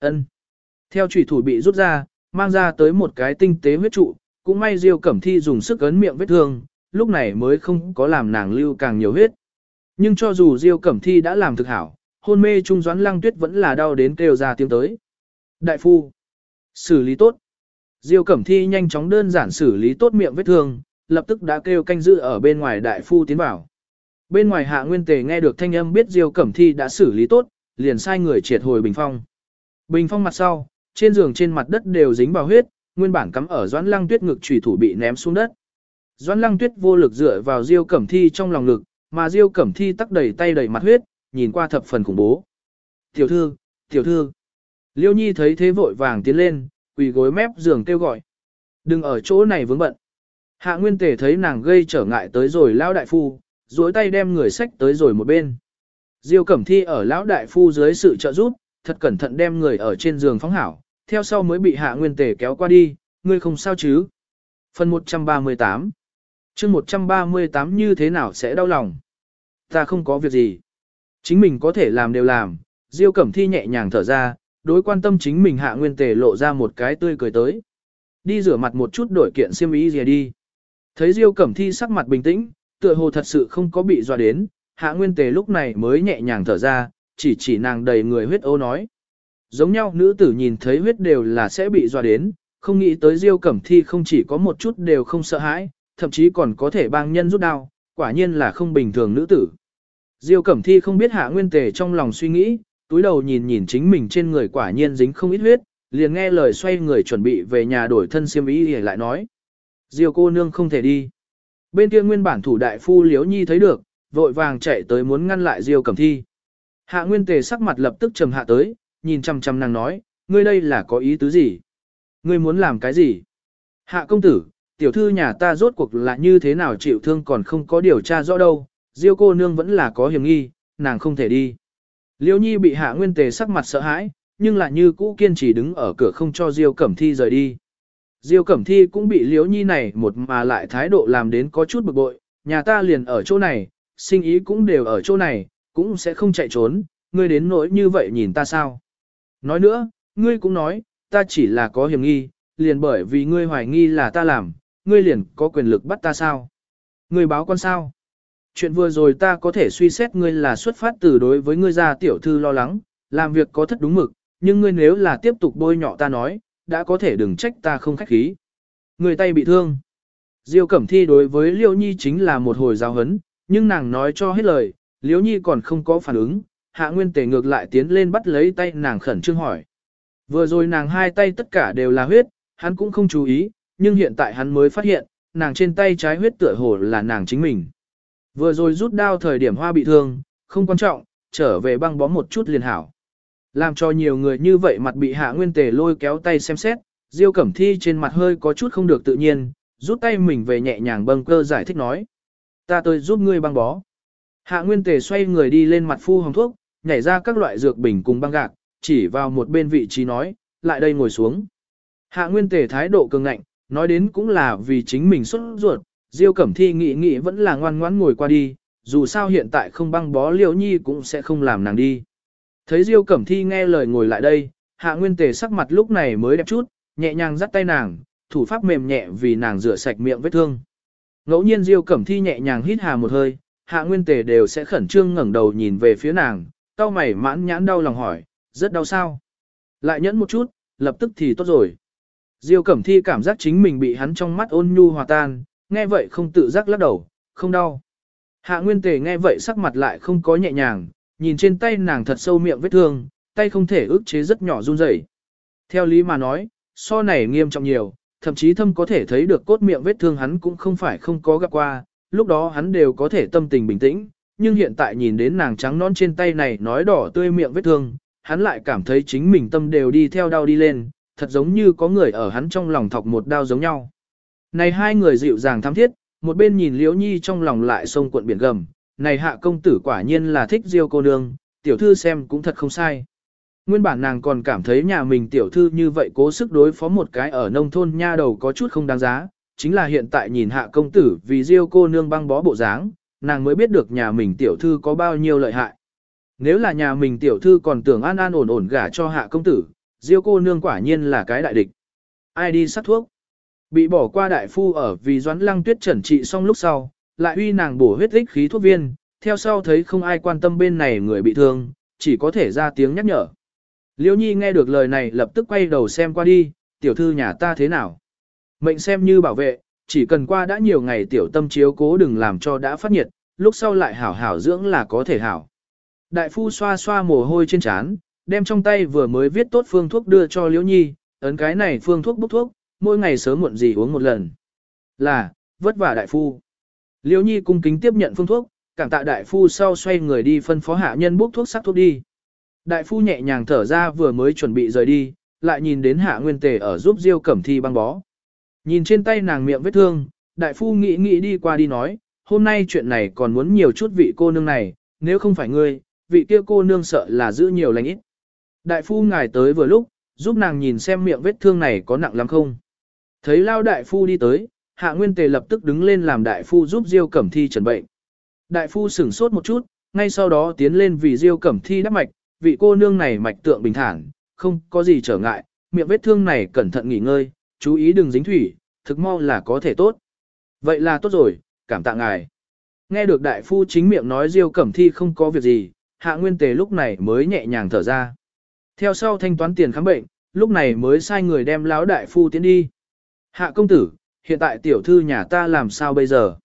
Ân. Theo chủy thủ bị rút ra, mang ra tới một cái tinh tế huyết trụ, cũng may Diêu Cẩm Thi dùng sức ấn miệng vết thương, lúc này mới không có làm nàng lưu càng nhiều huyết. Nhưng cho dù Diêu Cẩm Thi đã làm thực hảo, hôn mê trung doãn lăng tuyết vẫn là đau đến kêu ra tiếng tới. Đại phu, xử lý tốt. Diêu Cẩm Thi nhanh chóng đơn giản xử lý tốt miệng vết thương, lập tức đã kêu canh giữ ở bên ngoài đại phu tiến vào. Bên ngoài hạ nguyên tề nghe được thanh âm biết Diêu Cẩm Thi đã xử lý tốt, liền sai người triệt hồi bình phong. Bình phong mặt sau, trên giường trên mặt đất đều dính vào huyết, nguyên bản cắm ở Doãn Lăng Tuyết ngực chủy thủ bị ném xuống đất. Doãn Lăng Tuyết vô lực dựa vào Diêu Cẩm Thi trong lòng ngực, mà Diêu Cẩm Thi tắc đầy tay đầy mặt huyết, nhìn qua thập phần khủng bố. "Tiểu thư, tiểu thư." Liêu Nhi thấy thế vội vàng tiến lên, quỳ gối mép giường kêu gọi. "Đừng ở chỗ này vướng bận." Hạ Nguyên Tề thấy nàng gây trở ngại tới rồi lão đại phu, duỗi tay đem người sách tới rồi một bên. Diêu Cẩm Thi ở lão đại phu dưới sự trợ giúp, thật cẩn thận đem người ở trên giường phóng hảo, theo sau mới bị Hạ Nguyên Tề kéo qua đi, ngươi không sao chứ? Phần 138 chương 138 như thế nào sẽ đau lòng? Ta không có việc gì. Chính mình có thể làm đều làm, Diêu Cẩm Thi nhẹ nhàng thở ra, đối quan tâm chính mình Hạ Nguyên Tề lộ ra một cái tươi cười tới. Đi rửa mặt một chút đổi kiện xiêm y gì đi. Thấy Diêu Cẩm Thi sắc mặt bình tĩnh, tựa hồ thật sự không có bị dọa đến, Hạ Nguyên Tề lúc này mới nhẹ nhàng thở ra, chỉ chỉ nàng đầy người huyết ô nói. Giống nhau nữ tử nhìn thấy huyết đều là sẽ bị dọa đến, không nghĩ tới Diêu Cẩm Thi không chỉ có một chút đều không sợ hãi, thậm chí còn có thể bang nhân rút đao, quả nhiên là không bình thường nữ tử. Diêu Cẩm Thi không biết Hạ Nguyên Tề trong lòng suy nghĩ, túi đầu nhìn nhìn chính mình trên người quả nhiên dính không ít huyết, liền nghe lời xoay người chuẩn bị về nhà đổi thân xiêm y thì lại nói. Diêu cô nương không thể đi. Bên kia nguyên bản thủ đại phu Liếu Nhi thấy được, vội vàng chạy tới muốn ngăn lại Diêu Cẩm Thi. Hạ Nguyên Tề sắc mặt lập tức trầm hạ tới, nhìn chăm chăm nàng nói, ngươi đây là có ý tứ gì? Ngươi muốn làm cái gì? Hạ công tử, tiểu thư nhà ta rốt cuộc là như thế nào chịu thương còn không có điều tra rõ đâu, Diêu cô nương vẫn là có hiểm nghi, nàng không thể đi. Liêu Nhi bị Hạ Nguyên Tề sắc mặt sợ hãi, nhưng lại như cũ kiên trì đứng ở cửa không cho Diêu Cẩm Thi rời đi. Diêu Cẩm Thi cũng bị Liễu Nhi này một mà lại thái độ làm đến có chút bực bội, nhà ta liền ở chỗ này, sinh ý cũng đều ở chỗ này, cũng sẽ không chạy trốn, ngươi đến nỗi như vậy nhìn ta sao. Nói nữa, ngươi cũng nói, ta chỉ là có hiểm nghi, liền bởi vì ngươi hoài nghi là ta làm, ngươi liền có quyền lực bắt ta sao. Ngươi báo con sao. Chuyện vừa rồi ta có thể suy xét ngươi là xuất phát từ đối với ngươi gia tiểu thư lo lắng, làm việc có thất đúng mực, nhưng ngươi nếu là tiếp tục bôi nhọ ta nói, đã có thể đừng trách ta không khách khí. Người tay bị thương. Diêu Cẩm Thi đối với Liêu Nhi chính là một hồi giáo hấn, nhưng nàng nói cho hết lời, Liễu Nhi còn không có phản ứng, Hạ Nguyên Tề ngược lại tiến lên bắt lấy tay nàng khẩn trương hỏi. Vừa rồi nàng hai tay tất cả đều là huyết, hắn cũng không chú ý, nhưng hiện tại hắn mới phát hiện, nàng trên tay trái huyết tựa hồ là nàng chính mình. Vừa rồi rút đao thời điểm hoa bị thương, không quan trọng, trở về băng bó một chút liền hảo. Làm cho nhiều người như vậy mặt bị hạ nguyên tề lôi kéo tay xem xét, Diêu Cẩm Thi trên mặt hơi có chút không được tự nhiên, rút tay mình về nhẹ nhàng bâng cơ giải thích nói. Ta tới giúp ngươi băng bó. Hạ nguyên tề xoay người đi lên mặt phu hồng thuốc, nhảy ra các loại dược bình cùng băng gạc, chỉ vào một bên vị trí nói, lại đây ngồi xuống. Hạ nguyên tề thái độ cường ngạnh, nói đến cũng là vì chính mình xuất ruột, Diêu Cẩm Thi nghĩ nghĩ vẫn là ngoan ngoãn ngồi qua đi, dù sao hiện tại không băng bó liễu nhi cũng sẽ không làm nàng đi. Thấy Diêu Cẩm Thi nghe lời ngồi lại đây, Hạ Nguyên Tề sắc mặt lúc này mới đẹp chút, nhẹ nhàng dắt tay nàng, thủ pháp mềm nhẹ vì nàng rửa sạch miệng vết thương. Ngẫu nhiên Diêu Cẩm Thi nhẹ nhàng hít hà một hơi, Hạ Nguyên Tề đều sẽ khẩn trương ngẩng đầu nhìn về phía nàng, tao mày mãn nhãn đau lòng hỏi, rất đau sao? Lại nhẫn một chút, lập tức thì tốt rồi. Diêu Cẩm Thi cảm giác chính mình bị hắn trong mắt ôn nhu hòa tan, nghe vậy không tự giác lắc đầu, không đau. Hạ Nguyên Tề nghe vậy sắc mặt lại không có nhẹ nhàng, nhìn trên tay nàng thật sâu miệng vết thương, tay không thể ức chế rất nhỏ run rẩy. Theo lý mà nói, so này nghiêm trọng nhiều, thậm chí thâm có thể thấy được cốt miệng vết thương hắn cũng không phải không có gặp qua, lúc đó hắn đều có thể tâm tình bình tĩnh, nhưng hiện tại nhìn đến nàng trắng non trên tay này nói đỏ tươi miệng vết thương, hắn lại cảm thấy chính mình tâm đều đi theo đau đi lên, thật giống như có người ở hắn trong lòng thọc một đau giống nhau. Này hai người dịu dàng thắm thiết, một bên nhìn Liễu Nhi trong lòng lại sông cuộn biển gầm, này hạ công tử quả nhiên là thích diêu cô nương, tiểu thư xem cũng thật không sai. Nguyên bản nàng còn cảm thấy nhà mình tiểu thư như vậy cố sức đối phó một cái ở nông thôn nha đầu có chút không đáng giá, chính là hiện tại nhìn hạ công tử vì diêu cô nương băng bó bộ dáng, nàng mới biết được nhà mình tiểu thư có bao nhiêu lợi hại. Nếu là nhà mình tiểu thư còn tưởng an an ổn ổn gả cho hạ công tử, Diêu cô nương quả nhiên là cái đại địch. Ai đi sát thuốc? Bị bỏ qua đại phu ở vì doãn lăng tuyết trần trị xong lúc sau, lại uy nàng bổ huyết tích khí thuốc viên, theo sau thấy không ai quan tâm bên này người bị thương, chỉ có thể ra tiếng nhắc nhở. Liễu Nhi nghe được lời này lập tức quay đầu xem qua đi, tiểu thư nhà ta thế nào. Mệnh xem như bảo vệ, chỉ cần qua đã nhiều ngày tiểu tâm chiếu cố đừng làm cho đã phát nhiệt, lúc sau lại hảo hảo dưỡng là có thể hảo. Đại phu xoa xoa mồ hôi trên trán, đem trong tay vừa mới viết tốt phương thuốc đưa cho Liễu Nhi, ấn cái này phương thuốc bốc thuốc, mỗi ngày sớm muộn gì uống một lần. Là, vất vả đại phu. Liễu Nhi cung kính tiếp nhận phương thuốc, cảm tạ đại phu sau xoay người đi phân phó hạ nhân bốc thuốc sắc thuốc đi. Đại phu nhẹ nhàng thở ra vừa mới chuẩn bị rời đi, lại nhìn đến hạ nguyên tề ở giúp Diêu Cẩm Thi băng bó. Nhìn trên tay nàng miệng vết thương, đại phu nghĩ nghĩ đi qua đi nói, hôm nay chuyện này còn muốn nhiều chút vị cô nương này, nếu không phải ngươi, vị kia cô nương sợ là giữ nhiều lành ít. Đại phu ngài tới vừa lúc, giúp nàng nhìn xem miệng vết thương này có nặng lắm không. Thấy lao đại phu đi tới, hạ nguyên tề lập tức đứng lên làm đại phu giúp Diêu Cẩm Thi trần bệnh. Đại phu sửng sốt một chút, ngay sau đó tiến lên vì Diêu Cẩm Thi đắp mạch, vị cô nương này mạch tượng bình thản, không có gì trở ngại, miệng vết thương này cẩn thận nghỉ ngơi, chú ý đừng dính thủy, thực mau là có thể tốt. Vậy là tốt rồi, cảm tạ ngài. Nghe được đại phu chính miệng nói Diêu Cẩm Thi không có việc gì, hạ nguyên tề lúc này mới nhẹ nhàng thở ra. Theo sau thanh toán tiền khám bệnh, lúc này mới sai người đem lão đại phu tiến đi. Hạ công tử, hiện tại tiểu thư nhà ta làm sao bây giờ?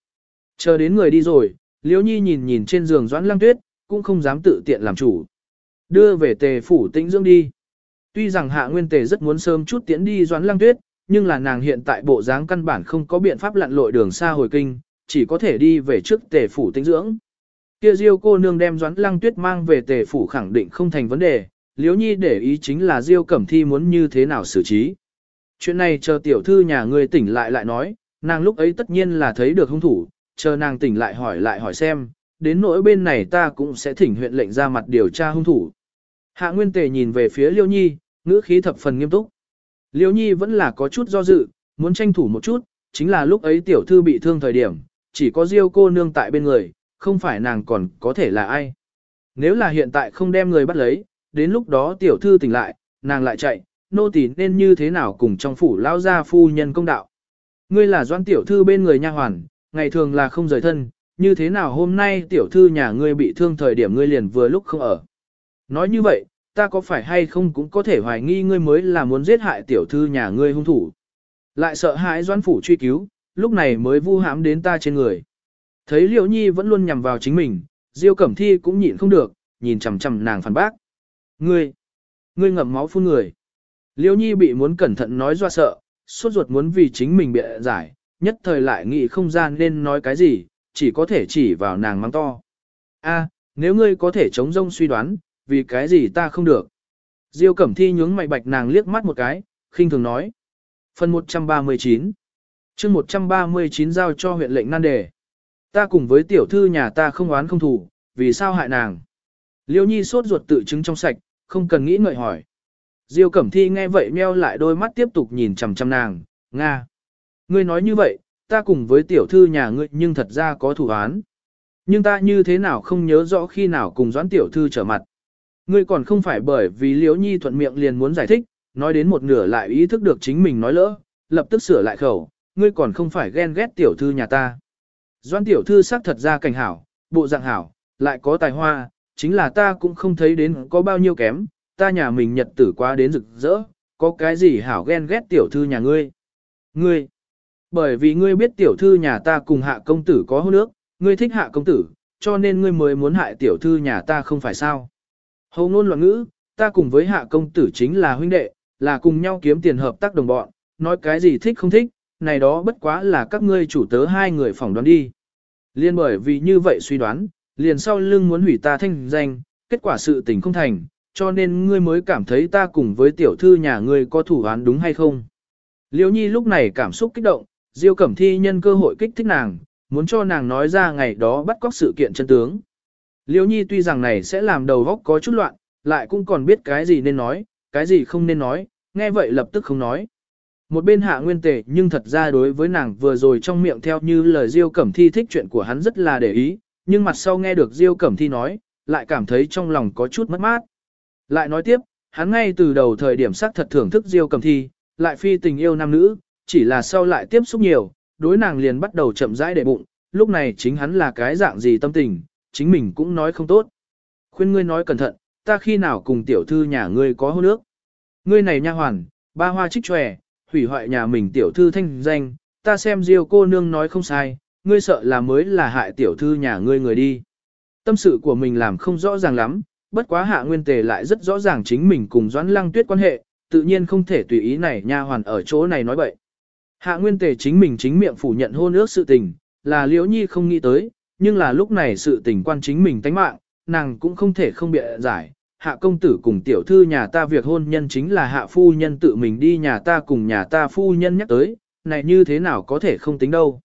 Chờ đến người đi rồi, Liễu Nhi nhìn nhìn trên giường Doãn Lăng Tuyết, cũng không dám tự tiện làm chủ. Đưa về tề phủ tĩnh dưỡng đi. Tuy rằng hạ nguyên tề rất muốn sớm chút tiến đi Doãn Lăng Tuyết, nhưng là nàng hiện tại bộ dáng căn bản không có biện pháp lặn lội đường xa hồi kinh, chỉ có thể đi về trước tề phủ tinh dưỡng. Kia Diêu cô nương đem Doãn Lăng Tuyết mang về tề phủ khẳng định không thành vấn đề, Liễu Nhi để ý chính là Diêu Cẩm Thi muốn như thế nào xử trí. Chuyện này chờ tiểu thư nhà ngươi tỉnh lại lại nói, nàng lúc ấy tất nhiên là thấy được hung thủ, chờ nàng tỉnh lại hỏi lại hỏi xem, đến nỗi bên này ta cũng sẽ thỉnh huyện lệnh ra mặt điều tra hung thủ. Hạ Nguyên Tề nhìn về phía Liêu Nhi, ngữ khí thập phần nghiêm túc. Liêu Nhi vẫn là có chút do dự, muốn tranh thủ một chút, chính là lúc ấy tiểu thư bị thương thời điểm, chỉ có Diêu cô nương tại bên người, không phải nàng còn có thể là ai. Nếu là hiện tại không đem người bắt lấy, đến lúc đó tiểu thư tỉnh lại, nàng lại chạy, nô tỳ nên như thế nào cùng trong phủ lao gia phu nhân công đạo. Ngươi là doan tiểu thư bên người nha hoàn, ngày thường là không rời thân, như thế nào hôm nay tiểu thư nhà ngươi bị thương thời điểm ngươi liền vừa lúc không ở. Nói như vậy, ta có phải hay không cũng có thể hoài nghi ngươi mới là muốn giết hại tiểu thư nhà ngươi hung thủ. Lại sợ hãi doan phủ truy cứu, lúc này mới vu hãm đến ta trên người. Thấy Liễu Nhi vẫn luôn nhằm vào chính mình, Diêu Cẩm Thi cũng nhịn không được, nhìn chằm chằm nàng phản bác. Ngươi, ngươi ngậm máu phun người. Liễu Nhi bị muốn cẩn thận nói do sợ, suốt ruột muốn vì chính mình bị giải, nhất thời lại nghĩ không gian nên nói cái gì, chỉ có thể chỉ vào nàng mắng to. A, nếu ngươi có thể chống rông suy đoán, vì cái gì ta không được. Diêu Cẩm Thi nhướng mày bạch nàng liếc mắt một cái, khinh thường nói. Phần 139 chương 139 giao cho huyện lệnh nan đề. Ta cùng với tiểu thư nhà ta không oán không thủ, vì sao hại nàng. Liêu Nhi sốt ruột tự chứng trong sạch, không cần nghĩ ngợi hỏi. Diêu Cẩm Thi nghe vậy meo lại đôi mắt tiếp tục nhìn chằm chằm nàng, Nga. Ngươi nói như vậy, ta cùng với tiểu thư nhà ngươi nhưng thật ra có thủ án. Nhưng ta như thế nào không nhớ rõ khi nào cùng doãn tiểu thư trở mặt. Ngươi còn không phải bởi vì Liễu Nhi thuận miệng liền muốn giải thích, nói đến một nửa lại ý thức được chính mình nói lỡ, lập tức sửa lại khẩu, ngươi còn không phải ghen ghét tiểu thư nhà ta. Doãn tiểu thư xác thật ra cảnh hảo, bộ dạng hảo, lại có tài hoa, chính là ta cũng không thấy đến có bao nhiêu kém, ta nhà mình nhật tử quá đến rực rỡ, có cái gì hảo ghen ghét tiểu thư nhà ngươi. Ngươi, bởi vì ngươi biết tiểu thư nhà ta cùng hạ công tử có hôn ước, ngươi thích hạ công tử, cho nên ngươi mới muốn hại tiểu thư nhà ta không phải sao. Hầu ngôn loạn ngữ, ta cùng với hạ công tử chính là huynh đệ, là cùng nhau kiếm tiền hợp tác đồng bọn, nói cái gì thích không thích, này đó bất quá là các ngươi chủ tớ hai người phỏng đoán đi. Liên bởi vì như vậy suy đoán, liền sau lưng muốn hủy ta thanh danh, kết quả sự tình không thành, cho nên ngươi mới cảm thấy ta cùng với tiểu thư nhà ngươi có thủ án đúng hay không. Liễu Nhi lúc này cảm xúc kích động, Diêu Cẩm Thi nhân cơ hội kích thích nàng, muốn cho nàng nói ra ngày đó bắt cóc sự kiện chân tướng. Liêu Nhi tuy rằng này sẽ làm đầu góc có chút loạn, lại cũng còn biết cái gì nên nói, cái gì không nên nói, nghe vậy lập tức không nói. Một bên hạ nguyên tề nhưng thật ra đối với nàng vừa rồi trong miệng theo như lời Diêu Cẩm Thi thích chuyện của hắn rất là để ý, nhưng mặt sau nghe được Diêu Cẩm Thi nói, lại cảm thấy trong lòng có chút mất mát. Lại nói tiếp, hắn ngay từ đầu thời điểm sắc thật thưởng thức Diêu Cẩm Thi, lại phi tình yêu nam nữ, chỉ là sau lại tiếp xúc nhiều, đối nàng liền bắt đầu chậm rãi để bụng, lúc này chính hắn là cái dạng gì tâm tình, chính mình cũng nói không tốt. Khuyên ngươi nói cẩn thận, ta khi nào cùng tiểu thư nhà ngươi có hôn nước. Ngươi này nha hoàn, ba hoa trích tròe, hủy hoại nhà mình tiểu thư thanh danh, ta xem Diêu cô nương nói không sai, ngươi sợ là mới là hại tiểu thư nhà ngươi người đi. Tâm sự của mình làm không rõ ràng lắm, bất quá hạ nguyên tề lại rất rõ ràng chính mình cùng doãn lăng tuyết quan hệ, tự nhiên không thể tùy ý này nha hoàn ở chỗ này nói bậy. Hạ nguyên tề chính mình chính miệng phủ nhận hôn ước sự tình, là liễu nhi không nghĩ tới, nhưng là lúc này sự tình quan chính mình tánh mạng, nàng cũng không thể không bịa giải. Hạ công tử cùng tiểu thư nhà ta việc hôn nhân chính là hạ phu nhân tự mình đi nhà ta cùng nhà ta phu nhân nhắc tới, này như thế nào có thể không tính đâu.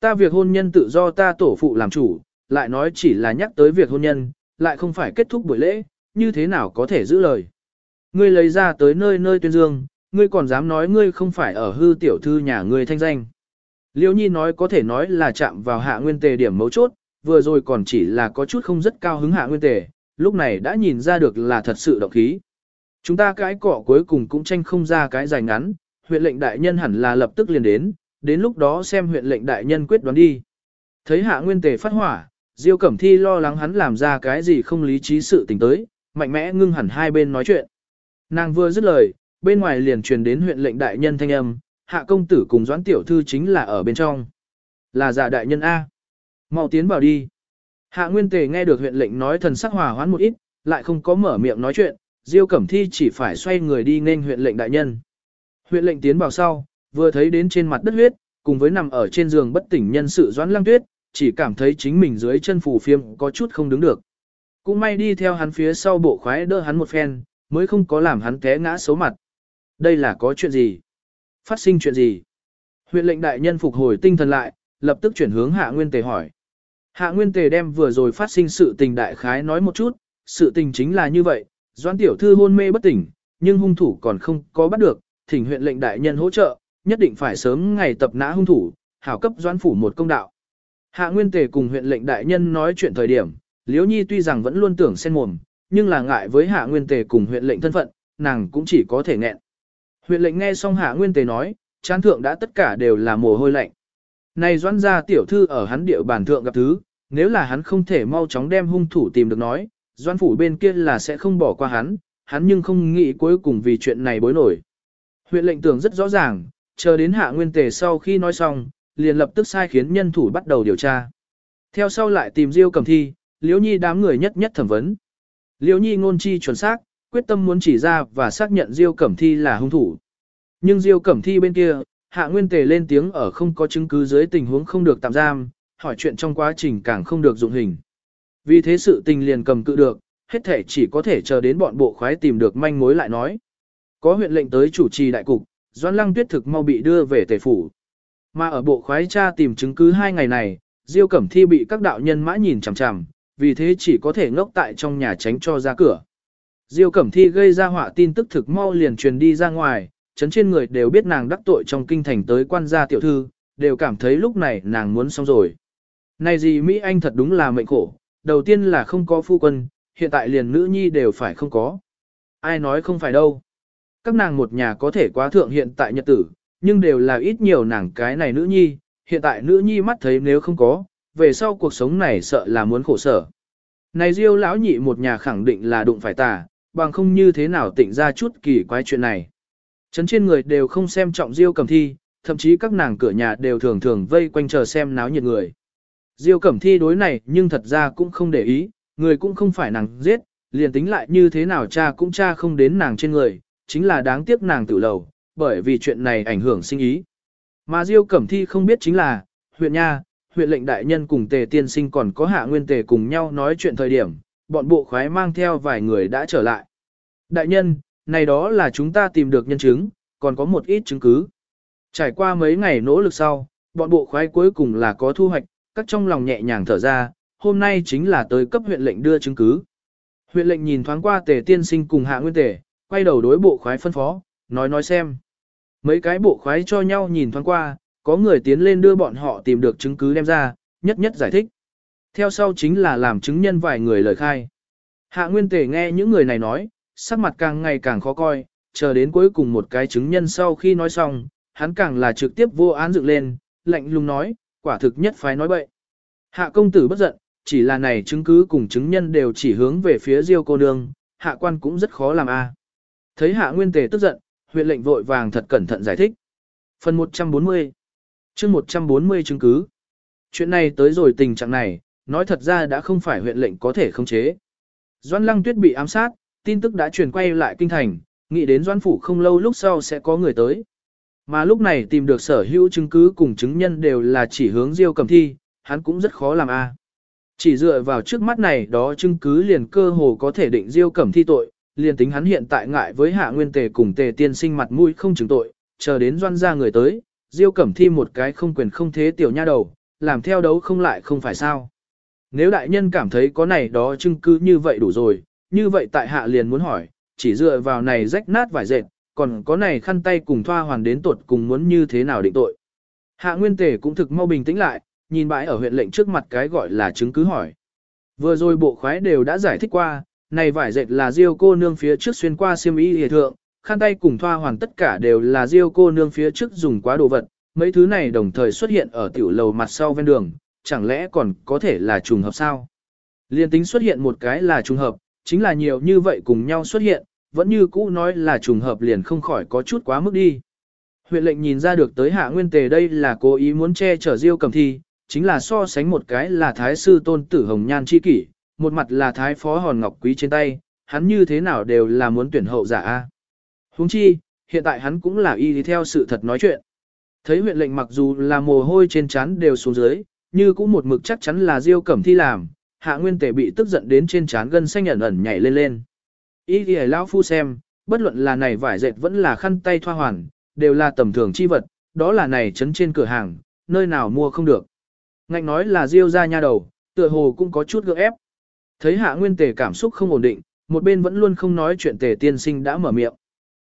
Ta việc hôn nhân tự do ta tổ phụ làm chủ, lại nói chỉ là nhắc tới việc hôn nhân, lại không phải kết thúc buổi lễ, như thế nào có thể giữ lời. Ngươi lấy ra tới nơi nơi tuyên dương, ngươi còn dám nói ngươi không phải ở hư tiểu thư nhà ngươi thanh danh. Liêu Nhi nói có thể nói là chạm vào hạ nguyên tề điểm mấu chốt, vừa rồi còn chỉ là có chút không rất cao hứng hạ nguyên tề, lúc này đã nhìn ra được là thật sự động khí. Chúng ta cái cọ cuối cùng cũng tranh không ra cái dài ngắn, huyện lệnh đại nhân hẳn là lập tức liền đến, đến lúc đó xem huyện lệnh đại nhân quyết đoán đi. Thấy hạ nguyên tề phát hỏa, Diêu Cẩm Thi lo lắng hắn làm ra cái gì không lý trí sự tình tới, mạnh mẽ ngưng hẳn hai bên nói chuyện. Nàng vừa dứt lời, bên ngoài liền truyền đến huyện lệnh đại nhân thanh âm, hạ công tử cùng doãn tiểu thư chính là ở bên trong. Là giả đại nhân A. mau tiến vào đi. Hạ Nguyên Tề nghe được huyện lệnh nói thần sắc hòa hoãn một ít, lại không có mở miệng nói chuyện, Diêu Cẩm Thi chỉ phải xoay người đi nên huyện lệnh đại nhân. Huyện lệnh tiến vào sau, vừa thấy đến trên mặt đất huyết, cùng với nằm ở trên giường bất tỉnh nhân sự doãn lăng tuyết, chỉ cảm thấy chính mình dưới chân phủ phiêm có chút không đứng được. Cũng may đi theo hắn phía sau bộ khoái đỡ hắn một phen, mới không có làm hắn té ngã xấu mặt. Đây là có chuyện gì? Phát sinh chuyện gì? Huyện lệnh đại nhân phục hồi tinh thần lại, lập tức chuyển hướng hạ nguyên tề hỏi. Hạ nguyên tề đem vừa rồi phát sinh sự tình đại khái nói một chút, sự tình chính là như vậy, doãn tiểu thư hôn mê bất tỉnh, nhưng hung thủ còn không có bắt được, thỉnh huyện lệnh đại nhân hỗ trợ, nhất định phải sớm ngày tập nã hung thủ, hảo cấp doãn phủ một công đạo. Hạ Nguyên Tề cùng huyện lệnh đại nhân nói chuyện thời điểm, Liễu Nhi tuy rằng vẫn luôn tưởng xen mồm, nhưng là ngại với Hạ Nguyên Tề cùng huyện lệnh thân phận, nàng cũng chỉ có thể nghẹn. Huyện lệnh nghe xong Hạ Nguyên Tề nói, chán thượng đã tất cả đều là mồ hôi lạnh. Này doãn gia tiểu thư ở hắn địa bàn thượng gặp thứ, nếu là hắn không thể mau chóng đem hung thủ tìm được nói, doãn phủ bên kia là sẽ không bỏ qua hắn, hắn nhưng không nghĩ cuối cùng vì chuyện này bối nổi. Huyện lệnh tưởng rất rõ ràng, chờ đến Hạ Nguyên Tề sau khi nói xong, liền lập tức sai khiến nhân thủ bắt đầu điều tra. Theo sau lại tìm Diêu Cầm Thi, Liễu Nhi đám người nhất nhất thẩm vấn. Liễu Nhi ngôn chi chuẩn xác, quyết tâm muốn chỉ ra và xác nhận Diêu Cẩm Thi là hung thủ. Nhưng Diêu Cẩm Thi bên kia, Hạ Nguyên Tề lên tiếng ở không có chứng cứ dưới tình huống không được tạm giam, hỏi chuyện trong quá trình càng không được dụng hình. Vì thế sự tình liền cầm cự được, hết thể chỉ có thể chờ đến bọn bộ khoái tìm được manh mối lại nói. Có huyện lệnh tới chủ trì đại cục, Doãn Lăng Tuyết thực mau bị đưa về tề phủ. Mà ở bộ khoái tra tìm chứng cứ hai ngày này, Diêu Cẩm Thi bị các đạo nhân mã nhìn chằm chằm, vì thế chỉ có thể ngốc tại trong nhà tránh cho ra cửa. Diêu Cẩm Thi gây ra họa tin tức thực mau liền truyền đi ra ngoài, chấn trên người đều biết nàng đắc tội trong kinh thành tới quan gia tiểu thư, đều cảm thấy lúc này nàng muốn xong rồi. Này gì Mỹ Anh thật đúng là mệnh khổ, đầu tiên là không có phu quân, hiện tại liền nữ nhi đều phải không có. Ai nói không phải đâu. Các nàng một nhà có thể quá thượng hiện tại nhật tử, nhưng đều là ít nhiều nàng cái này nữ nhi, hiện tại nữ nhi mắt thấy nếu không có, về sau cuộc sống này sợ là muốn khổ sở. Này Diêu lão nhị một nhà khẳng định là đụng phải tà, bằng không như thế nào tỉnh ra chút kỳ quái chuyện này. Chấn trên người đều không xem trọng Diêu Cẩm Thi, thậm chí các nàng cửa nhà đều thường thường vây quanh chờ xem náo nhiệt người. Diêu Cẩm Thi đối này nhưng thật ra cũng không để ý, người cũng không phải nàng giết, liền tính lại như thế nào cha cũng cha không đến nàng trên người, chính là đáng tiếc nàng tự lầu, bởi vì chuyện này ảnh hưởng sinh ý. Mà Diêu Cẩm Thi không biết chính là, huyện nha, huyện lệnh đại nhân cùng tề tiên sinh còn có hạ nguyên tề cùng nhau nói chuyện thời điểm, bọn bộ khoái mang theo vài người đã trở lại. Đại nhân, này đó là chúng ta tìm được nhân chứng, còn có một ít chứng cứ. Trải qua mấy ngày nỗ lực sau, bọn bộ khoái cuối cùng là có thu hoạch, các trong lòng nhẹ nhàng thở ra, hôm nay chính là tới cấp huyện lệnh đưa chứng cứ. Huyện lệnh nhìn thoáng qua tề tiên sinh cùng hạ nguyên tề, quay đầu đối bộ khoái phân phó, nói nói xem. Mấy cái bộ khoái cho nhau nhìn thoáng qua, có người tiến lên đưa bọn họ tìm được chứng cứ đem ra, nhất nhất giải thích. Theo sau chính là làm chứng nhân vài người lời khai. Hạ Nguyên Tề nghe những người này nói, sắc mặt càng ngày càng khó coi, chờ đến cuối cùng một cái chứng nhân sau khi nói xong, hắn càng là trực tiếp vô án dựng lên, lạnh lùng nói, quả thực nhất phái nói bậy. Hạ công tử bất giận, chỉ là này chứng cứ cùng chứng nhân đều chỉ hướng về phía Diêu cô nương, hạ quan cũng rất khó làm a. Thấy hạ nguyên tề tức giận, huyện lệnh vội vàng thật cẩn thận giải thích. Phần 140 chương 140 chứng cứ. Chuyện này tới rồi tình trạng này, nói thật ra đã không phải huyện lệnh có thể khống chế. Doan Lăng Tuyết bị ám sát, tin tức đã truyền quay lại kinh thành, nghĩ đến Doan Phủ không lâu lúc sau sẽ có người tới. Mà lúc này tìm được sở hữu chứng cứ cùng chứng nhân đều là chỉ hướng Diêu Cẩm Thi, hắn cũng rất khó làm a. Chỉ dựa vào trước mắt này đó chứng cứ liền cơ hồ có thể định Diêu Cẩm Thi tội, liền tính hắn hiện tại ngại với Hạ Nguyên Tề cùng Tề Tiên Sinh mặt mũi không chứng tội, chờ đến Doan ra người tới, Diêu Cẩm Thi một cái không quyền không thế tiểu nha đầu, làm theo đấu không lại không phải sao. Nếu đại nhân cảm thấy có này đó chứng cứ như vậy đủ rồi, như vậy tại hạ liền muốn hỏi, chỉ dựa vào này rách nát vải dệt, còn có này khăn tay cùng thoa hoàn đến tuột cùng muốn như thế nào định tội. Hạ Nguyên Tề cũng thực mau bình tĩnh lại, nhìn bãi ở huyện lệnh trước mặt cái gọi là chứng cứ hỏi. Vừa rồi bộ khoái đều đã giải thích qua, này vải dệt là diêu cô nương phía trước xuyên qua xiêm y hề thượng, khăn tay cùng thoa hoàn tất cả đều là diêu cô nương phía trước dùng quá đồ vật, mấy thứ này đồng thời xuất hiện ở tiểu lầu mặt sau ven đường, chẳng lẽ còn có thể là trùng hợp sao? Liên tính xuất hiện một cái là trùng hợp, chính là nhiều như vậy cùng nhau xuất hiện, vẫn như cũ nói là trùng hợp liền không khỏi có chút quá mức đi. Huyện lệnh nhìn ra được tới hạ nguyên tề đây là cố ý muốn che chở diêu cầm thi, chính là so sánh một cái là thái sư tôn tử hồng nhan chi kỷ, một mặt là thái phó hòn ngọc quý trên tay, hắn như thế nào đều là muốn tuyển hậu giả a. Huống chi, hiện tại hắn cũng là y theo sự thật nói chuyện. Thấy huyện lệnh mặc dù là mồ hôi trên trán đều xuống dưới, như cũng một mực chắc chắn là Diêu Cẩm Thi làm, Hạ Nguyên Tề bị tức giận đến trên trán gân xanh ẩn ẩn nhảy lên lên. Y thì lão phu xem, bất luận là này vải dệt vẫn là khăn tay thoa hoàn, đều là tầm thường chi vật, đó là này chấn trên cửa hàng, nơi nào mua không được. Ngạnh nói là Diêu ra nha đầu, tựa hồ cũng có chút gượng ép. Thấy Hạ Nguyên Tề cảm xúc không ổn định, một bên vẫn luôn không nói chuyện Tề Tiên Sinh đã mở miệng.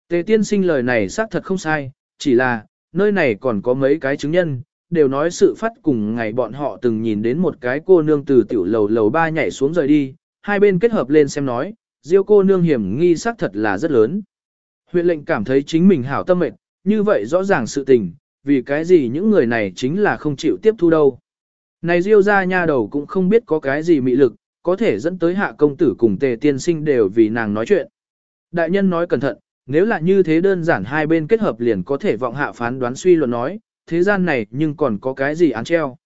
Tề Tiên Sinh lời này xác thật không sai, chỉ là, nơi này còn có mấy cái chứng nhân, đều nói sự phát cùng ngày bọn họ từng nhìn đến một cái cô nương từ tiểu lầu lầu ba nhảy xuống rời đi, hai bên kết hợp lên xem nói, diêu cô nương hiểm nghi xác thật là rất lớn. Huyện lệnh cảm thấy chính mình hảo tâm mệnh, như vậy rõ ràng sự tình, vì cái gì những người này chính là không chịu tiếp thu đâu. Này diêu ra nha đầu cũng không biết có cái gì mị lực, có thể dẫn tới hạ công tử cùng tề tiên sinh đều vì nàng nói chuyện. Đại nhân nói cẩn thận, nếu là như thế đơn giản hai bên kết hợp liền có thể vọng hạ phán đoán suy luận nói, thế gian này nhưng còn có cái gì án treo.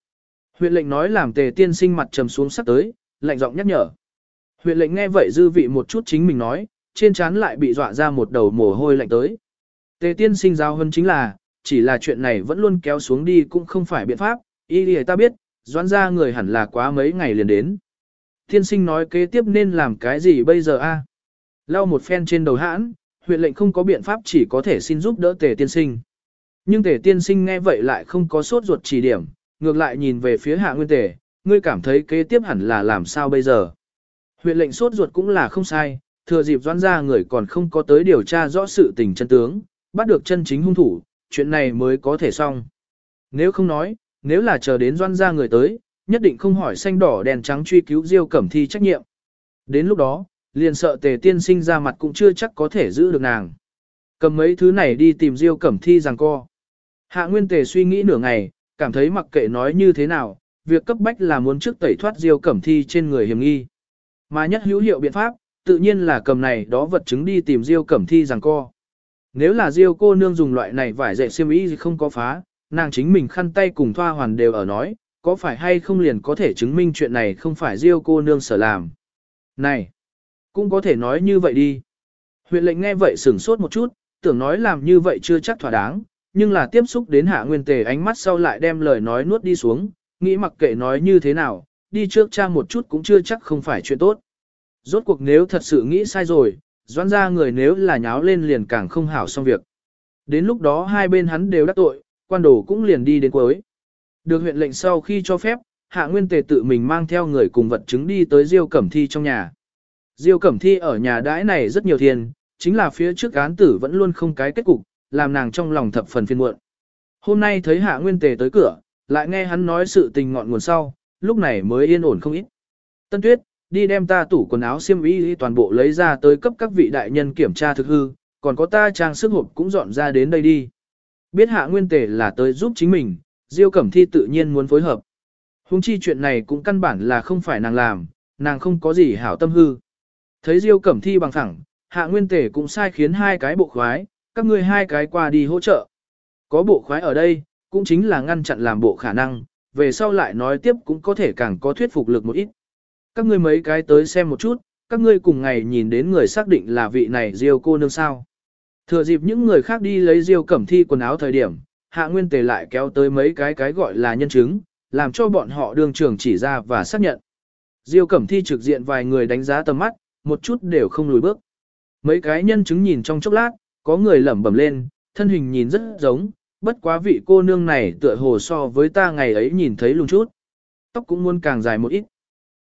Huyện lệnh nói làm tề tiên sinh mặt trầm xuống sắp tới, lạnh giọng nhắc nhở. Huyện lệnh nghe vậy dư vị một chút chính mình nói, trên trán lại bị dọa ra một đầu mồ hôi lạnh tới. Tề tiên sinh giao hơn chính là, chỉ là chuyện này vẫn luôn kéo xuống đi cũng không phải biện pháp, y đi ta biết, doãn ra người hẳn là quá mấy ngày liền đến. Tiên sinh nói kế tiếp nên làm cái gì bây giờ a? Lau một phen trên đầu hãn, huyện lệnh không có biện pháp chỉ có thể xin giúp đỡ tề tiên sinh. Nhưng tề tiên sinh nghe vậy lại không có sốt ruột chỉ điểm, ngược lại nhìn về phía hạ nguyên tề, ngươi cảm thấy kế tiếp hẳn là làm sao bây giờ. Huyện lệnh sốt ruột cũng là không sai, thừa dịp doãn ra người còn không có tới điều tra rõ sự tình chân tướng, bắt được chân chính hung thủ, chuyện này mới có thể xong. Nếu không nói, nếu là chờ đến doãn ra người tới, nhất định không hỏi xanh đỏ đèn trắng truy cứu Diêu Cẩm Thi trách nhiệm. Đến lúc đó, liền sợ tề tiên sinh ra mặt cũng chưa chắc có thể giữ được nàng. Cầm mấy thứ này đi tìm Diêu Cẩm Thi rằng co. Hạ Nguyên Tề suy nghĩ nửa ngày, cảm thấy mặc kệ nói như thế nào, việc cấp bách là muốn trước tẩy thoát Diêu Cẩm Thi trên người hiểm nghi. Mà nhất hữu hiệu biện pháp, tự nhiên là cầm này đó vật chứng đi tìm Diêu Cẩm Thi rằng co. Nếu là Diêu cô nương dùng loại này vải dệt xiêm y thì không có phá, nàng chính mình khăn tay cùng thoa hoàn đều ở nói, có phải hay không liền có thể chứng minh chuyện này không phải Diêu cô nương sở làm. Này, cũng có thể nói như vậy đi. Huyện lệnh nghe vậy sửng sốt một chút, tưởng nói làm như vậy chưa chắc thỏa đáng, nhưng là tiếp xúc đến hạ nguyên tề ánh mắt sau lại đem lời nói nuốt đi xuống, nghĩ mặc kệ nói như thế nào, đi trước cha một chút cũng chưa chắc không phải chuyện tốt. Rốt cuộc nếu thật sự nghĩ sai rồi, doãn ra người nếu là nháo lên liền càng không hảo xong việc. Đến lúc đó hai bên hắn đều đắc tội, quan đồ cũng liền đi đến cuối. Được huyện lệnh sau khi cho phép, hạ nguyên tề tự mình mang theo người cùng vật chứng đi tới Diêu Cẩm Thi trong nhà. Diêu Cẩm Thi ở nhà đãi này rất nhiều tiền, chính là phía trước án tử vẫn luôn không cái kết cục, làm nàng trong lòng thập phần phiền muộn. Hôm nay thấy Hạ Nguyên Tề tới cửa, lại nghe hắn nói sự tình ngọn nguồn sau, lúc này mới yên ổn không ít. Tân Tuyết, đi đem ta tủ quần áo xiêm y toàn bộ lấy ra tới cấp các vị đại nhân kiểm tra thực hư, còn có ta trang sức hộp cũng dọn ra đến đây đi. Biết hạ nguyên tề là tới giúp chính mình, Diêu Cẩm Thi tự nhiên muốn phối hợp. Hùng chi chuyện này cũng căn bản là không phải nàng làm, nàng không có gì hảo tâm hư. Thấy Diêu Cẩm Thi bằng thẳng, hạ nguyên tề cũng sai khiến hai cái bộ khoái, các ngươi hai cái qua đi hỗ trợ. Có bộ khoái ở đây, cũng chính là ngăn chặn làm bộ khả năng, về sau lại nói tiếp cũng có thể càng có thuyết phục lực một ít. Các ngươi mấy cái tới xem một chút, các ngươi cùng ngày nhìn đến người xác định là vị này Diêu cô nương sao. Thừa dịp những người khác đi lấy Diêu cẩm thi quần áo thời điểm, hạ nguyên tề lại kéo tới mấy cái cái gọi là nhân chứng, làm cho bọn họ đường trường chỉ ra và xác nhận. Diêu cẩm thi trực diện vài người đánh giá tầm mắt, một chút đều không lùi bước. Mấy cái nhân chứng nhìn trong chốc lát, có người lẩm bẩm lên, thân hình nhìn rất giống, bất quá vị cô nương này tựa hồ so với ta ngày ấy nhìn thấy lùng chút. Tóc cũng muốn càng dài một ít.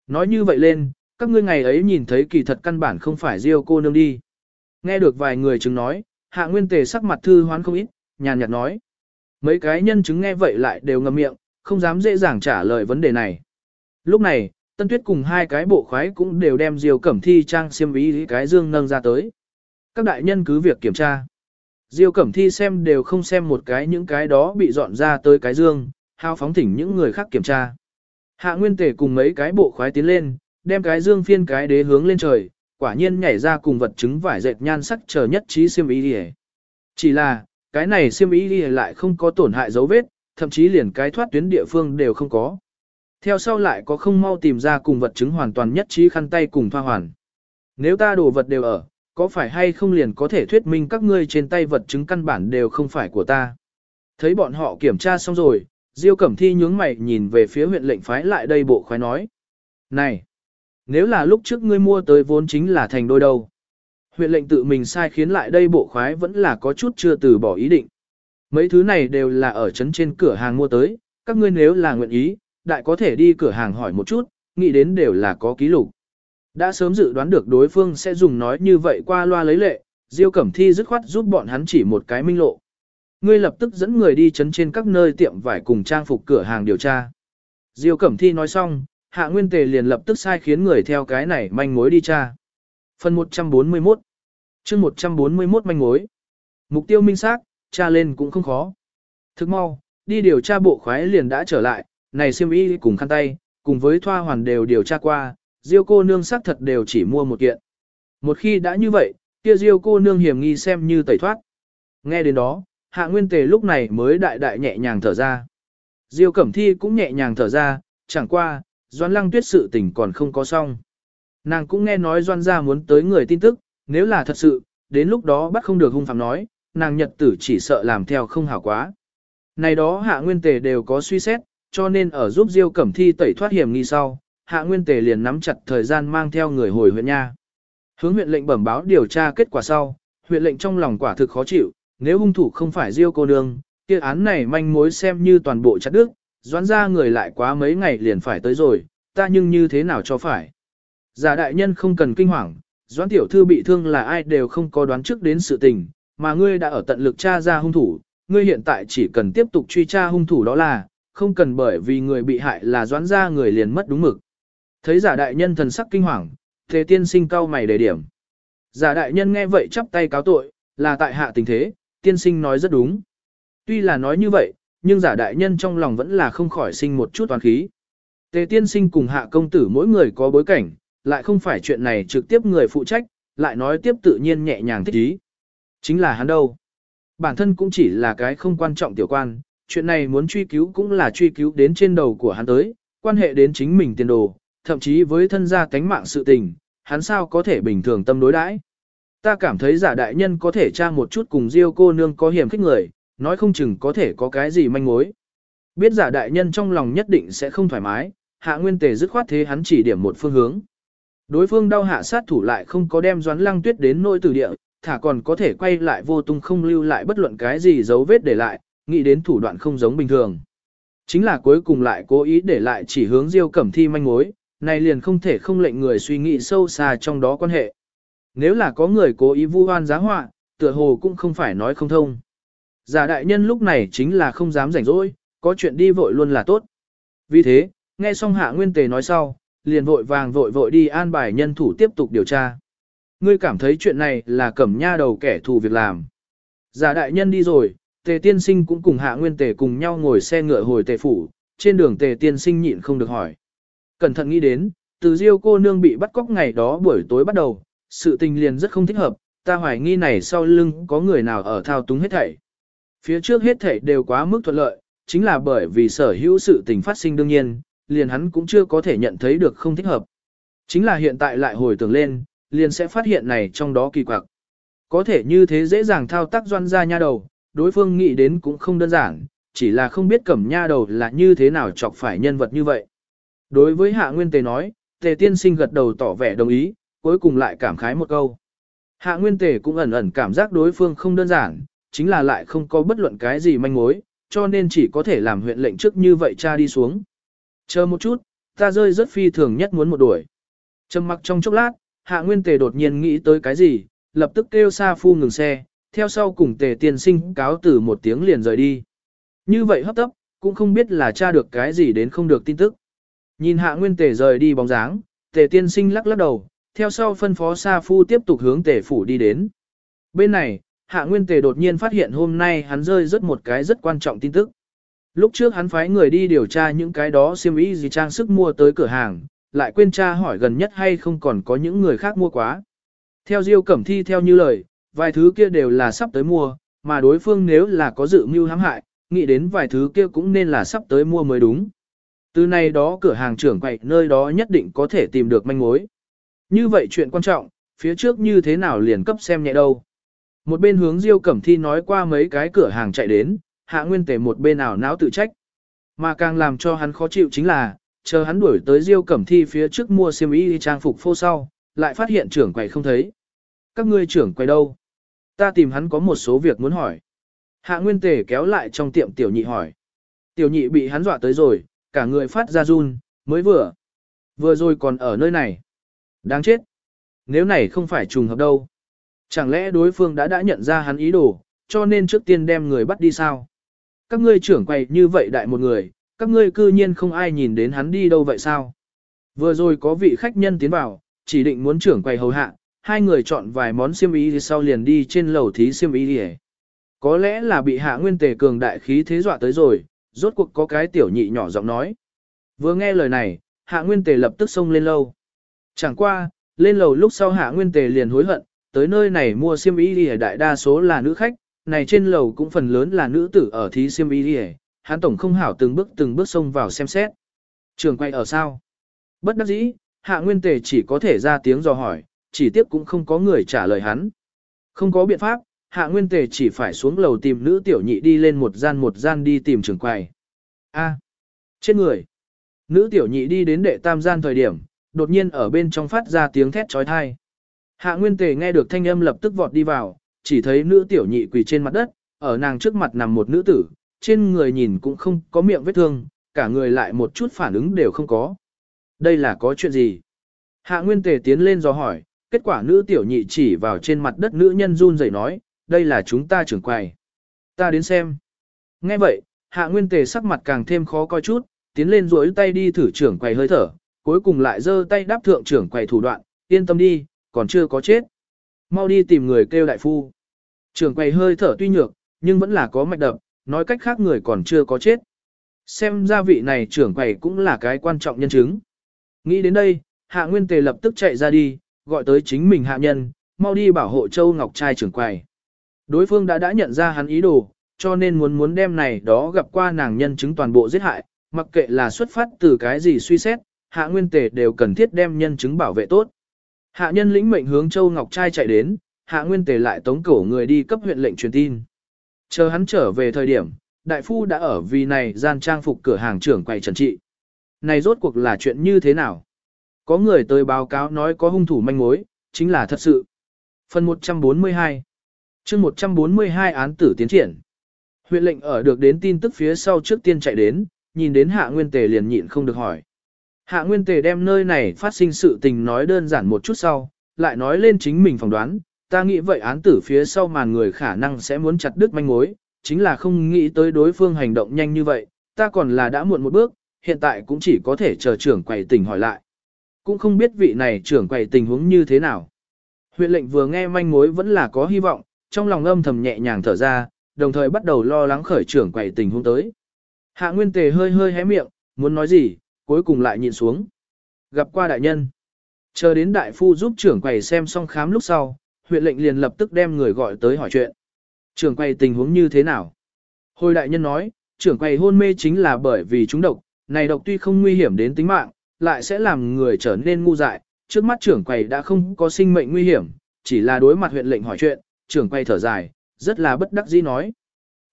Nói như vậy lên, các ngươi ngày ấy nhìn thấy kỳ thật căn bản không phải riêu cô nương đi. Nghe được vài người chứng nói, hạ nguyên tề sắc mặt thư hoán không ít, nhàn nhạt nói. Mấy cái nhân chứng nghe vậy lại đều ngậm miệng, không dám dễ dàng trả lời vấn đề này. Lúc này, Tân Tuyết cùng hai cái bộ khoái cũng đều đem diều Cẩm Thi trang xiêm ý cái dương nâng ra tới. Các đại nhân cứ việc kiểm tra. Diêu Cẩm Thi xem đều không xem một cái những cái đó bị dọn ra tới cái dương, hao phóng thỉnh những người khác kiểm tra. Hạ Nguyên Tề cùng mấy cái bộ khoái tiến lên, đem cái dương phiên cái đế hướng lên trời, quả nhiên nhảy ra cùng vật chứng vải dệt nhan sắc chờ nhất trí xiêm ý đi Chỉ là, cái này xiêm ý đi lại không có tổn hại dấu vết, thậm chí liền cái thoát tuyến địa phương đều không có. Theo sau lại có không mau tìm ra cùng vật chứng hoàn toàn nhất trí khăn tay cùng thoa hoàn. Nếu ta đồ vật đều ở, có phải hay không liền có thể thuyết minh các ngươi trên tay vật chứng căn bản đều không phải của ta. Thấy bọn họ kiểm tra xong rồi, Diêu Cẩm Thi nhướng mày nhìn về phía huyện lệnh phái lại đây bộ khoái nói. Này, nếu là lúc trước ngươi mua tới vốn chính là thành đôi đâu. Huyện lệnh tự mình sai khiến lại đây bộ khoái vẫn là có chút chưa từ bỏ ý định. Mấy thứ này đều là ở trấn trên cửa hàng mua tới, các ngươi nếu là nguyện ý, đại có thể đi cửa hàng hỏi một chút, nghĩ đến đều là có ký lục. Đã sớm dự đoán được đối phương sẽ dùng nói như vậy qua loa lấy lệ, Diêu Cẩm Thi dứt khoát giúp bọn hắn chỉ một cái minh lộ. Ngươi lập tức dẫn người đi chấn trên các nơi tiệm vải cùng trang phục cửa hàng điều tra. Diêu Cẩm Thi nói xong, Hạ Nguyên Tề liền lập tức sai khiến người theo cái này manh mối đi tra. Phần 141 chương 141 manh mối. Mục tiêu minh xác, tra lên cũng không khó. Thức mau, đi điều tra bộ khoái liền đã trở lại, này siêm y cùng khăn tay, cùng với thoa hoàn đều điều tra qua, Diêu cô nương xác thật đều chỉ mua một kiện. Một khi đã như vậy, kia Diêu cô nương hiểm nghi xem như tẩy thoát. Nghe đến đó, Hạ Nguyên Tề lúc này mới đại đại nhẹ nhàng thở ra. Diêu Cẩm Thi cũng nhẹ nhàng thở ra, chẳng qua, Doan Lăng Tuyết sự tình còn không có xong. Nàng cũng nghe nói Doan gia muốn tới người tin tức, nếu là thật sự, đến lúc đó bắt không được hung phạm nói, nàng nhật tử chỉ sợ làm theo không hảo quá. Này đó Hạ Nguyên Tề đều có suy xét, cho nên ở giúp Diêu Cẩm Thi tẩy thoát hiểm nghi sau, Hạ Nguyên Tề liền nắm chặt thời gian mang theo người hồi huyện nha. Hướng huyện lệnh bẩm báo điều tra kết quả sau, huyện lệnh trong lòng quả thực khó chịu, nếu hung thủ không phải Diêu cô nương, kia án này manh mối xem như toàn bộ chặt đứt, doãn ra người lại quá mấy ngày liền phải tới rồi, ta nhưng như thế nào cho phải. Giả đại nhân không cần kinh hoàng, doãn tiểu thư bị thương là ai đều không có đoán trước đến sự tình, mà ngươi đã ở tận lực tra ra hung thủ, ngươi hiện tại chỉ cần tiếp tục truy tra hung thủ đó là, không cần bởi vì người bị hại là doãn ra người liền mất đúng mực. Thấy giả đại nhân thần sắc kinh hoàng, thế tiên sinh cao mày đề điểm. Giả đại nhân nghe vậy chắp tay cáo tội, là tại hạ tình thế, tiên sinh nói rất đúng. Tuy là nói như vậy, nhưng giả đại nhân trong lòng vẫn là không khỏi sinh một chút toán khí. Tề tiên sinh cùng hạ công tử mỗi người có bối cảnh, lại không phải chuyện này trực tiếp người phụ trách, lại nói tiếp tự nhiên nhẹ nhàng thích ý. Chính là hắn đâu. Bản thân cũng chỉ là cái không quan trọng tiểu quan, chuyện này muốn truy cứu cũng là truy cứu đến trên đầu của hắn tới, quan hệ đến chính mình tiền đồ, thậm chí với thân gia cánh mạng sự tình, hắn sao có thể bình thường tâm đối đãi. Ta cảm thấy giả đại nhân có thể tra một chút cùng Diêu cô nương có hiểm khích người, nói không chừng có thể có cái gì manh mối. Biết giả đại nhân trong lòng nhất định sẽ không thoải mái, hạ nguyên tề dứt khoát thế hắn chỉ điểm một phương hướng. Đối phương đau hạ sát thủ lại không có đem doán lăng tuyết đến nỗi tử địa, thả còn có thể quay lại vô tung không lưu lại bất luận cái gì dấu vết để lại, nghĩ đến thủ đoạn không giống bình thường. Chính là cuối cùng lại cố ý để lại chỉ hướng Diêu Cẩm Thi manh mối, này liền không thể không lệnh người suy nghĩ sâu xa trong đó quan hệ. Nếu là có người cố ý vu oan giá họa, tựa hồ cũng không phải nói không thông. Giả đại nhân lúc này chính là không dám rảnh rỗi, có chuyện đi vội luôn là tốt. Vì thế, nghe xong hạ nguyên tề nói sau, liền vội vàng vội vội đi an bài nhân thủ tiếp tục điều tra. Ngươi cảm thấy chuyện này là cẩm nha đầu kẻ thù việc làm. Giả đại nhân đi rồi, tề tiên sinh cũng cùng hạ nguyên tề cùng nhau ngồi xe ngựa hồi tề phủ, trên đường tề tiên sinh nhịn không được hỏi. Cẩn thận nghĩ đến, từ diêu cô nương bị bắt cóc ngày đó buổi tối bắt đầu, sự tình liền rất không thích hợp, ta hoài nghi này sau lưng có người nào ở thao túng hết thảy. Phía trước hết thảy đều quá mức thuận lợi, chính là bởi vì sở hữu sự tình phát sinh đương nhiên, liền hắn cũng chưa có thể nhận thấy được không thích hợp. Chính là hiện tại lại hồi tưởng lên, liền sẽ phát hiện này trong đó kỳ quặc. Có thể như thế dễ dàng thao tác doan ra nha đầu, đối phương nghĩ đến cũng không đơn giản, chỉ là không biết cẩm nha đầu là như thế nào chọc phải nhân vật như vậy. Đối với hạ nguyên tề nói, tề tiên sinh gật đầu tỏ vẻ đồng ý, cuối cùng lại cảm khái một câu. Hạ nguyên tề cũng ẩn ẩn cảm giác đối phương không đơn giản, chính là lại không có bất luận cái gì manh mối, cho nên chỉ có thể làm huyện lệnh trước như vậy cha đi xuống. Chờ một chút, ta rơi rất phi thường nhất muốn một đuổi. Trầm mặc trong chốc lát, hạ nguyên tề đột nhiên nghĩ tới cái gì, lập tức kêu Sa Phu ngừng xe, theo sau cùng tề tiên sinh cáo từ một tiếng liền rời đi. Như vậy hấp tấp, cũng không biết là cha được cái gì đến không được tin tức. Nhìn hạ nguyên tề rời đi bóng dáng, tề tiên sinh lắc lắc đầu, theo sau phân phó Sa Phu tiếp tục hướng tề phủ đi đến. Bên này, hạ nguyên tề đột nhiên phát hiện hôm nay hắn rơi rất một cái rất quan trọng tin tức. Lúc trước hắn phái người đi điều tra những cái đó xiêm y gì trang sức mua tới cửa hàng, lại quên tra hỏi gần nhất hay không còn có những người khác mua quá. Theo Diêu Cẩm Thi theo như lời, vài thứ kia đều là sắp tới mua, mà đối phương nếu là có dự mưu hãm hại, nghĩ đến vài thứ kia cũng nên là sắp tới mua mới đúng. Từ nay đó cửa hàng trưởng quậy nơi đó nhất định có thể tìm được manh mối. Như vậy chuyện quan trọng, phía trước như thế nào liền cấp xem nhẹ đâu. Một bên hướng Diêu Cẩm Thi nói qua mấy cái cửa hàng chạy đến, hạ nguyên tề một bên ảo não tự trách. Mà càng làm cho hắn khó chịu chính là, chờ hắn đuổi tới Diêu Cẩm Thi phía trước mua xiêm y trang phục phô sau, lại phát hiện trưởng quầy không thấy. Các ngươi trưởng quầy đâu? Ta tìm hắn có một số việc muốn hỏi. Hạ Nguyên Tề kéo lại trong tiệm tiểu nhị hỏi. Tiểu nhị bị hắn dọa tới rồi, cả người phát ra run, mới vừa. Vừa rồi còn ở nơi này. Đáng chết. Nếu này không phải trùng hợp đâu. Chẳng lẽ đối phương đã đã nhận ra hắn ý đồ, cho nên trước tiên đem người bắt đi sao? Các ngươi trưởng quầy như vậy đại một người, các ngươi cư nhiên không ai nhìn đến hắn đi đâu vậy sao? Vừa rồi có vị khách nhân tiến vào, chỉ định muốn trưởng quầy hầu hạ, hai người chọn vài món xiêm y sau liền đi trên lầu thí xiêm y đi Có lẽ là bị hạ nguyên tề cường đại khí thế dọa tới rồi, rốt cuộc có cái tiểu nhị nhỏ giọng nói. Vừa nghe lời này, hạ nguyên tề lập tức xông lên lâu. Chẳng qua, lên lầu lúc sau hạ nguyên tề liền hối hận, tới nơi này mua xiêm y đi đại đa số là nữ khách, này trên lầu cũng phần lớn là nữ tử ở thí xiêm y đi hắn tổng không hảo từng bước từng bước xông vào xem xét. Trường quay ở sao? Bất đắc dĩ, hạ nguyên tề chỉ có thể ra tiếng dò hỏi, chỉ tiếp cũng không có người trả lời hắn. Không có biện pháp, hạ nguyên tề chỉ phải xuống lầu tìm nữ tiểu nhị đi lên một gian một gian đi tìm trường quầy. A, trên người. Nữ tiểu nhị đi đến đệ tam gian thời điểm, đột nhiên ở bên trong phát ra tiếng thét trói thai. Hạ nguyên tề nghe được thanh âm lập tức vọt đi vào, chỉ thấy nữ tiểu nhị quỳ trên mặt đất, ở nàng trước mặt nằm một nữ tử, trên người nhìn cũng không có miệng vết thương, cả người lại một chút phản ứng đều không có. Đây là có chuyện gì? Hạ Nguyên Tề tiến lên do hỏi, kết quả nữ tiểu nhị chỉ vào trên mặt đất nữ nhân run rẩy nói, đây là chúng ta trưởng quầy. Ta đến xem. Nghe vậy, Hạ Nguyên Tề sắc mặt càng thêm khó coi chút, tiến lên duỗi tay đi thử trưởng quầy hơi thở, cuối cùng lại giơ tay đáp thượng trưởng quầy thủ đoạn, yên tâm đi, còn chưa có chết. Mau đi tìm người kêu đại phu. Trưởng quầy hơi thở tuy nhược, nhưng vẫn là có mạch đập, nói cách khác người còn chưa có chết. Xem ra vị này trưởng quầy cũng là cái quan trọng nhân chứng. Nghĩ đến đây, hạ nguyên tề lập tức chạy ra đi, gọi tới chính mình hạ nhân, mau đi bảo hộ Châu Ngọc trai trưởng quầy. Đối phương đã đã nhận ra hắn ý đồ, cho nên muốn muốn đem này đó gặp qua nàng nhân chứng toàn bộ giết hại, mặc kệ là xuất phát từ cái gì suy xét, hạ nguyên tề đều cần thiết đem nhân chứng bảo vệ tốt. Hạ nhân lĩnh mệnh hướng Châu Ngọc trai chạy đến, hạ nguyên tề lại tống cổ người đi cấp huyện lệnh truyền tin. Chờ hắn trở về thời điểm, đại phu đã ở vì này gian trang phục cửa hàng trưởng quầy trần trị. Này rốt cuộc là chuyện như thế nào? Có người tới báo cáo nói có hung thủ manh mối, chính là thật sự. Phần 142 chương 142 án tử tiến triển. Huyện lệnh ở được đến tin tức phía sau trước tiên chạy đến, nhìn đến hạ nguyên tề liền nhịn không được hỏi. Hạ nguyên tề đem nơi này phát sinh sự tình nói đơn giản một chút sau, lại nói lên chính mình phỏng đoán, ta nghĩ vậy án tử phía sau màn người khả năng sẽ muốn chặt đứt manh mối, chính là không nghĩ tới đối phương hành động nhanh như vậy, ta còn là đã muộn một bước, hiện tại cũng chỉ có thể chờ trưởng quầy tỉnh hỏi lại. cũng không biết vị này trưởng quầy tình huống như thế nào. Huyện lệnh vừa nghe manh mối vẫn là có hy vọng, trong lòng âm thầm nhẹ nhàng thở ra, đồng thời bắt đầu lo lắng khởi trưởng quầy tình huống tới. Hạ Nguyên Tề hơi hơi hé miệng, muốn nói gì, cuối cùng lại nhìn xuống. Gặp qua đại nhân. Chờ đến đại phu giúp trưởng quầy xem xong khám lúc sau, huyện lệnh liền lập tức đem người gọi tới hỏi chuyện. Trưởng quầy tình huống như thế nào? Hồi đại nhân nói, trưởng quầy hôn mê chính là bởi vì chúng độc, này độc tuy không nguy hiểm đến tính mạng, lại sẽ làm người trở nên ngu dại. Trước mắt trưởng quầy đã không có sinh mệnh nguy hiểm, chỉ là đối mặt huyện lệnh hỏi chuyện, trưởng quầy thở dài, rất là bất đắc dĩ nói.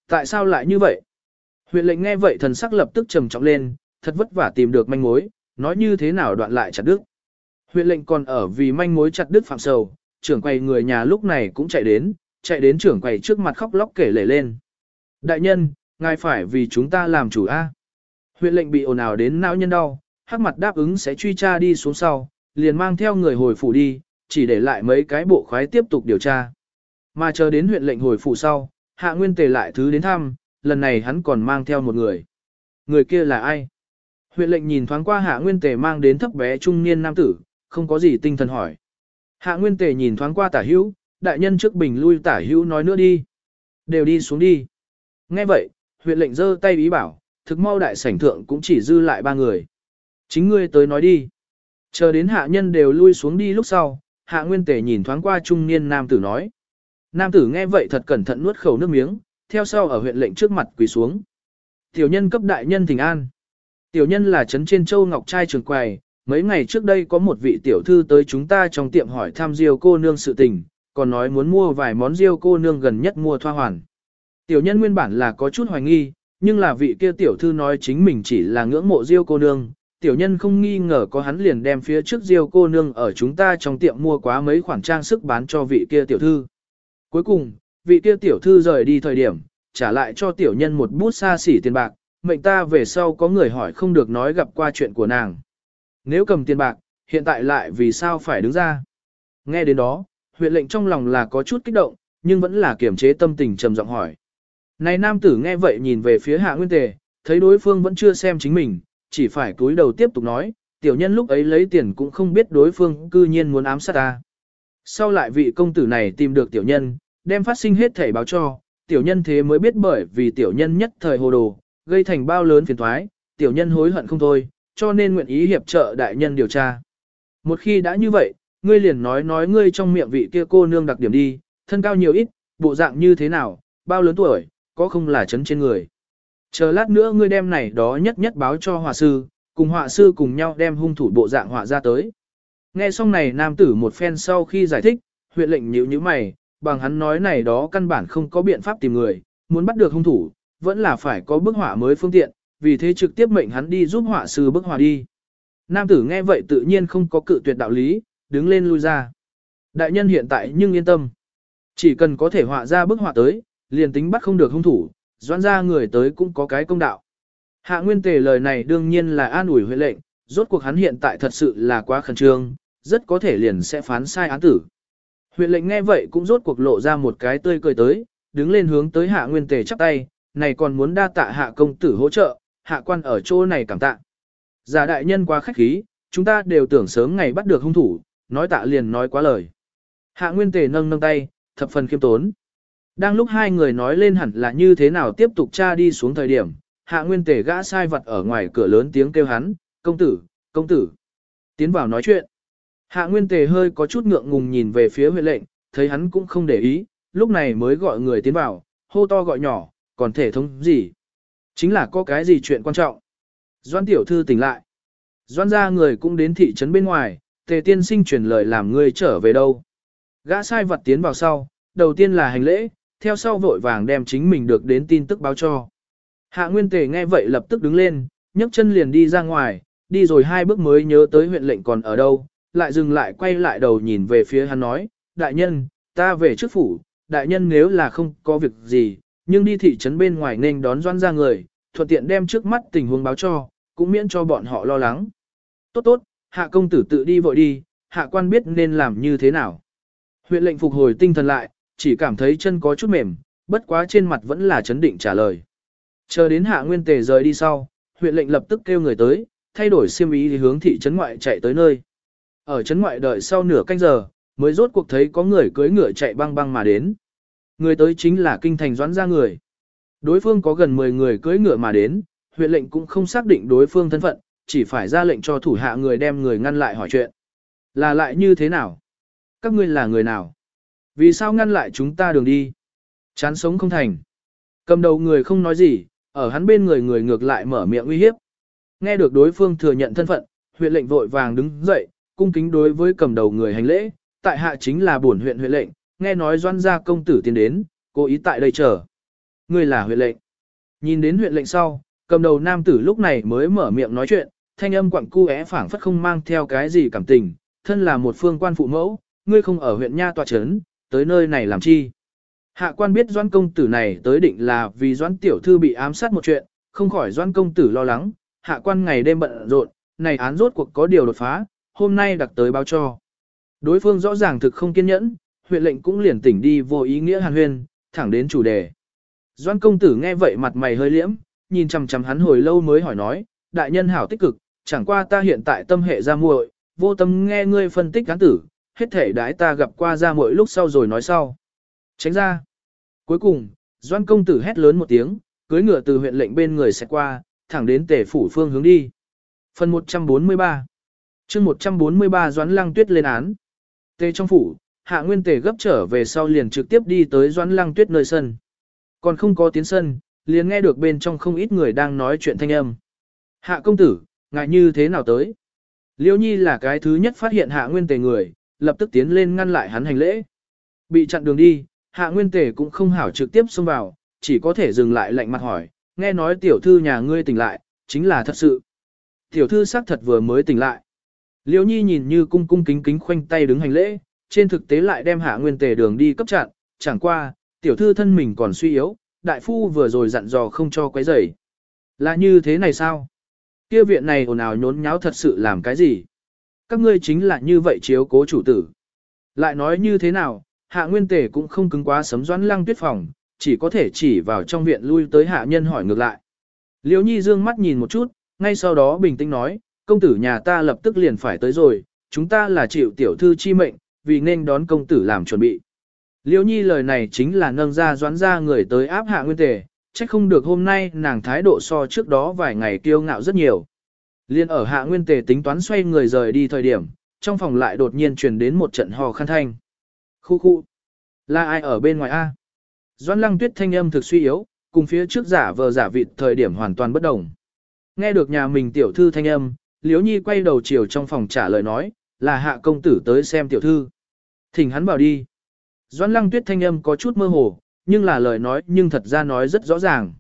Tại sao lại như vậy? Huyện lệnh nghe vậy thần sắc lập tức trầm trọng lên, thật vất vả tìm được manh mối, nói như thế nào đoạn lại chặt đứt. Huyện lệnh còn ở vì manh mối chặt đứt phạm sầu, trưởng quầy người nhà lúc này cũng chạy đến, chạy đến trưởng quầy trước mặt khóc lóc kể lể lên. Đại nhân, ngài phải vì chúng ta làm chủ A. Huyện lệnh bị ồn ào đến não nhân đau, hắc mặt đáp ứng sẽ truy tra đi xuống sau, liền mang theo người hồi phủ đi, chỉ để lại mấy cái bộ khoái tiếp tục điều tra. Mà chờ đến huyện lệnh hồi phủ sau, hạ nguyên tề lại thứ đến thăm, lần này hắn còn mang theo một người. Người kia là ai? Huyện lệnh nhìn thoáng qua hạ nguyên tề mang đến thấp bé trung niên nam tử, không có gì tinh thần hỏi. Hạ nguyên tề nhìn thoáng qua tả hữu, đại nhân trước bình lui tả hữu nói nữa đi. Đều đi xuống đi. Nghe vậy, huyện lệnh giơ tay ý bảo, thực mau đại sảnh thượng cũng chỉ dư lại ba người. Chính ngươi tới nói đi. Chờ đến hạ nhân đều lui xuống đi lúc sau, hạ nguyên tề nhìn thoáng qua trung niên nam tử nói. Nam tử nghe vậy thật cẩn thận nuốt khẩu nước miếng, theo sau ở huyện lệnh trước mặt quỳ xuống. Tiểu nhân cấp đại nhân thỉnh an. Tiểu nhân là trấn trên châu Ngọc Trai trường quầy, mấy ngày trước đây có một vị tiểu thư tới chúng ta trong tiệm hỏi thăm Diêu cô nương sự tình, còn nói muốn mua vài món Diêu cô nương gần nhất mua thoa hoàn. Tiểu nhân nguyên bản là có chút hoài nghi, nhưng là vị kia tiểu thư nói chính mình chỉ là ngưỡng mộ Diêu cô nương, tiểu nhân không nghi ngờ có hắn liền đem phía trước Diêu cô nương ở chúng ta trong tiệm mua quá mấy khoản trang sức bán cho vị kia tiểu thư. Cuối cùng, vị kia tiểu thư rời đi thời điểm, trả lại cho tiểu nhân một bút xa xỉ tiền bạc, mệnh ta về sau có người hỏi không được nói gặp qua chuyện của nàng. Nếu cầm tiền bạc, hiện tại lại vì sao phải đứng ra? Nghe đến đó, huyện lệnh trong lòng là có chút kích động, nhưng vẫn là kiềm chế tâm tình trầm giọng hỏi. Này nam tử nghe vậy nhìn về phía hạ nguyên tề, thấy đối phương vẫn chưa xem chính mình, chỉ phải cúi đầu tiếp tục nói, tiểu nhân lúc ấy lấy tiền cũng không biết đối phương cư nhiên muốn ám sát ta. Sau lại vị công tử này tìm được tiểu nhân, đem phát sinh hết thể báo cho, tiểu nhân thế mới biết bởi vì tiểu nhân nhất thời hồ đồ, gây thành bao lớn phiền thoái, tiểu nhân hối hận không thôi, cho nên nguyện ý hiệp trợ đại nhân điều tra. Một khi đã như vậy, ngươi liền nói nói ngươi trong miệng vị kia cô nương đặc điểm đi, thân cao nhiều ít, bộ dạng như thế nào, bao lớn tuổi, có không là chấn trên người. Chờ lát nữa ngươi đem này đó nhất nhất báo cho hòa sư, cùng họa sư cùng nhau đem hung thủ bộ dạng họa ra tới. Nghe xong này nam tử một phen sau khi giải thích, huyện lệnh nhíu nhíu mày, bằng hắn nói này đó căn bản không có biện pháp tìm người, muốn bắt được hung thủ, vẫn là phải có bức họa mới phương tiện, vì thế trực tiếp mệnh hắn đi giúp họa sư bức họa đi. Nam tử nghe vậy tự nhiên không có cự tuyệt đạo lý, đứng lên lui ra. Đại nhân hiện tại nhưng yên tâm. Chỉ cần có thể họa ra bức họa tới, liền tính bắt không được hung thủ, doãn ra người tới cũng có cái công đạo. Hạ nguyên tề lời này đương nhiên là an ủi huệ lệnh, rốt cuộc hắn hiện tại thật sự là quá khẩn trương, rất có thể liền sẽ phán sai án tử. Huyện lệnh nghe vậy cũng rốt cuộc lộ ra một cái tươi cười tới, đứng lên hướng tới hạ nguyên tề chắp tay, này còn muốn đa tạ hạ công tử hỗ trợ, hạ quan ở chỗ này cảm tạ. Giả đại nhân quá khách khí, chúng ta đều tưởng sớm ngày bắt được hung thủ, nói tạ liền nói quá lời. Hạ nguyên tề nâng nâng tay, thập phần khiêm tốn. Đang lúc hai người nói lên hẳn là như thế nào tiếp tục tra đi xuống thời điểm, hạ nguyên tề gã sai vật ở ngoài cửa lớn tiếng kêu hắn, công tử, công tử. Tiến vào nói chuyện. Hạ nguyên tề hơi có chút ngượng ngùng nhìn về phía huyện lệnh, thấy hắn cũng không để ý, lúc này mới gọi người tiến vào, hô to gọi nhỏ, còn thể thống gì. Chính là có cái gì chuyện quan trọng. Doan tiểu thư tỉnh lại. Doan ra người cũng đến thị trấn bên ngoài, tề tiên sinh truyền lời làm người trở về đâu. Gã sai vật tiến vào sau, đầu tiên là hành lễ, theo sau vội vàng đem chính mình được đến tin tức báo cho. Hạ Nguyên Tề nghe vậy lập tức đứng lên, nhấc chân liền đi ra ngoài, đi rồi hai bước mới nhớ tới huyện lệnh còn ở đâu, lại dừng lại quay lại đầu nhìn về phía hắn nói, đại nhân, ta về trước phủ, đại nhân nếu là không có việc gì, nhưng đi thị trấn bên ngoài nên đón doan ra người, thuận tiện đem trước mắt tình huống báo cho, cũng miễn cho bọn họ lo lắng. Tốt tốt, hạ công tử tự đi vội đi, hạ quan biết nên làm như thế nào. Huyện lệnh phục hồi tinh thần lại, chỉ cảm thấy chân có chút mềm, bất quá trên mặt vẫn là chấn định trả lời. Chờ đến hạ nguyên tề rời đi sau, huyện lệnh lập tức kêu người tới, thay đổi xiêm ý thì hướng thị trấn ngoại chạy tới nơi. Ở chấn ngoại đợi sau nửa canh giờ, mới rốt cuộc thấy có người cưỡi ngựa chạy băng băng mà đến. Người tới chính là kinh thành doãn ra người. Đối phương có gần 10 người cưỡi ngựa mà đến, huyện lệnh cũng không xác định đối phương thân phận, chỉ phải ra lệnh cho thủ hạ người đem người ngăn lại hỏi chuyện. Là lại như thế nào? Các ngươi là người nào? Vì sao ngăn lại chúng ta đường đi? Chán sống không thành. Cầm đầu người không nói gì, ở hắn bên người người ngược lại mở miệng uy hiếp. Nghe được đối phương thừa nhận thân phận, huyện lệnh vội vàng đứng dậy, cung kính đối với cầm đầu người hành lễ, tại hạ chính là bổn huyện huyện lệnh, nghe nói doan gia công tử tiến đến, cố ý tại đây chờ. Người là huyện lệnh. Nhìn đến huyện lệnh sau, cầm đầu nam tử lúc này mới mở miệng nói chuyện, thanh âm quặng cu é phảng phất không mang theo cái gì cảm tình, thân là một phương quan phụ mẫu, ngươi không ở huyện nha tòa trấn, tới nơi này làm chi? Hạ quan biết doan công tử này tới định là vì doan tiểu thư bị ám sát một chuyện, không khỏi doan công tử lo lắng, hạ quan ngày đêm bận rộn, này án rốt cuộc có điều đột phá, hôm nay đặc tới báo cho. Đối phương rõ ràng thực không kiên nhẫn, huyện lệnh cũng liền tỉnh đi vô ý nghĩa hàn huyên, thẳng đến chủ đề. Doan công tử nghe vậy mặt mày hơi liễm, nhìn chằm chằm hắn hồi lâu mới hỏi nói, đại nhân hảo tích cực, chẳng qua ta hiện tại tâm hệ ra muội, vô tâm nghe ngươi phân tích cán tử, hết thể đái ta gặp qua ra muội lúc sau rồi nói sau. Tránh ra. Cuối cùng, Doan công tử hét lớn một tiếng, cưới ngựa từ huyện lệnh bên người sẽ qua, thẳng đến tể phủ phương hướng đi. Phần 143 chương 143 Doãn Lăng Tuyết lên án. Tề trong phủ, Hạ Nguyên Tề gấp trở về sau liền trực tiếp đi tới Doãn Lăng Tuyết nơi sân. Còn không có tiến sân, liền nghe được bên trong không ít người đang nói chuyện thanh âm. Hạ công tử, ngại như thế nào tới? Liêu Nhi là cái thứ nhất phát hiện Hạ Nguyên Tề người, lập tức tiến lên ngăn lại hắn hành lễ. Bị chặn đường đi, Hạ Nguyên Tề cũng không hảo trực tiếp xông vào, chỉ có thể dừng lại lạnh mặt hỏi, nghe nói tiểu thư nhà ngươi tỉnh lại, chính là thật sự. Tiểu thư xác thật vừa mới tỉnh lại. Liêu Nhi nhìn như cung cung kính kính khoanh tay đứng hành lễ, trên thực tế lại đem Hạ Nguyên Tề đường đi cấp chặn, chẳng qua, tiểu thư thân mình còn suy yếu, đại phu vừa rồi dặn dò không cho quấy rầy. Là như thế này sao? Kia viện này ồn ào nhốn nháo thật sự làm cái gì? Các ngươi chính là như vậy chiếu cố chủ tử. Lại nói như thế nào, hạ nguyên tề cũng không cứng quá sấm doãn lăng tuyết phòng, chỉ có thể chỉ vào trong viện lui tới hạ nhân hỏi ngược lại. Liêu nhi dương mắt nhìn một chút, ngay sau đó bình tĩnh nói, công tử nhà ta lập tức liền phải tới rồi, chúng ta là chịu tiểu thư chi mệnh, vì nên đón công tử làm chuẩn bị. Liêu nhi lời này chính là nâng ra doãn ra người tới áp hạ nguyên tề, chắc không được hôm nay nàng thái độ so trước đó vài ngày kiêu ngạo rất nhiều. Liên ở hạ nguyên tề tính toán xoay người rời đi thời điểm, trong phòng lại đột nhiên truyền đến một trận hò khăn thanh. Khu khu. Là ai ở bên ngoài A? Doãn lăng tuyết thanh âm thực suy yếu, cùng phía trước giả vờ giả vịt thời điểm hoàn toàn bất đồng. Nghe được nhà mình tiểu thư thanh âm, Liễu Nhi quay đầu chiều trong phòng trả lời nói, là hạ công tử tới xem tiểu thư. Thỉnh hắn bảo đi. Doãn lăng tuyết thanh âm có chút mơ hồ, nhưng là lời nói nhưng thật ra nói rất rõ ràng.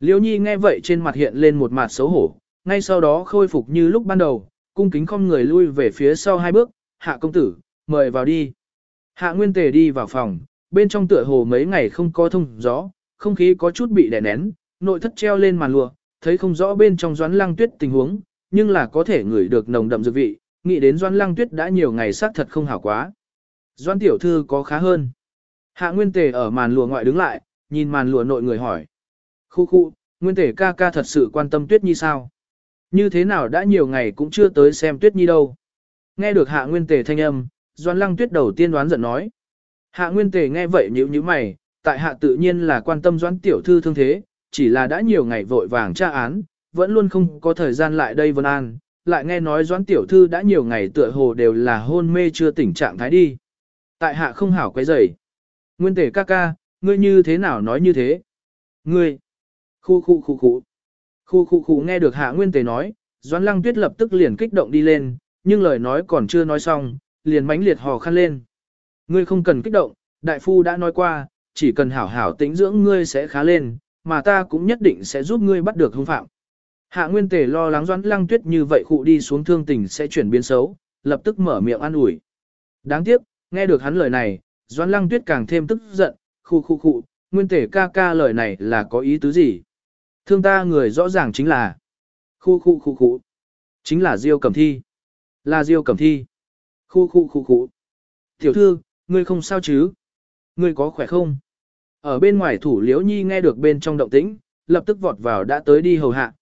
Liễu Nhi nghe vậy trên mặt hiện lên một mặt xấu hổ, ngay sau đó khôi phục như lúc ban đầu, cung kính không người lui về phía sau hai bước, hạ công tử, mời vào đi. Hạ Nguyên Tề đi vào phòng, bên trong tựa hồ mấy ngày không có thông gió, không khí có chút bị đè nén, nội thất treo lên màn lụa, thấy không rõ bên trong doãn lăng tuyết tình huống, nhưng là có thể ngửi được nồng đậm dược vị, nghĩ đến doan lăng tuyết đã nhiều ngày xác thật không hảo quá. doan tiểu thư có khá hơn. Hạ Nguyên Tề ở màn lụa ngoại đứng lại, nhìn màn lụa nội người hỏi. Khu khu, Nguyên Tề ca ca thật sự quan tâm Tuyết Nhi sao? Như thế nào đã nhiều ngày cũng chưa tới xem Tuyết Nhi đâu? Nghe được Hạ Nguyên Tề thanh âm, Doan Lăng Tuyết đầu tiên đoán giận nói. Hạ Nguyên Tề nghe vậy nhíu nhíu mày, tại hạ tự nhiên là quan tâm Doan tiểu thư thương thế, chỉ là đã nhiều ngày vội vàng tra án, vẫn luôn không có thời gian lại đây vân an, lại nghe nói doãn tiểu thư đã nhiều ngày tựa hồ đều là hôn mê chưa tỉnh trạng thái đi. Tại hạ không hảo quấy rầy. Nguyên Tề ca ca, ngươi như thế nào nói như thế? Ngươi. Khu khu khu khu. Khu khu khu nghe được Hạ Nguyên Tề nói, doãn Lăng Tuyết lập tức liền kích động đi lên, nhưng lời nói còn chưa nói xong, liền mãnh liệt hò khăn lên. Ngươi không cần kích động, đại phu đã nói qua, chỉ cần hảo hảo tĩnh dưỡng ngươi sẽ khá lên, mà ta cũng nhất định sẽ giúp ngươi bắt được hung phạm. Hạ Nguyên Tề lo lắng Doãn Lăng Tuyết như vậy khụ đi xuống thương tình sẽ chuyển biến xấu, lập tức mở miệng an ủi. Đáng tiếc, nghe được hắn lời này, Doãn Lăng Tuyết càng thêm tức giận, khu khu khụ, Nguyên Tề ca ca lời này là có ý tứ gì? Thương ta người rõ ràng chính là khu khu khu khu, chính là Diêu Cẩm Thi. Là Diêu Cẩm Thi. Khu khu khu khu. Tiểu thư, ngươi không sao chứ? Ngươi có khỏe không? Ở bên ngoài thủ Liễu Nhi nghe được bên trong động tĩnh, lập tức vọt vào đã tới đi hầu hạ.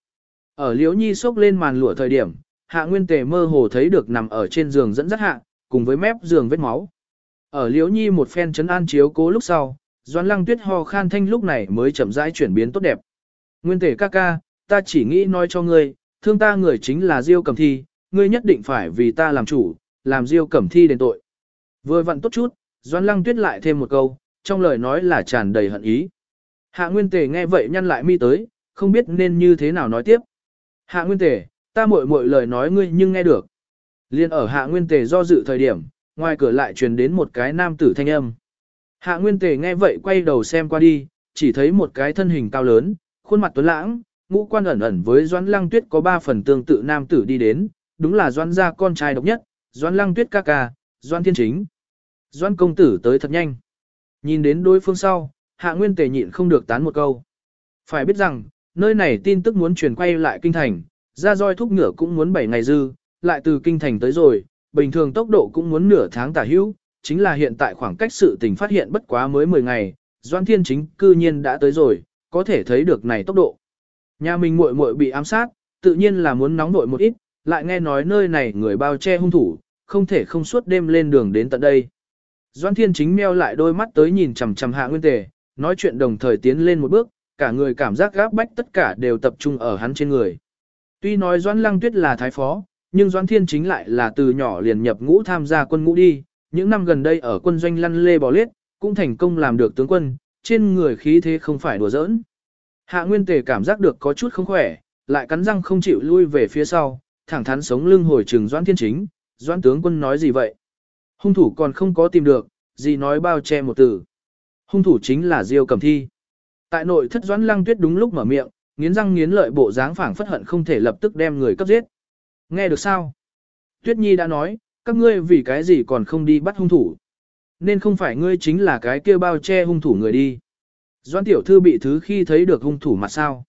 Ở Liễu Nhi xốc lên màn lụa thời điểm, hạ nguyên tề mơ hồ thấy được nằm ở trên giường dẫn dắt hạ, cùng với mép giường vết máu. Ở liễu nhi một phen chấn an chiếu cố lúc sau, doan lăng tuyết ho khan thanh lúc này mới chậm rãi chuyển biến tốt đẹp. Nguyên tề ca ca, ta chỉ nghĩ nói cho ngươi, thương ta người chính là Diêu Cẩm Thi, ngươi nhất định phải vì ta làm chủ, làm Diêu Cẩm Thi đền tội. Vừa vặn tốt chút, Doan Lăng Tuyết lại thêm một câu, trong lời nói là tràn đầy hận ý. Hạ Nguyên Tề nghe vậy nhăn lại mi tới, không biết nên như thế nào nói tiếp. Hạ Nguyên Tề, ta muội muội lời nói ngươi nhưng nghe được. Liên ở Hạ Nguyên Tề do dự thời điểm, ngoài cửa lại truyền đến một cái nam tử thanh âm. Hạ Nguyên Tề nghe vậy quay đầu xem qua đi, chỉ thấy một cái thân hình cao lớn, khuôn mặt tuấn lãng, ngũ quan ẩn ẩn với Doãn Lăng Tuyết có ba phần tương tự nam tử đi đến, đúng là Doãn gia con trai độc nhất, Doãn Lăng Tuyết ca ca, Doãn Thiên Chính. Doãn công tử tới thật nhanh. Nhìn đến đối phương sau, Hạ Nguyên Tề nhịn không được tán một câu. Phải biết rằng, nơi này tin tức muốn truyền quay lại kinh thành, ra roi thúc ngựa cũng muốn 7 ngày dư, lại từ kinh thành tới rồi, bình thường tốc độ cũng muốn nửa tháng tả hữu, chính là hiện tại khoảng cách sự tình phát hiện bất quá mới 10 ngày, Doan Thiên Chính cư nhiên đã tới rồi, có thể thấy được này tốc độ. Nhà mình muội muội bị ám sát, tự nhiên là muốn nóng nội một ít, lại nghe nói nơi này người bao che hung thủ, không thể không suốt đêm lên đường đến tận đây. Doan Thiên Chính meo lại đôi mắt tới nhìn chằm chằm Hạ Nguyên Tề, nói chuyện đồng thời tiến lên một bước, cả người cảm giác gáp bách tất cả đều tập trung ở hắn trên người. Tuy nói Doan Lăng Tuyết là thái phó, nhưng Doan Thiên Chính lại là từ nhỏ liền nhập ngũ tham gia quân ngũ đi, những năm gần đây ở quân doanh lăn lê bò lết, cũng thành công làm được tướng quân, trên người khí thế không phải đùa giỡn. Hạ Nguyên Tề cảm giác được có chút không khỏe, lại cắn răng không chịu lui về phía sau, thẳng thắn sống lưng hồi trừng Doãn Thiên Chính, Doãn tướng quân nói gì vậy? Hung thủ còn không có tìm được, gì nói bao che một từ. Hung thủ chính là Diêu Cẩm Thi. Tại nội thất Doãn Lăng Tuyết đúng lúc mở miệng, nghiến răng nghiến lợi bộ dáng phảng phất hận không thể lập tức đem người cấp giết. Nghe được sao? Tuyết Nhi đã nói, các ngươi vì cái gì còn không đi bắt hung thủ? Nên không phải ngươi chính là cái kia bao che hung thủ người đi. Doan tiểu thư bị thứ khi thấy được hung thủ mặt sao.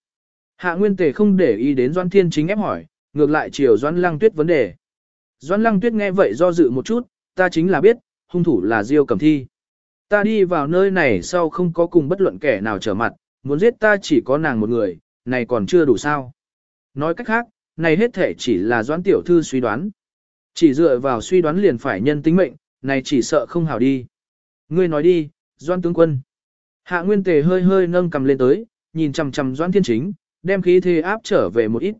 Hạ nguyên tề không để ý đến Doan thiên chính ép hỏi, ngược lại chiều Doan lăng tuyết vấn đề. Doan lăng tuyết nghe vậy do dự một chút, ta chính là biết, hung thủ là Diêu Cẩm Thi. Ta đi vào nơi này sau không có cùng bất luận kẻ nào trở mặt, muốn giết ta chỉ có nàng một người, này còn chưa đủ sao. Nói cách khác, này hết thể chỉ là doãn tiểu thư suy đoán. Chỉ dựa vào suy đoán liền phải nhân tính mệnh, này chỉ sợ không hảo đi. Ngươi nói đi, doãn tướng quân. Hạ Nguyên Tề hơi hơi nâng cầm lên tới, nhìn chằm chằm doãn Thiên Chính, đem khí thế áp trở về một ít.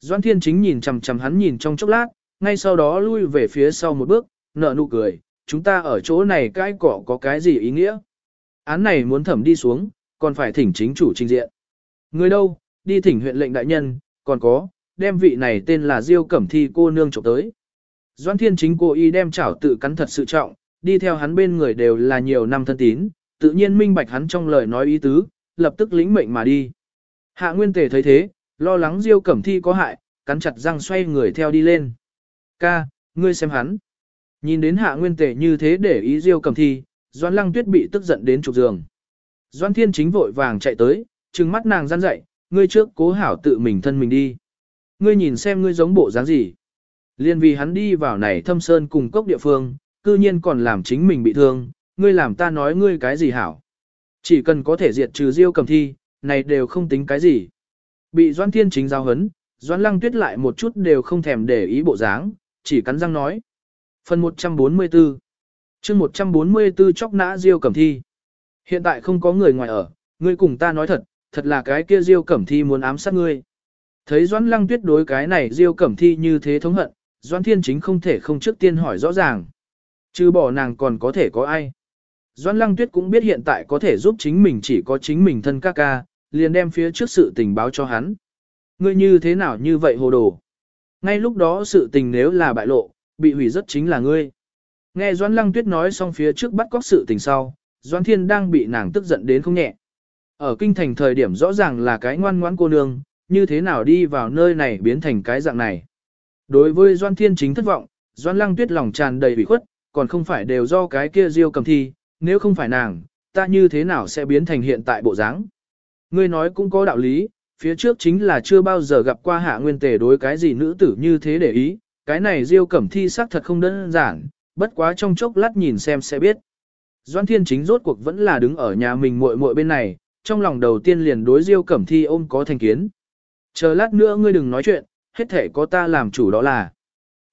Doãn Thiên Chính nhìn chằm chằm hắn nhìn trong chốc lát, ngay sau đó lui về phía sau một bước, nở nụ cười, chúng ta ở chỗ này cái cỏ có cái gì ý nghĩa? Án này muốn thẩm đi xuống, còn phải thỉnh chính chủ trình diện. Người đâu, đi thỉnh huyện lệnh đại nhân, còn có, đem vị này tên là Diêu Cẩm Thi cô nương trộm tới. Doan Thiên Chính cô y đem chảo tự cắn thật sự trọng, đi theo hắn bên người đều là nhiều năm thân tín, tự nhiên minh bạch hắn trong lời nói ý tứ, lập tức lĩnh mệnh mà đi. Hạ Nguyên Tề thấy thế, lo lắng Diêu Cẩm Thi có hại, cắn chặt răng xoay người theo đi lên. Ca, ngươi xem hắn. Nhìn đến Hạ Nguyên Tề như thế để ý Diêu Cầm Thi, Doan Lăng Tuyết bị tức giận đến trục giường. Doan Thiên chính vội vàng chạy tới, trừng mắt nàng gian dậy, ngươi trước cố hảo tự mình thân mình đi. Ngươi nhìn xem ngươi giống bộ dáng gì. Liên vì hắn đi vào này thâm sơn cùng cốc địa phương, cư nhiên còn làm chính mình bị thương, ngươi làm ta nói ngươi cái gì hảo. Chỉ cần có thể diệt trừ diêu cầm thi, này đều không tính cái gì. Bị Doan Thiên Chính giao hấn, Doan Lăng Tuyết lại một chút đều không thèm để ý bộ dáng, chỉ cắn răng nói. Phần 144 chương 144 chóc nã diêu cẩm thi. Hiện tại không có người ngoài ở, ngươi cùng ta nói thật, thật là cái kia diêu cẩm thi muốn ám sát ngươi. Thấy Doãn Lăng Tuyết đối cái này diêu cẩm thi như thế thống hận, Doãn Thiên Chính không thể không trước tiên hỏi rõ ràng. Chứ bỏ nàng còn có thể có ai. Doãn Lăng Tuyết cũng biết hiện tại có thể giúp chính mình chỉ có chính mình thân ca ca, liền đem phía trước sự tình báo cho hắn. Ngươi như thế nào như vậy hồ đồ? Ngay lúc đó sự tình nếu là bại lộ, bị hủy rất chính là ngươi. Nghe Doãn Lăng Tuyết nói xong phía trước bắt cóc sự tình sau, Doãn Thiên đang bị nàng tức giận đến không nhẹ. Ở kinh thành thời điểm rõ ràng là cái ngoan ngoãn cô nương, như thế nào đi vào nơi này biến thành cái dạng này. Đối với Doãn Thiên chính thất vọng, Doãn Lăng Tuyết lòng tràn đầy ủy khuất, còn không phải đều do cái kia diêu cầm thi, nếu không phải nàng, ta như thế nào sẽ biến thành hiện tại bộ dáng? Ngươi nói cũng có đạo lý, phía trước chính là chưa bao giờ gặp qua hạ nguyên tề đối cái gì nữ tử như thế để ý, cái này diêu cẩm thi xác thật không đơn giản, bất quá trong chốc lát nhìn xem sẽ biết. Doan Thiên Chính rốt cuộc vẫn là đứng ở nhà mình muội muội bên này, trong lòng đầu tiên liền đối diêu cẩm thi ôm có thành kiến. Chờ lát nữa ngươi đừng nói chuyện, hết thể có ta làm chủ đó là.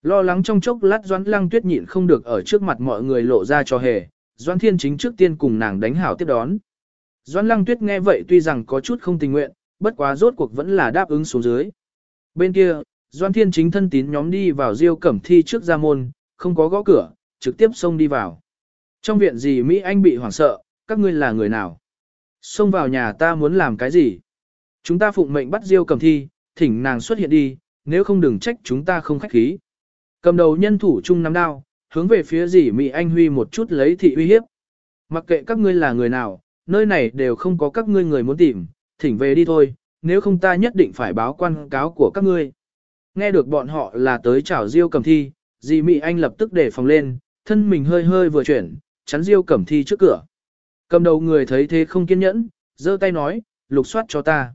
Lo lắng trong chốc lát Doãn Lăng Tuyết nhịn không được ở trước mặt mọi người lộ ra cho hề, Doãn Thiên Chính trước tiên cùng nàng đánh hảo tiếp đón. Doãn Lăng Tuyết nghe vậy tuy rằng có chút không tình nguyện, bất quá rốt cuộc vẫn là đáp ứng xuống dưới. Bên kia, Doan Thiên Chính thân tín nhóm đi vào Diêu Cẩm Thi trước ra môn, không có gõ cửa, trực tiếp xông đi vào. Trong viện gì Mỹ Anh bị hoảng sợ, các ngươi là người nào? Xông vào nhà ta muốn làm cái gì? Chúng ta phụng mệnh bắt Diêu Cẩm Thi, thỉnh nàng xuất hiện đi, nếu không đừng trách chúng ta không khách khí. Cầm đầu nhân thủ chung nắm đao, hướng về phía dì Mỹ Anh Huy một chút lấy thị uy hiếp. Mặc kệ các ngươi là người nào, nơi này đều không có các ngươi người muốn tìm, thỉnh về đi thôi, nếu không ta nhất định phải báo quan cáo của các ngươi. Nghe được bọn họ là tới chào Diêu Cẩm Thi, Di Mị Anh lập tức để phòng lên, thân mình hơi hơi vừa chuyển, chắn Diêu Cẩm Thi trước cửa. Cầm đầu người thấy thế không kiên nhẫn, giơ tay nói, lục soát cho ta.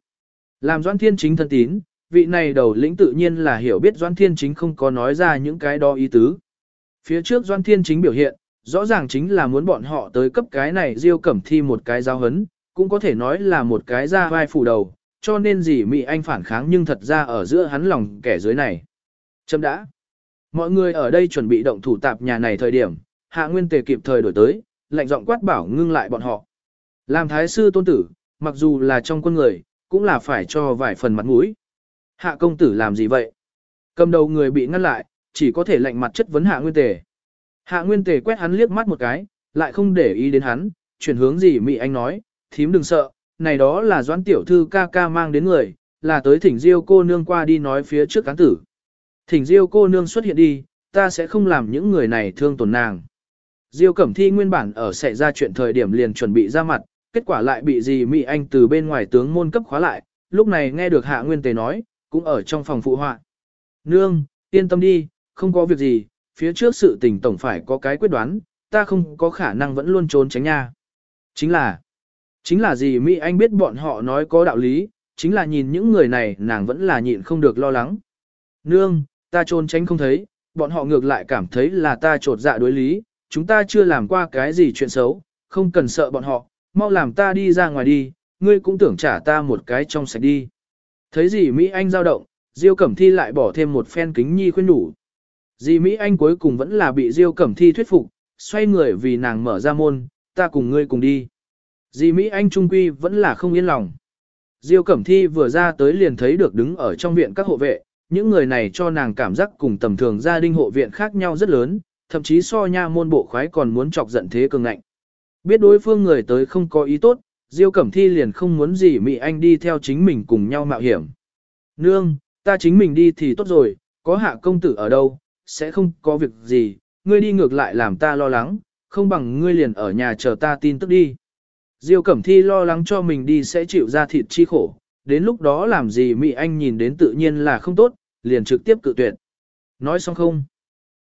Làm Doan Thiên Chính thân tín, vị này đầu lĩnh tự nhiên là hiểu biết Doan Thiên Chính không có nói ra những cái đó ý tứ. Phía trước Doan Thiên Chính biểu hiện, rõ ràng chính là muốn bọn họ tới cấp cái này Diêu Cẩm Thi một cái giao hấn, cũng có thể nói là một cái ra vai phủ đầu, cho nên gì Mỹ Anh phản kháng nhưng thật ra ở giữa hắn lòng kẻ dưới này. Chấm đã. Mọi người ở đây chuẩn bị động thủ tạp nhà này thời điểm, Hạ Nguyên Tề kịp thời đổi tới, lạnh giọng quát bảo ngưng lại bọn họ. Làm thái sư tôn tử, mặc dù là trong quân người, cũng là phải cho vài phần mặt mũi. Hạ công tử làm gì vậy? Cầm đầu người bị ngăn lại, chỉ có thể lạnh mặt chất vấn hạ nguyên tề. Hạ nguyên tề quét hắn liếc mắt một cái, lại không để ý đến hắn, chuyển hướng gì mị anh nói, thím đừng sợ, này đó là doãn tiểu thư ca ca mang đến người, là tới thỉnh diêu cô nương qua đi nói phía trước cán tử. Thỉnh diêu cô nương xuất hiện đi, ta sẽ không làm những người này thương tổn nàng. Diêu Cẩm Thi nguyên bản ở xảy ra chuyện thời điểm liền chuẩn bị ra mặt, kết quả lại bị gì Mỹ Anh từ bên ngoài tướng môn cấp khóa lại, lúc này nghe được Hạ Nguyên Tề nói, cũng ở trong phòng phụ họa. Nương, yên tâm đi, không có việc gì, phía trước sự tình tổng phải có cái quyết đoán, ta không có khả năng vẫn luôn trốn tránh nha. Chính là, chính là gì Mỹ Anh biết bọn họ nói có đạo lý, chính là nhìn những người này nàng vẫn là nhịn không được lo lắng. Nương, ta trốn tránh không thấy, bọn họ ngược lại cảm thấy là ta trột dạ đối lý, chúng ta chưa làm qua cái gì chuyện xấu, không cần sợ bọn họ, mau làm ta đi ra ngoài đi, ngươi cũng tưởng trả ta một cái trong sạch đi. Thấy gì Mỹ Anh dao động, Diêu Cẩm Thi lại bỏ thêm một phen kính nhi khuyên đủ. Dì Mỹ Anh cuối cùng vẫn là bị Diêu Cẩm Thi thuyết phục, xoay người vì nàng mở ra môn, ta cùng ngươi cùng đi. Dì Mỹ Anh trung quy vẫn là không yên lòng. Diêu Cẩm Thi vừa ra tới liền thấy được đứng ở trong viện các hộ vệ, những người này cho nàng cảm giác cùng tầm thường gia đình hộ viện khác nhau rất lớn, thậm chí so nha môn bộ khoái còn muốn chọc giận thế cường ngạnh. Biết đối phương người tới không có ý tốt, Diêu Cẩm Thi liền không muốn gì Mỹ Anh đi theo chính mình cùng nhau mạo hiểm. Nương, ta chính mình đi thì tốt rồi, có hạ công tử ở đâu, sẽ không có việc gì, ngươi đi ngược lại làm ta lo lắng, không bằng ngươi liền ở nhà chờ ta tin tức đi. Diêu Cẩm Thi lo lắng cho mình đi sẽ chịu ra thịt chi khổ, đến lúc đó làm gì Mỹ Anh nhìn đến tự nhiên là không tốt, liền trực tiếp cự tuyệt. Nói xong không?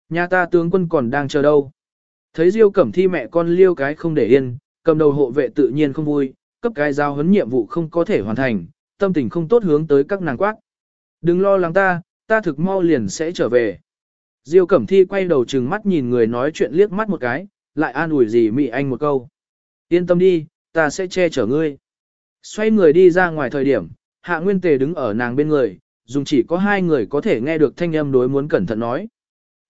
Nhà ta tướng quân còn đang chờ đâu? Thấy Diêu Cẩm Thi mẹ con liêu cái không để yên, cầm đầu hộ vệ tự nhiên không vui, cấp cái giao huấn nhiệm vụ không có thể hoàn thành, tâm tình không tốt hướng tới các nàng quát. Đừng lo lắng ta, ta thực mau liền sẽ trở về. Diêu Cẩm Thi quay đầu trừng mắt nhìn người nói chuyện liếc mắt một cái, lại an ủi gì Mị Anh một câu. Yên tâm đi, ta sẽ che chở ngươi. Xoay người đi ra ngoài thời điểm, Hạ Nguyên Tề đứng ở nàng bên người, dùng chỉ có hai người có thể nghe được thanh âm đối muốn cẩn thận nói.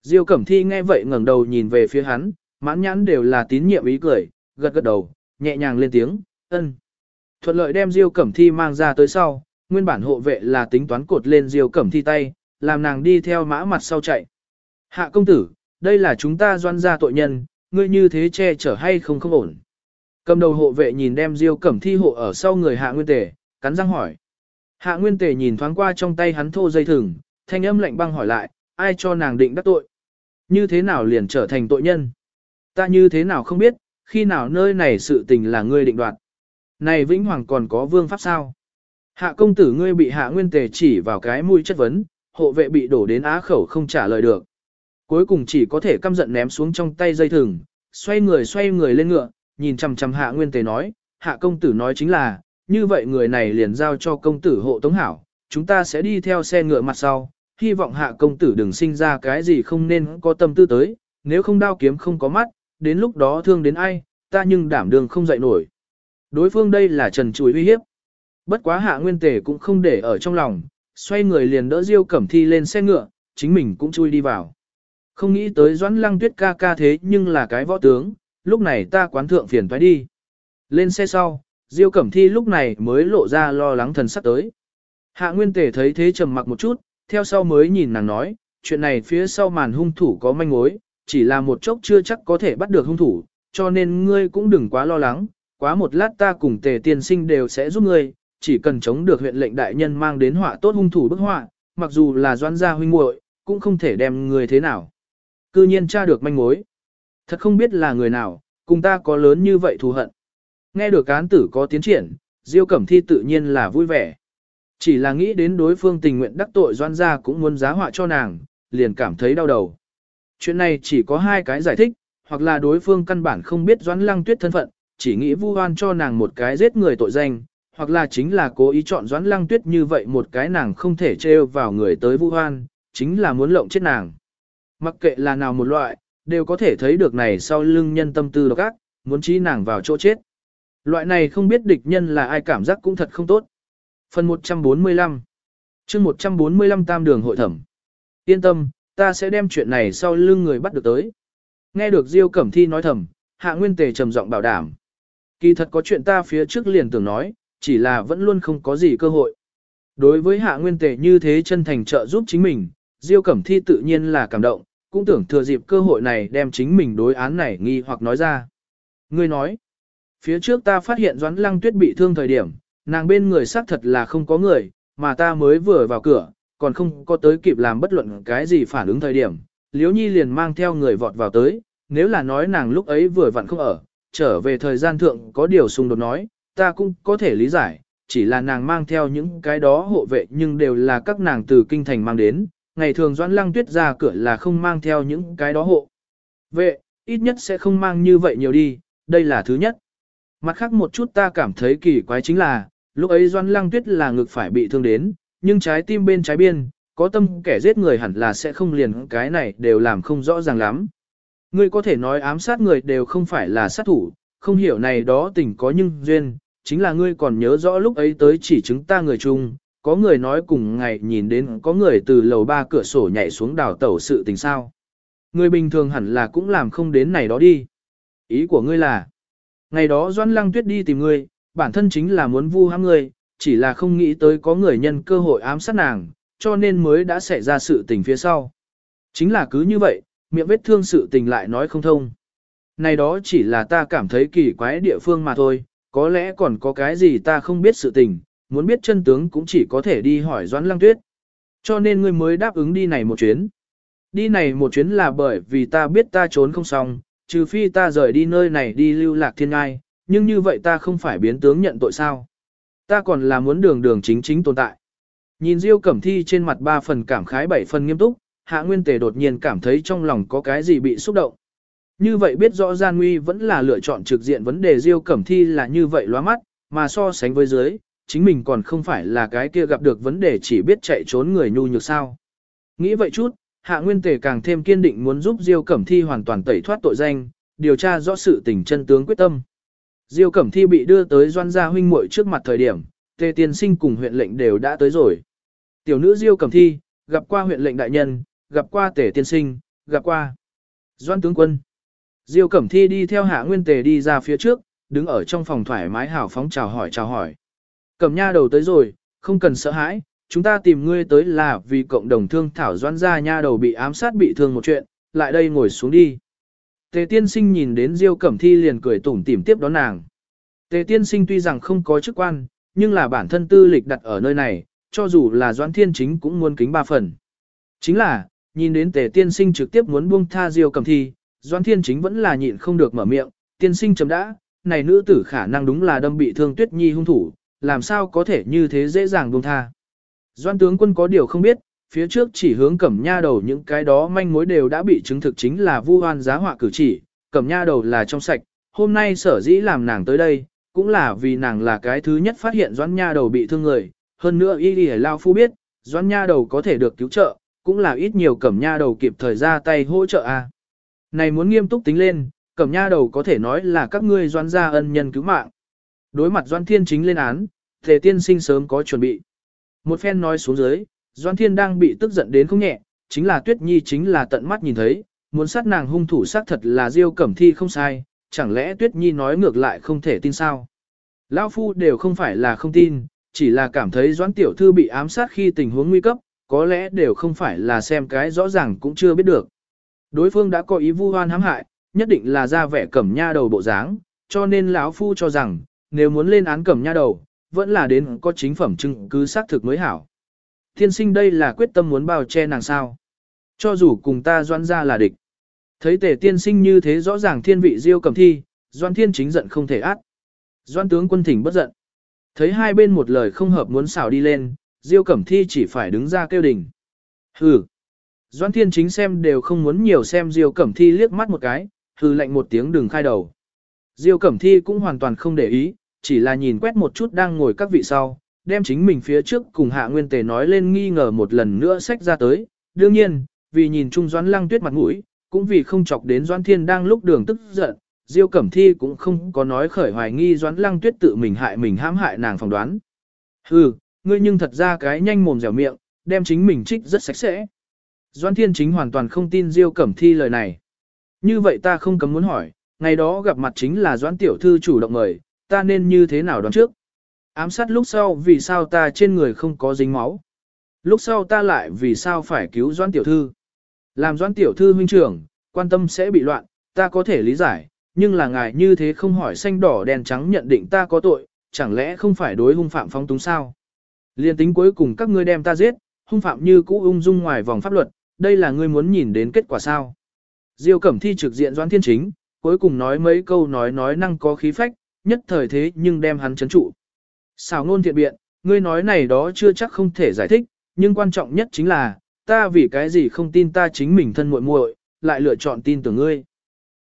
Diêu Cẩm Thi nghe vậy ngẩng đầu nhìn về phía hắn, mãn nhãn đều là tín nhiệm ý cười, gật gật đầu, nhẹ nhàng lên tiếng, ân. Thuận lợi đem Diêu Cẩm Thi mang ra tới sau, nguyên bản hộ vệ là tính toán cột lên Diêu Cẩm Thi tay, làm nàng đi theo mã mặt sau chạy. Hạ công tử, đây là chúng ta doan gia tội nhân, ngươi như thế che chở hay không không ổn. Cầm đầu hộ vệ nhìn đem Diêu Cẩm Thi hộ ở sau người Hạ Nguyên Tề, cắn răng hỏi. Hạ Nguyên Tề nhìn thoáng qua trong tay hắn thô dây thừng, thanh âm lạnh băng hỏi lại, ai cho nàng định đắc tội? Như thế nào liền trở thành tội nhân? Ta như thế nào không biết, khi nào nơi này sự tình là ngươi định đoạt. Này Vĩnh Hoàng còn có vương pháp sao? Hạ công tử ngươi bị hạ nguyên tề chỉ vào cái mũi chất vấn, hộ vệ bị đổ đến á khẩu không trả lời được. Cuối cùng chỉ có thể căm giận ném xuống trong tay dây thừng, xoay người xoay người lên ngựa, nhìn chằm chằm hạ nguyên tề nói, hạ công tử nói chính là, như vậy người này liền giao cho công tử hộ tống hảo, chúng ta sẽ đi theo xe ngựa mặt sau, hy vọng hạ công tử đừng sinh ra cái gì không nên có tâm tư tới, nếu không đao kiếm không có mắt, đến lúc đó thương đến ai, ta nhưng đảm đường không dậy nổi. Đối phương đây là trần chùi uy hiếp. Bất quá hạ nguyên tề cũng không để ở trong lòng, xoay người liền đỡ Diêu Cẩm Thi lên xe ngựa, chính mình cũng chui đi vào. Không nghĩ tới Doãn Lăng Tuyết ca ca thế nhưng là cái võ tướng, lúc này ta quán thượng phiền thoái đi. Lên xe sau, Diêu Cẩm Thi lúc này mới lộ ra lo lắng thần sắc tới. Hạ Nguyên Tề thấy thế trầm mặc một chút, theo sau mới nhìn nàng nói, chuyện này phía sau màn hung thủ có manh mối, chỉ là một chốc chưa chắc có thể bắt được hung thủ, cho nên ngươi cũng đừng quá lo lắng, quá một lát ta cùng Tề tiên sinh đều sẽ giúp ngươi, chỉ cần chống được huyện lệnh đại nhân mang đến họa tốt hung thủ bức họa, mặc dù là doan gia huynh muội, cũng không thể đem người thế nào. Cư nhiên tra được manh mối. Thật không biết là người nào, cùng ta có lớn như vậy thù hận. Nghe được án tử có tiến triển, Diêu Cẩm Thi tự nhiên là vui vẻ. Chỉ là nghĩ đến đối phương tình nguyện đắc tội doan gia cũng muốn giá họa cho nàng, liền cảm thấy đau đầu. Chuyện này chỉ có hai cái giải thích, hoặc là đối phương căn bản không biết doãn lăng tuyết thân phận, chỉ nghĩ vu oan cho nàng một cái giết người tội danh, hoặc là chính là cố ý chọn doãn lăng tuyết như vậy một cái nàng không thể trêu vào người tới vu oan, chính là muốn lộng chết nàng. Mặc kệ là nào một loại, đều có thể thấy được này sau lưng nhân tâm tư độc ác, muốn trí nàng vào chỗ chết. Loại này không biết địch nhân là ai cảm giác cũng thật không tốt. Phần 145 chương 145 tam đường hội thẩm. Yên tâm, ta sẽ đem chuyện này sau lưng người bắt được tới. Nghe được Diêu Cẩm Thi nói thầm, Hạ Nguyên Tề trầm giọng bảo đảm. Kỳ thật có chuyện ta phía trước liền tưởng nói, chỉ là vẫn luôn không có gì cơ hội. Đối với Hạ Nguyên Tề như thế chân thành trợ giúp chính mình, Diêu Cẩm Thi tự nhiên là cảm động, cũng tưởng thừa dịp cơ hội này đem chính mình đối án này nghi hoặc nói ra. Ngươi nói, phía trước ta phát hiện Doãn Lăng Tuyết bị thương thời điểm, nàng bên người xác thật là không có người, mà ta mới vừa vào cửa, còn không có tới kịp làm bất luận cái gì phản ứng thời điểm. Liễu Nhi liền mang theo người vọt vào tới, nếu là nói nàng lúc ấy vừa vặn không ở, trở về thời gian thượng có điều xung đột nói, ta cũng có thể lý giải, chỉ là nàng mang theo những cái đó hộ vệ nhưng đều là các nàng từ kinh thành mang đến, ngày thường Doãn Lăng Tuyết ra cửa là không mang theo những cái đó hộ. Vệ, ít nhất sẽ không mang như vậy nhiều đi, đây là thứ nhất. Mặt khác một chút ta cảm thấy kỳ quái chính là, lúc ấy Doãn Lăng Tuyết là ngực phải bị thương đến, nhưng trái tim bên trái biên, có tâm kẻ giết người hẳn là sẽ không liền cái này đều làm không rõ ràng lắm. Ngươi có thể nói ám sát người đều không phải là sát thủ, không hiểu này đó tình có nhưng duyên, chính là ngươi còn nhớ rõ lúc ấy tới chỉ chứng ta người chung, có người nói cùng ngày nhìn đến có người từ lầu ba cửa sổ nhảy xuống đảo tẩu sự tình sao. Người bình thường hẳn là cũng làm không đến này đó đi. Ý của ngươi là, ngày đó Doan Lăng Tuyết đi tìm ngươi, bản thân chính là muốn vu hãm ngươi, chỉ là không nghĩ tới có người nhân cơ hội ám sát nàng, cho nên mới đã xảy ra sự tình phía sau. Chính là cứ như vậy, miệng vết thương sự tình lại nói không thông. Này đó chỉ là ta cảm thấy kỳ quái địa phương mà thôi, có lẽ còn có cái gì ta không biết sự tình, muốn biết chân tướng cũng chỉ có thể đi hỏi Doãn Lăng Tuyết. Cho nên ngươi mới đáp ứng đi này một chuyến. Đi này một chuyến là bởi vì ta biết ta trốn không xong, trừ phi ta rời đi nơi này đi lưu lạc thiên ngai, nhưng như vậy ta không phải biến tướng nhận tội sao. Ta còn là muốn đường đường chính chính tồn tại. Nhìn Diêu Cẩm Thi trên mặt ba phần cảm khái bảy phần nghiêm túc, Hạ Nguyên Tề đột nhiên cảm thấy trong lòng có cái gì bị xúc động. Như vậy biết rõ gian nguy vẫn là lựa chọn trực diện vấn đề Diêu Cẩm Thi là như vậy lóa mắt, mà so sánh với dưới, chính mình còn không phải là cái kia gặp được vấn đề chỉ biết chạy trốn người nhu nhược sao. Nghĩ vậy chút, Hạ Nguyên Tề càng thêm kiên định muốn giúp Diêu Cẩm Thi hoàn toàn tẩy thoát tội danh, điều tra rõ sự tình chân tướng quyết tâm. Diêu Cẩm Thi bị đưa tới Doan Gia huynh muội trước mặt thời điểm, Tề Tiên Sinh cùng huyện lệnh đều đã tới rồi. Tiểu nữ Diêu Cẩm Thi, gặp qua huyện lệnh đại nhân, gặp qua Tề Tiên Sinh, gặp qua Doan tướng quân. Diêu Cẩm Thi đi theo Hạ Nguyên Tề đi ra phía trước, đứng ở trong phòng thoải mái hào phóng chào hỏi chào hỏi. Cẩm nha đầu tới rồi, không cần sợ hãi, chúng ta tìm ngươi tới là vì cộng đồng thương thảo Doan gia nha đầu bị ám sát bị thương một chuyện, lại đây ngồi xuống đi. Tề tiên sinh nhìn đến Diêu Cẩm Thi liền cười tủm tỉm tiếp đón nàng. Tề tiên sinh tuy rằng không có chức quan, nhưng là bản thân tư lịch đặt ở nơi này, cho dù là Doãn Thiên Chính cũng muốn kính ba phần. Chính là, nhìn đến Tề tiên sinh trực tiếp muốn buông tha Diêu Cẩm Thi, Doãn Thiên Chính vẫn là nhịn không được mở miệng, tiên sinh chấm đã, này nữ tử khả năng đúng là đâm bị thương Tuyết Nhi hung thủ, làm sao có thể như thế dễ dàng buông tha. Doãn tướng quân có điều không biết, phía trước chỉ hướng cẩm nha đầu những cái đó manh mối đều đã bị chứng thực chính là vu hoan giá họa cử chỉ, cẩm nha đầu là trong sạch, hôm nay sở dĩ làm nàng tới đây, cũng là vì nàng là cái thứ nhất phát hiện doãn nha đầu bị thương người, hơn nữa y đi lao phu biết, doãn nha đầu có thể được cứu trợ, cũng là ít nhiều cẩm nha đầu kịp thời ra tay hỗ trợ a. À. Này muốn nghiêm túc tính lên, cẩm nha đầu có thể nói là các ngươi doãn gia ân nhân cứu mạng. Đối mặt doãn thiên chính lên án, thể tiên sinh sớm có chuẩn bị. Một phen nói xuống dưới, Doan Thiên đang bị tức giận đến không nhẹ, chính là Tuyết Nhi chính là tận mắt nhìn thấy, muốn sát nàng hung thủ xác thật là Diêu Cẩm Thi không sai, chẳng lẽ Tuyết Nhi nói ngược lại không thể tin sao? Lão phu đều không phải là không tin, chỉ là cảm thấy Doãn tiểu thư bị ám sát khi tình huống nguy cấp, có lẽ đều không phải là xem cái rõ ràng cũng chưa biết được. Đối phương đã có ý vu oan hãm hại, nhất định là ra vẻ cẩm nha đầu bộ dáng, cho nên lão phu cho rằng, nếu muốn lên án cẩm nha đầu, vẫn là đến có chính phẩm chứng cứ xác thực mới hảo. Thiên sinh đây là quyết tâm muốn bao che nàng sao. Cho dù cùng ta doan ra là địch. Thấy tề tiên sinh như thế rõ ràng thiên vị diêu cầm thi, doan thiên chính giận không thể át. Doan tướng quân thỉnh bất giận. Thấy hai bên một lời không hợp muốn xảo đi lên, diêu cẩm thi chỉ phải đứng ra kêu đình. Hừ. Doan thiên chính xem đều không muốn nhiều xem diêu cẩm thi liếc mắt một cái, hừ lạnh một tiếng đừng khai đầu. Diêu cẩm thi cũng hoàn toàn không để ý, chỉ là nhìn quét một chút đang ngồi các vị sau, đem chính mình phía trước cùng hạ nguyên tề nói lên nghi ngờ một lần nữa sách ra tới. Đương nhiên, vì nhìn chung doãn lăng tuyết mặt mũi, cũng vì không chọc đến doãn thiên đang lúc đường tức giận, Diêu Cẩm Thi cũng không có nói khởi hoài nghi doãn lăng tuyết tự mình hại mình hãm hại nàng phỏng đoán. Hừ, ngươi nhưng thật ra cái nhanh mồm dẻo miệng, đem chính mình trích rất sạch sẽ. Doãn Thiên chính hoàn toàn không tin Diêu Cẩm Thi lời này. Như vậy ta không cấm muốn hỏi, ngày đó gặp mặt chính là Doãn Tiểu Thư chủ động mời, ta nên như thế nào đoán trước? Ám sát lúc sau vì sao ta trên người không có dính máu? Lúc sau ta lại vì sao phải cứu Doãn Tiểu Thư? Làm Doãn Tiểu Thư huynh trưởng, quan tâm sẽ bị loạn, ta có thể lý giải, nhưng là ngài như thế không hỏi xanh đỏ đèn trắng nhận định ta có tội, chẳng lẽ không phải đối hung phạm phóng túng sao? Liên tính cuối cùng các ngươi đem ta giết, hung phạm như cũ ung dung ngoài vòng pháp luật, đây là ngươi muốn nhìn đến kết quả sao? Diêu Cẩm Thi trực diện Doãn Thiên Chính, cuối cùng nói mấy câu nói nói năng có khí phách, nhất thời thế nhưng đem hắn chấn trụ. Xào ngôn thiện biện, ngươi nói này đó chưa chắc không thể giải thích, nhưng quan trọng nhất chính là, ta vì cái gì không tin ta chính mình thân muội muội, lại lựa chọn tin tưởng ngươi.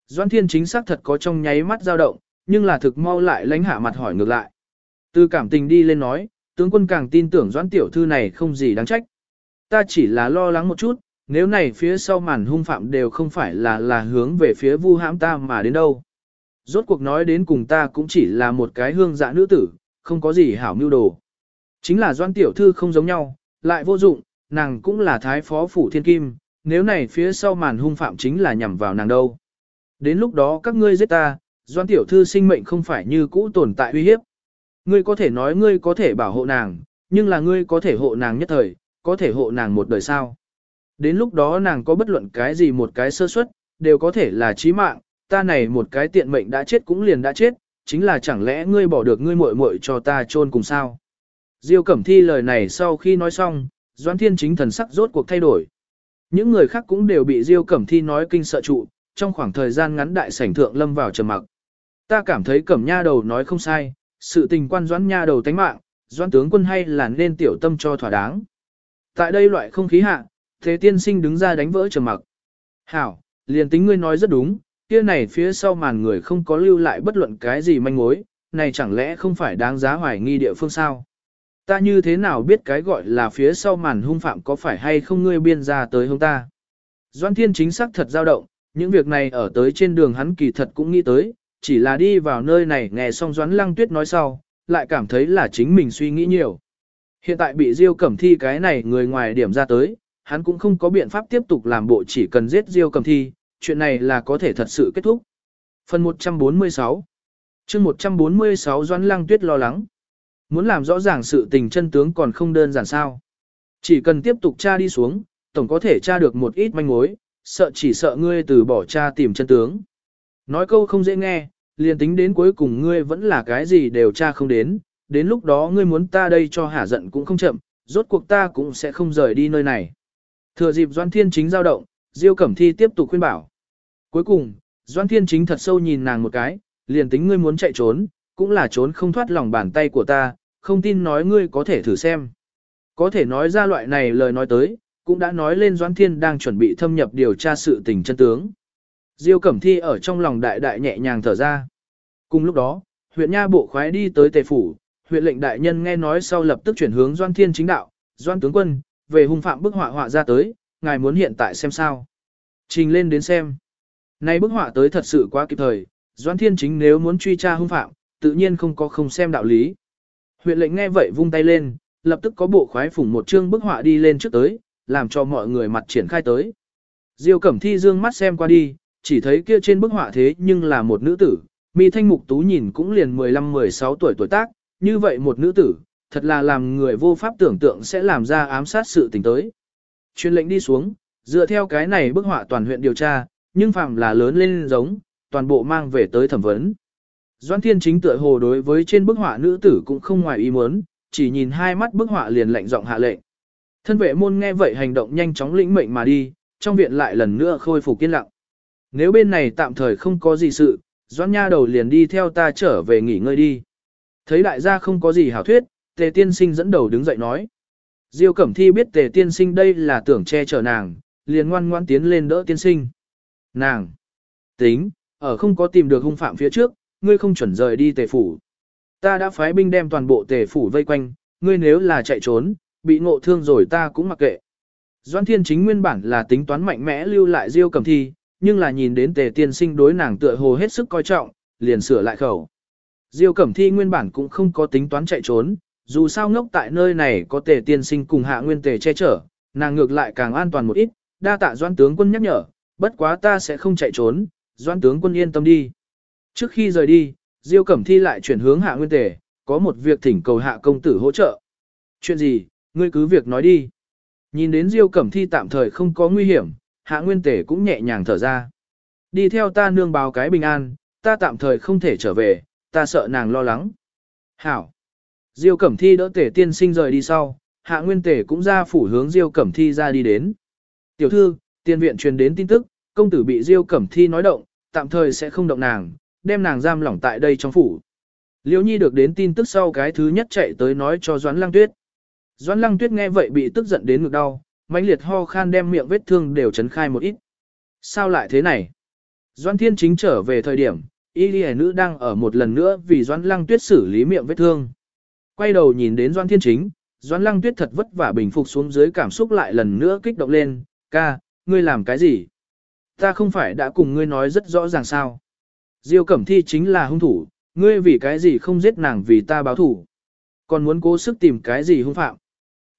Doan Thiên chính xác thật có trong nháy mắt dao động, nhưng là thực mau lại lánh hạ mặt hỏi ngược lại. Từ cảm tình đi lên nói, tướng quân càng tin tưởng Doãn tiểu thư này không gì đáng trách. Ta chỉ là lo lắng một chút, nếu này phía sau màn hung phạm đều không phải là là hướng về phía vu hãm ta mà đến đâu. Rốt cuộc nói đến cùng ta cũng chỉ là một cái hương dạ nữ tử, không có gì hảo mưu đồ. Chính là Doãn tiểu thư không giống nhau, lại vô dụng, nàng cũng là thái phó phủ thiên kim, nếu này phía sau màn hung phạm chính là nhằm vào nàng đâu. Đến lúc đó các ngươi giết ta, doan tiểu thư sinh mệnh không phải như cũ tồn tại uy hiếp. Ngươi có thể nói ngươi có thể bảo hộ nàng, nhưng là ngươi có thể hộ nàng nhất thời, có thể hộ nàng một đời sao. Đến lúc đó nàng có bất luận cái gì một cái sơ suất, đều có thể là chí mạng, ta này một cái tiện mệnh đã chết cũng liền đã chết, chính là chẳng lẽ ngươi bỏ được ngươi muội muội cho ta chôn cùng sao. Diêu Cẩm Thi lời này sau khi nói xong, Doãn Thiên chính thần sắc rốt cuộc thay đổi. Những người khác cũng đều bị Diêu Cẩm Thi nói kinh sợ trụ, trong khoảng thời gian ngắn đại sảnh thượng lâm vào trầm mặc. Ta cảm thấy cẩm nha đầu nói không sai, sự tình quan doãn nha đầu tánh mạng, doãn tướng quân hay là nên tiểu tâm cho thỏa đáng. Tại đây loại không khí hạ, thế tiên sinh đứng ra đánh vỡ trầm mặc. Hảo, liền tính ngươi nói rất đúng, kia này phía sau màn người không có lưu lại bất luận cái gì manh mối, này chẳng lẽ không phải đáng giá hoài nghi địa phương sao? Ta như thế nào biết cái gọi là phía sau màn hung phạm có phải hay không ngươi biên ra tới hông ta? Doan thiên chính xác thật dao động, những việc này ở tới trên đường hắn kỳ thật cũng nghĩ tới, chỉ là đi vào nơi này nghe xong Doãn Lăng Tuyết nói sau, lại cảm thấy là chính mình suy nghĩ nhiều. Hiện tại bị Diêu Cẩm Thi cái này người ngoài điểm ra tới, hắn cũng không có biện pháp tiếp tục làm bộ chỉ cần giết Diêu Cẩm Thi, chuyện này là có thể thật sự kết thúc. Phần 146 chương 146 Doãn Lăng Tuyết lo lắng. Muốn làm rõ ràng sự tình chân tướng còn không đơn giản sao. Chỉ cần tiếp tục tra đi xuống, tổng có thể tra được một ít manh mối, sợ chỉ sợ ngươi từ bỏ tra tìm chân tướng. Nói câu không dễ nghe, liền tính đến cuối cùng ngươi vẫn là cái gì đều tra không đến, đến lúc đó ngươi muốn ta đây cho hả giận cũng không chậm, rốt cuộc ta cũng sẽ không rời đi nơi này. Thừa dịp Doan Thiên Chính giao động, Diêu Cẩm Thi tiếp tục khuyên bảo. Cuối cùng, Doan Thiên Chính thật sâu nhìn nàng một cái, liền tính ngươi muốn chạy trốn, cũng là trốn không thoát lòng bàn tay của ta, không tin nói ngươi có thể thử xem. Có thể nói ra loại này lời nói tới, cũng đã nói lên Doan Thiên đang chuẩn bị thâm nhập điều tra sự tình chân tướng. Diêu Cẩm Thi ở trong lòng đại đại nhẹ nhàng thở ra. Cùng lúc đó, huyện Nha Bộ khoái đi tới Tề Phủ, huyện lệnh đại nhân nghe nói sau lập tức chuyển hướng Doan Thiên chính đạo, Doan tướng quân, về hung phạm bức họa họa ra tới, ngài muốn hiện tại xem sao. Trình lên đến xem này bức họa tới thật sự quá kịp thời, Doan Thiên chính nếu muốn truy tra hung phạm, tự nhiên không có không xem đạo lý. Huyện lệnh nghe vậy vung tay lên, lập tức có bộ khoái phủng một chương bức họa đi lên trước tới, làm cho mọi người mặt triển khai tới. Diêu Cẩm Thi dương mắt xem qua đi, chỉ thấy kia trên bức họa thế nhưng là một nữ tử, mi thanh mục tú nhìn cũng liền 15-16 tuổi tuổi tác, như vậy một nữ tử, thật là làm người vô pháp tưởng tượng sẽ làm ra ám sát sự tình tới. Chuyên lệnh đi xuống, dựa theo cái này bức họa toàn huyện điều tra, nhưng phàm là lớn lên giống, toàn bộ mang về tới thẩm vấn. Doan Thiên Chính tựa hồ đối với trên bức họa nữ tử cũng không ngoài ý muốn, chỉ nhìn hai mắt bức họa liền lạnh giọng hạ lệnh. Thân vệ môn nghe vậy hành động nhanh chóng lĩnh mệnh mà đi, trong viện lại lần nữa khôi phục yên lặng. Nếu bên này tạm thời không có gì sự, Doan Nha đầu liền đi theo ta trở về nghỉ ngơi đi. Thấy đại gia không có gì hảo thuyết, Tề Tiên Sinh dẫn đầu đứng dậy nói. Diêu Cẩm Thi biết Tề Tiên Sinh đây là tưởng che chở nàng, liền ngoan ngoan tiến lên đỡ Tiên Sinh. Nàng! Tính, ở không có tìm được hung phạm phía trước, ngươi không chuẩn rời đi Tề Phủ. Ta đã phái binh đem toàn bộ Tề Phủ vây quanh, ngươi nếu là chạy trốn, bị ngộ thương rồi ta cũng mặc kệ. Doan Thiên Chính nguyên bản là tính toán mạnh mẽ lưu lại Diêu Cẩm Thi, nhưng là nhìn đến Tề Tiên Sinh đối nàng tựa hồ hết sức coi trọng, liền sửa lại khẩu. Diêu Cẩm Thi nguyên bản cũng không có tính toán chạy trốn, dù sao ngốc tại nơi này có Tề Tiên Sinh cùng Hạ Nguyên Tề che chở, nàng ngược lại càng an toàn một ít, đa tạ Doan tướng quân nhắc nhở, bất quá ta sẽ không chạy trốn, Doan tướng quân yên tâm đi. Trước khi rời đi, Diêu Cẩm Thi lại chuyển hướng Hạ Nguyên Tề, có một việc thỉnh cầu Hạ công tử hỗ trợ. Chuyện gì, ngươi cứ việc nói đi. Nhìn đến Diêu Cẩm Thi tạm thời không có nguy hiểm, Hạ Nguyên Tề cũng nhẹ nhàng thở ra. Đi theo ta nương báo cái bình an, ta tạm thời không thể trở về, ta sợ nàng lo lắng. Hảo. Diêu Cẩm Thi đỡ Tề tiên sinh rời đi sau, Hạ Nguyên Tề cũng ra phủ hướng Diêu Cẩm Thi ra đi đến. Tiểu thư, tiên viện truyền đến tin tức, công tử bị Diêu Cẩm Thi nói động, tạm thời sẽ không động nàng, đem nàng giam lỏng tại đây trong phủ. Liễu Nhi được đến tin tức sau cái thứ nhất chạy tới nói cho Doãn Lăng Tuyết. Doãn Lăng Tuyết nghe vậy bị tức giận đến ngực đau, mãnh liệt ho khan đem miệng vết thương đều chấn khai một ít. Sao lại thế này? Doãn Thiên chính trở về thời điểm, y lìa nữ đang ở một lần nữa vì Doãn Lăng Tuyết xử lý miệng vết thương. Quay đầu nhìn đến Doãn Thiên chính, Doãn Lăng Tuyết thật vất vả bình phục xuống dưới cảm xúc lại lần nữa kích động lên, ca, ngươi làm cái gì? Ta không phải đã cùng ngươi nói rất rõ ràng sao? Diêu Cẩm Thi chính là hung thủ, ngươi vì cái gì không giết nàng vì ta báo thủ? Còn muốn cố sức tìm cái gì hung phạm?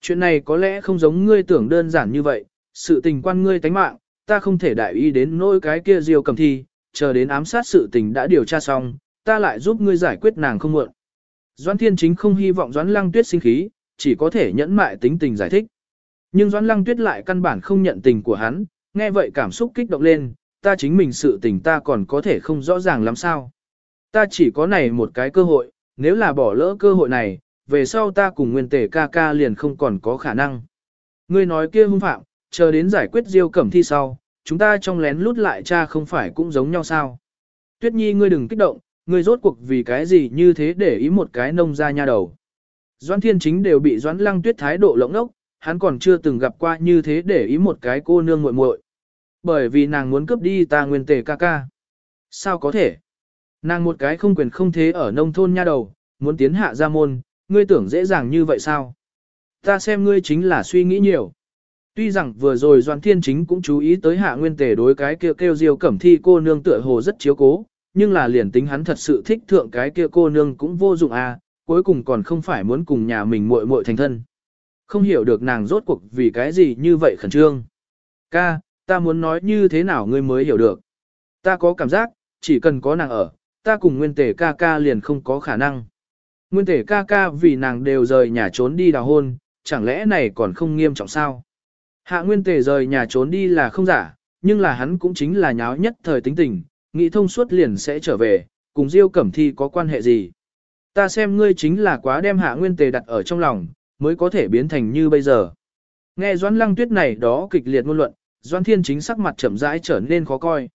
Chuyện này có lẽ không giống ngươi tưởng đơn giản như vậy, sự tình quan ngươi tánh mạng, ta không thể đại ý đến nỗi cái kia Diêu Cẩm Thi, chờ đến ám sát sự tình đã điều tra xong, ta lại giúp ngươi giải quyết nàng không muộn. Doãn Thiên Chính không hy vọng Doãn Lăng Tuyết sinh khí, chỉ có thể nhẫn mại tính tình giải thích. Nhưng Doãn Lăng Tuyết lại căn bản không nhận tình của hắn, nghe vậy cảm xúc kích động lên, ta chính mình sự tình ta còn có thể không rõ ràng lắm sao. Ta chỉ có này một cái cơ hội, nếu là bỏ lỡ cơ hội này, về sau ta cùng nguyên tể ca ca liền không còn có khả năng. Ngươi nói kia hung phạm, chờ đến giải quyết diêu cẩm thi sau, chúng ta trong lén lút lại cha không phải cũng giống nhau sao. Tuyết nhi ngươi đừng kích động, ngươi rốt cuộc vì cái gì như thế để ý một cái nông ra nha đầu. Doãn thiên chính đều bị doãn lăng tuyết thái độ lộng ốc, hắn còn chưa từng gặp qua như thế để ý một cái cô nương muội muội. Bởi vì nàng muốn cướp đi ta nguyên tề ca ca. Sao có thể? Nàng một cái không quyền không thế ở nông thôn nha đầu, muốn tiến hạ ra môn, ngươi tưởng dễ dàng như vậy sao? Ta xem ngươi chính là suy nghĩ nhiều. Tuy rằng vừa rồi Doan Thiên Chính cũng chú ý tới hạ nguyên tề đối cái kia kêu diêu cẩm thi cô nương tựa hồ rất chiếu cố, nhưng là liền tính hắn thật sự thích thượng cái kia cô nương cũng vô dụng à, cuối cùng còn không phải muốn cùng nhà mình muội muội thành thân. Không hiểu được nàng rốt cuộc vì cái gì như vậy khẩn trương. Ca, ta muốn nói như thế nào ngươi mới hiểu được. Ta có cảm giác, chỉ cần có nàng ở, ta cùng nguyên tể ca ca liền không có khả năng. Nguyên tể ca ca vì nàng đều rời nhà trốn đi đào hôn, chẳng lẽ này còn không nghiêm trọng sao? Hạ nguyên tể rời nhà trốn đi là không giả, nhưng là hắn cũng chính là nháo nhất thời tính tình, nghĩ thông suốt liền sẽ trở về, cùng Diêu Cẩm Thi có quan hệ gì? Ta xem ngươi chính là quá đem hạ nguyên tề đặt ở trong lòng, mới có thể biến thành như bây giờ. Nghe Doãn Lăng Tuyết này đó kịch liệt ngôn luận, Doan Thiên Chính sắc mặt chậm rãi trở nên khó coi.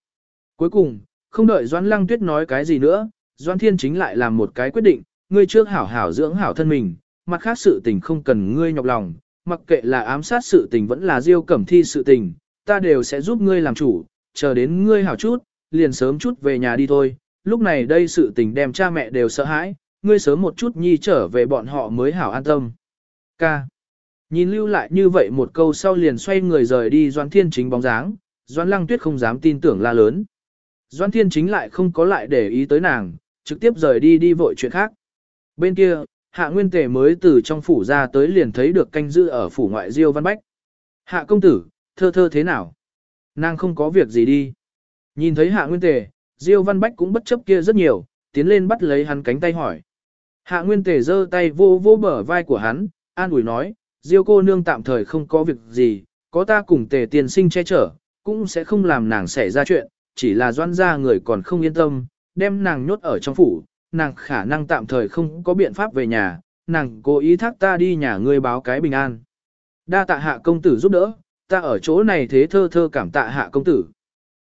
Cuối cùng, không đợi Doan Lăng Tuyết nói cái gì nữa, Doan Thiên Chính lại làm một cái quyết định, ngươi trước hảo hảo dưỡng hảo thân mình, mặt khác sự tình không cần ngươi nhọc lòng, mặc kệ là ám sát sự tình vẫn là diêu cẩm thi sự tình, ta đều sẽ giúp ngươi làm chủ, chờ đến ngươi hảo chút, liền sớm chút về nhà đi thôi, lúc này đây sự tình đem cha mẹ đều sợ hãi, ngươi sớm một chút nhi trở về bọn họ mới hảo an tâm. Ca. Nhìn lưu lại như vậy một câu sau liền xoay người rời đi Doan Thiên Chính bóng dáng, Doan Lăng Tuyết không dám tin tưởng la lớn. Doan Thiên Chính lại không có lại để ý tới nàng, trực tiếp rời đi đi vội chuyện khác. Bên kia, Hạ Nguyên Tề mới từ trong phủ ra tới liền thấy được canh giữ ở phủ ngoại Diêu Văn Bách. Hạ công tử, thơ thơ thế nào? Nàng không có việc gì đi. Nhìn thấy Hạ Nguyên Tề, Diêu Văn Bách cũng bất chấp kia rất nhiều, tiến lên bắt lấy hắn cánh tay hỏi. Hạ Nguyên Tề giơ tay vô vô bờ vai của hắn, an ủi nói, Diêu cô nương tạm thời không có việc gì, có ta cùng Tề tiền sinh che chở, cũng sẽ không làm nàng xảy ra chuyện, chỉ là doan ra người còn không yên tâm, đem nàng nhốt ở trong phủ, nàng khả năng tạm thời không có biện pháp về nhà, nàng cố ý thác ta đi nhà ngươi báo cái bình an. Đa tạ hạ công tử giúp đỡ, ta ở chỗ này thế thơ thơ cảm tạ hạ công tử.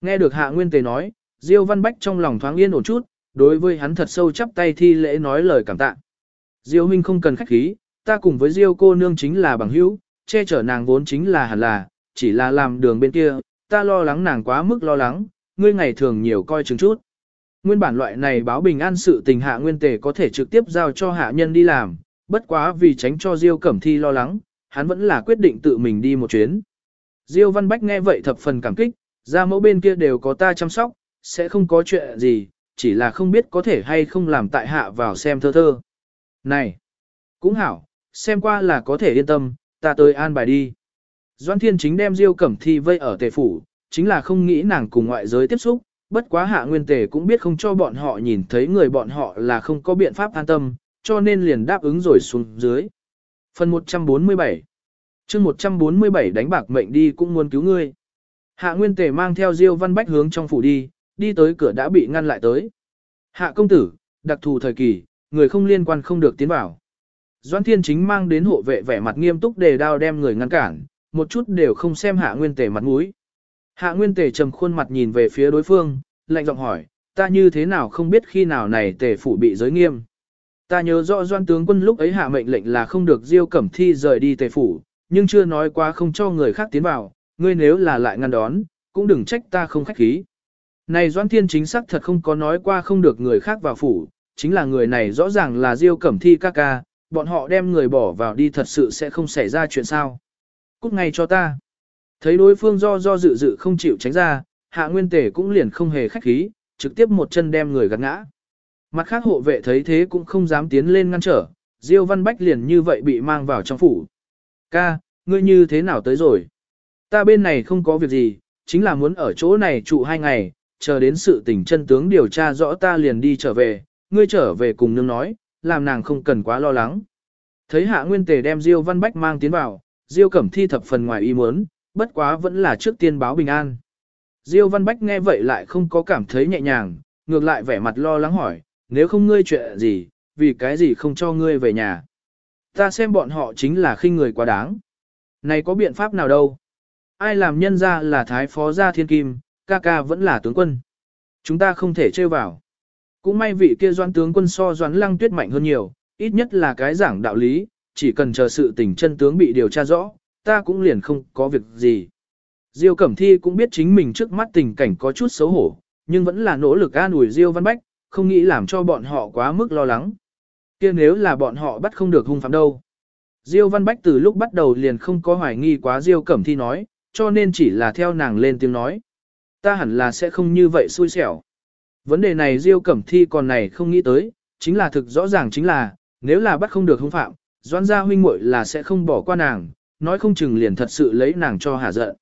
Nghe được hạ nguyên tề nói, Diêu Văn Bách trong lòng thoáng yên ổn chút, đối với hắn thật sâu chắp tay thi lễ nói lời cảm tạ. Diêu huynh không cần khách khí, ta cùng với Diêu cô nương chính là bằng hữu, che chở nàng vốn chính là hẳn là, chỉ là làm đường bên kia, ta lo lắng nàng quá mức lo lắng, ngươi ngày thường nhiều coi chừng chút. Nguyên bản loại này báo bình an sự tình hạ nguyên tề có thể trực tiếp giao cho hạ nhân đi làm, bất quá vì tránh cho Diêu Cẩm Thi lo lắng, hắn vẫn là quyết định tự mình đi một chuyến. Diêu Văn Bách nghe vậy thập phần cảm kích, ra mẫu bên kia đều có ta chăm sóc, sẽ không có chuyện gì, chỉ là không biết có thể hay không làm tại hạ vào xem thơ thơ. Này, cũng hảo, xem qua là có thể yên tâm, ta tới an bài đi. Doan Thiên chính đem Diêu Cẩm Thi vây ở tề phủ, chính là không nghĩ nàng cùng ngoại giới tiếp xúc, bất quá hạ nguyên tề cũng biết không cho bọn họ nhìn thấy người bọn họ là không có biện pháp an tâm, cho nên liền đáp ứng rồi xuống dưới. Phần 147 chương 147 đánh bạc mệnh đi cũng muốn cứu ngươi. Hạ nguyên tề mang theo Diêu Văn Bách hướng trong phủ đi, đi tới cửa đã bị ngăn lại tới. Hạ công tử, đặc thù thời kỳ, người không liên quan không được tiến vào. Doan Thiên Chính mang đến hộ vệ vẻ mặt nghiêm túc để đao đem người ngăn cản, một chút đều không xem Hạ Nguyên Tề mặt mũi. Hạ Nguyên Tề trầm khuôn mặt nhìn về phía đối phương, lạnh giọng hỏi, ta như thế nào không biết khi nào này Tề phủ bị giới nghiêm. Ta nhớ rõ Doan tướng quân lúc ấy hạ mệnh lệnh là không được Diêu Cẩm Thi rời đi Tề phủ, nhưng chưa nói quá không cho người khác tiến vào, ngươi nếu là lại ngăn đón, cũng đừng trách ta không khách khí. Này Doan Thiên chính xác thật không có nói qua không được người khác vào phủ, chính là người này rõ ràng là Diêu Cẩm Thi ca ca, bọn họ đem người bỏ vào đi thật sự sẽ không xảy ra chuyện sao. Cút ngay cho ta. Thấy đối phương do do dự dự không chịu tránh ra, hạ nguyên tể cũng liền không hề khách khí, trực tiếp một chân đem người gạt ngã. Mặt khác hộ vệ thấy thế cũng không dám tiến lên ngăn trở, Diêu Văn Bách liền như vậy bị mang vào trong phủ. Ca, ngươi như thế nào tới rồi? Ta bên này không có việc gì, chính là muốn ở chỗ này trụ hai ngày, chờ đến sự tình chân tướng điều tra rõ ta liền đi trở về, ngươi trở về cùng nương nói, làm nàng không cần quá lo lắng. Thấy hạ nguyên tề đem Diêu Văn Bách mang tiến vào, Diêu Cẩm Thi thập phần ngoài ý muốn, bất quá vẫn là trước tiên báo bình an. Diêu Văn Bách nghe vậy lại không có cảm thấy nhẹ nhàng, ngược lại vẻ mặt lo lắng hỏi, nếu không ngươi chuyện gì, vì cái gì không cho ngươi về nhà. Ta xem bọn họ chính là khinh người quá đáng. Này có biện pháp nào đâu. Ai làm nhân ra là thái phó gia thiên kim, ca ca vẫn là tướng quân. Chúng ta không thể trêu vào. Cũng may vị kia doan tướng quân so doan lăng tuyết mạnh hơn nhiều, ít nhất là cái giảng đạo lý, chỉ cần chờ sự tình chân tướng bị điều tra rõ, ta cũng liền không có việc gì. Diêu Cẩm Thi cũng biết chính mình trước mắt tình cảnh có chút xấu hổ, nhưng vẫn là nỗ lực an ủi Diêu Văn Bách, không nghĩ làm cho bọn họ quá mức lo lắng. kia nếu là bọn họ bắt không được hung phạm đâu. Diêu Văn Bách từ lúc bắt đầu liền không có hoài nghi quá Diêu Cẩm Thi nói, cho nên chỉ là theo nàng lên tiếng nói. Ta hẳn là sẽ không như vậy xui xẻo. Vấn đề này Diêu Cẩm Thi còn này không nghĩ tới, chính là thực rõ ràng chính là, nếu là bắt không được hung phạm, Doãn gia huynh muội là sẽ không bỏ qua nàng, nói không chừng liền thật sự lấy nàng cho hả giận.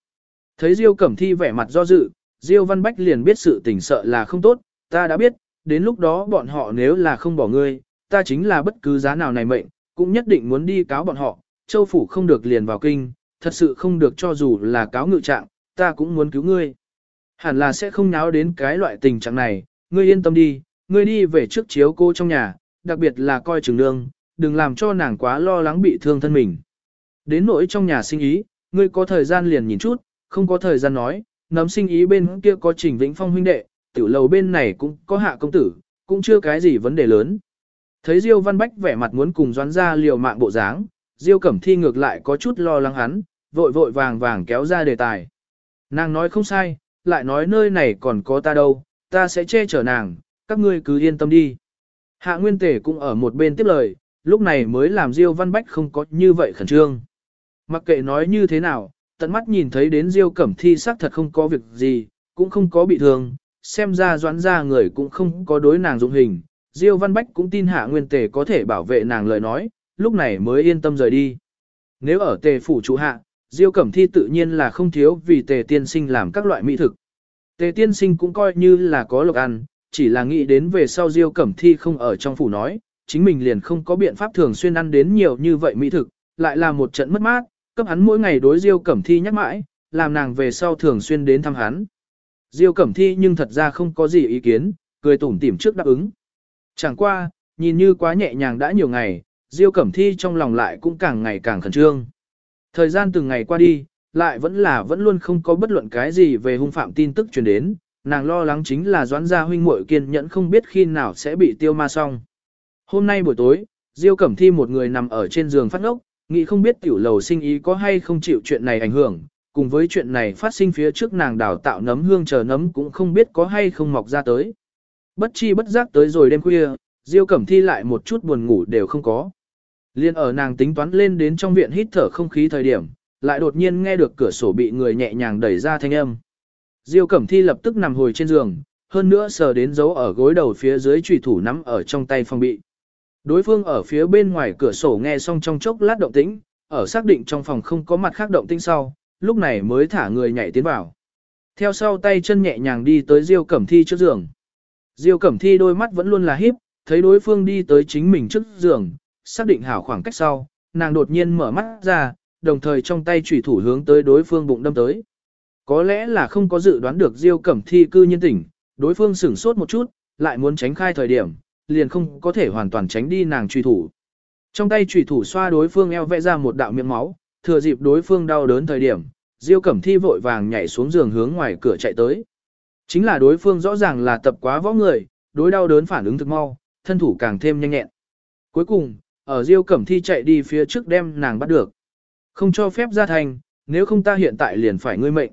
Thấy Diêu Cẩm Thi vẻ mặt do dự, Diêu Văn Bách liền biết sự tình sợ là không tốt, ta đã biết, đến lúc đó bọn họ nếu là không bỏ ngươi, ta chính là bất cứ giá nào này mệnh, cũng nhất định muốn đi cáo bọn họ, châu phủ không được liền vào kinh, thật sự không được cho dù là cáo ngự trạng, ta cũng muốn cứu ngươi. Hẳn là sẽ không náo đến cái loại tình trạng này, ngươi yên tâm đi, ngươi đi về trước chiếu cô trong nhà, đặc biệt là coi chừng nương, đừng làm cho nàng quá lo lắng bị thương thân mình. Đến nỗi trong nhà sinh ý, ngươi có thời gian liền nhìn chút, không có thời gian nói, nấm sinh ý bên kia có Trình Vĩnh Phong huynh đệ, tiểu lầu bên này cũng có hạ công tử, cũng chưa cái gì vấn đề lớn. Thấy Diêu Văn Bách vẻ mặt muốn cùng doán ra liều mạng bộ dáng, Diêu Cẩm Thi ngược lại có chút lo lắng hắn, vội vội vàng vàng kéo ra đề tài. Nàng nói không sai, lại nói nơi này còn có ta đâu, ta sẽ che chở nàng, các ngươi cứ yên tâm đi. Hạ Nguyên Tể cũng ở một bên tiếp lời, lúc này mới làm Diêu Văn Bách không có như vậy khẩn trương. Mặc kệ nói như thế nào, tận mắt nhìn thấy đến Diêu Cẩm Thi xác thật không có việc gì, cũng không có bị thương, xem ra doãn ra người cũng không có đối nàng dụng hình, Diêu Văn Bách cũng tin hạ nguyên tề có thể bảo vệ nàng lời nói, lúc này mới yên tâm rời đi. Nếu ở tề phủ chủ hạ, Diêu Cẩm Thi tự nhiên là không thiếu vì tề tiên sinh làm các loại mỹ thực. Tề tiên sinh cũng coi như là có lộc ăn, chỉ là nghĩ đến về sau Diêu Cẩm Thi không ở trong phủ nói, chính mình liền không có biện pháp thường xuyên ăn đến nhiều như vậy mỹ thực, lại là một trận mất mát, cấp hắn mỗi ngày đối Diêu Cẩm Thi nhắc mãi, làm nàng về sau thường xuyên đến thăm hắn. Diêu Cẩm Thi nhưng thật ra không có gì ý kiến, cười tủm tỉm trước đáp ứng. Chẳng qua, nhìn như quá nhẹ nhàng đã nhiều ngày, Diêu Cẩm Thi trong lòng lại cũng càng ngày càng khẩn trương. Thời gian từng ngày qua đi, lại vẫn là vẫn luôn không có bất luận cái gì về hung phạm tin tức truyền đến, nàng lo lắng chính là doãn gia huynh muội kiên nhẫn không biết khi nào sẽ bị tiêu ma xong. Hôm nay buổi tối, Diêu Cẩm Thi một người nằm ở trên giường phát ngốc, nghĩ không biết tiểu lầu sinh ý có hay không chịu chuyện này ảnh hưởng, cùng với chuyện này phát sinh phía trước nàng đào tạo nấm hương chờ nấm cũng không biết có hay không mọc ra tới. Bất chi bất giác tới rồi đêm khuya, Diêu Cẩm Thi lại một chút buồn ngủ đều không có. Liên ở nàng tính toán lên đến trong viện hít thở không khí thời điểm, lại đột nhiên nghe được cửa sổ bị người nhẹ nhàng đẩy ra thanh âm. Diêu Cẩm Thi lập tức nằm hồi trên giường, hơn nữa sờ đến dấu ở gối đầu phía dưới trùy thủ nắm ở trong tay phòng bị. Đối phương ở phía bên ngoài cửa sổ nghe xong trong chốc lát động tĩnh, ở xác định trong phòng không có mặt khác động tĩnh sau, lúc này mới thả người nhảy tiến vào. Theo sau tay chân nhẹ nhàng đi tới Diêu Cẩm Thi trước giường. Diêu Cẩm Thi đôi mắt vẫn luôn là híp, thấy đối phương đi tới chính mình trước giường, xác định hảo khoảng cách sau, nàng đột nhiên mở mắt ra, đồng thời trong tay chủy thủ hướng tới đối phương bụng đâm tới. Có lẽ là không có dự đoán được Diêu Cẩm Thi cư nhiên tỉnh, đối phương sửng sốt một chút, lại muốn tránh khai thời điểm, liền không có thể hoàn toàn tránh đi nàng truy thủ. Trong tay truy thủ xoa đối phương eo vẽ ra một đạo miệng máu, thừa dịp đối phương đau đớn thời điểm, Diêu Cẩm Thi vội vàng nhảy xuống giường hướng ngoài cửa chạy tới. Chính là đối phương rõ ràng là tập quá võ người, đối đau đớn phản ứng thực mau, thân thủ càng thêm nhanh nhẹn. Cuối cùng, ở Diêu Cẩm Thi chạy đi phía trước đem nàng bắt được. Không cho phép ra thành, nếu không ta hiện tại liền phải ngươi mệnh.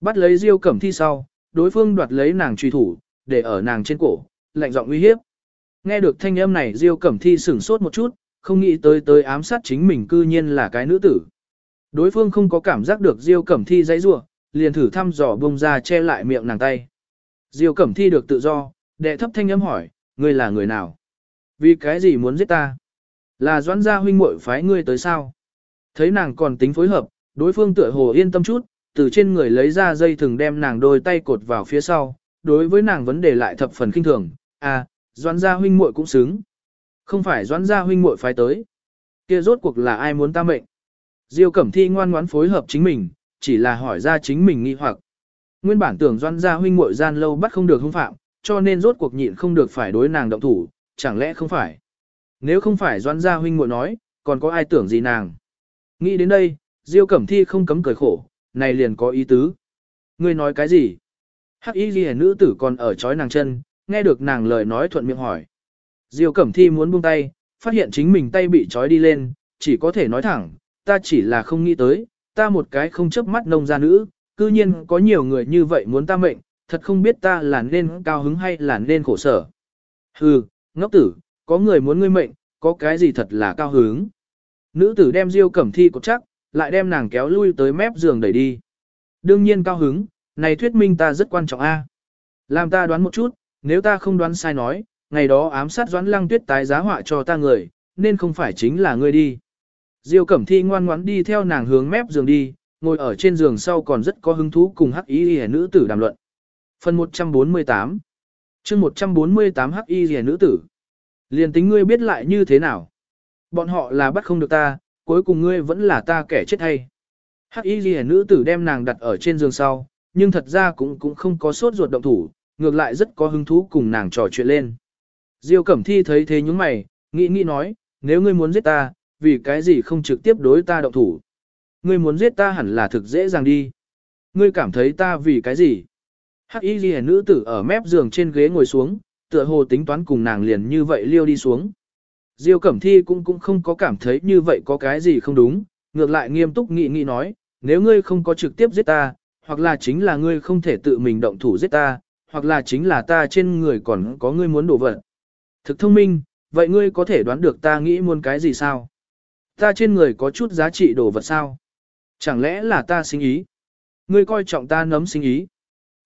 Bắt lấy Diêu Cẩm Thi sau, đối phương đoạt lấy nàng truy thủ, để ở nàng trên cổ, lạnh giọng uy hiếp. Nghe được thanh âm này Diêu Cẩm Thi sửng sốt một chút, không nghĩ tới tới ám sát chính mình cư nhiên là cái nữ tử. Đối phương không có cảm giác được Diêu Cẩm Thi dãy rủa, liền thử thăm dò bông ra che lại miệng nàng tay. Diêu Cẩm Thi được tự do, đệ thấp thanh âm hỏi, ngươi là người nào? Vì cái gì muốn giết ta? Là doãn gia huynh muội phái ngươi tới sao? Thấy nàng còn tính phối hợp, đối phương tựa hồ yên tâm chút, từ trên người lấy ra dây thừng đem nàng đôi tay cột vào phía sau, đối với nàng vấn đề lại thập phần kinh thường, à, doãn gia huynh muội cũng xứng. Không phải doãn gia huynh muội phái tới. Kia rốt cuộc là ai muốn ta mệnh? Diêu Cẩm Thi ngoan ngoãn phối hợp chính mình, chỉ là hỏi ra chính mình nghi hoặc. Nguyên bản tưởng doãn gia huynh muội gian lâu bắt không được hung phạm, cho nên rốt cuộc nhịn không được phải đối nàng động thủ, chẳng lẽ không phải? Nếu không phải doãn gia huynh muội nói, còn có ai tưởng gì nàng? Nghĩ đến đây, Diêu Cẩm Thi không cấm cười khổ, này liền có ý tứ. Ngươi nói cái gì? Hắc y ghi nữ tử còn ở chói nàng chân, nghe được nàng lời nói thuận miệng hỏi. Diêu Cẩm Thi muốn buông tay, phát hiện chính mình tay bị chói đi lên, chỉ có thể nói thẳng, ta chỉ là không nghĩ tới, ta một cái không chấp mắt nông gia nữ, cư nhiên có nhiều người như vậy muốn ta mệnh, thật không biết ta là nên cao hứng hay là nên khổ sở. Hừ, ngốc tử, có người muốn ngươi mệnh, có cái gì thật là cao hứng. Nữ tử đem Diêu Cẩm Thi cột chắc, lại đem nàng kéo lui tới mép giường đẩy đi. Đương nhiên cao hứng, này thuyết minh ta rất quan trọng a. Làm ta đoán một chút, nếu ta không đoán sai nói, ngày đó ám sát Doãn Lăng Tuyết tái giá họa cho ta người, nên không phải chính là ngươi đi. Diêu Cẩm Thi ngoan ngoãn đi theo nàng hướng mép giường đi, ngồi ở trên giường sau còn rất có hứng thú cùng hắc y hề nữ tử đàm luận. Phần 148 chương 148 hắc y hề nữ tử. Liền tính ngươi biết lại như thế nào. Bọn họ là bắt không được ta, cuối cùng ngươi vẫn là ta kẻ chết hay. Hắc y ghi nữ tử đem nàng đặt ở trên giường sau, nhưng thật ra cũng cũng không có sốt ruột động thủ, ngược lại rất có hứng thú cùng nàng trò chuyện lên. Diêu Cẩm Thi thấy thế những mày, nghĩ nghĩ nói, nếu ngươi muốn giết ta, vì cái gì không trực tiếp đối ta động thủ. Ngươi muốn giết ta hẳn là thực dễ dàng đi. Ngươi cảm thấy ta vì cái gì? Hắc y ghi nữ tử ở mép giường trên ghế ngồi xuống, tựa hồ tính toán cùng nàng liền như vậy liêu đi xuống. Diêu Cẩm Thi cũng cũng không có cảm thấy như vậy có cái gì không đúng, ngược lại nghiêm túc nghĩ nghĩ nói, nếu ngươi không có trực tiếp giết ta, hoặc là chính là ngươi không thể tự mình động thủ giết ta, hoặc là chính là ta trên người còn có ngươi muốn đổ vật. Thực thông minh, vậy ngươi có thể đoán được ta nghĩ muốn cái gì sao? Ta trên người có chút giá trị đồ vật sao? Chẳng lẽ là ta sinh ý? Ngươi coi trọng ta nấm sinh ý.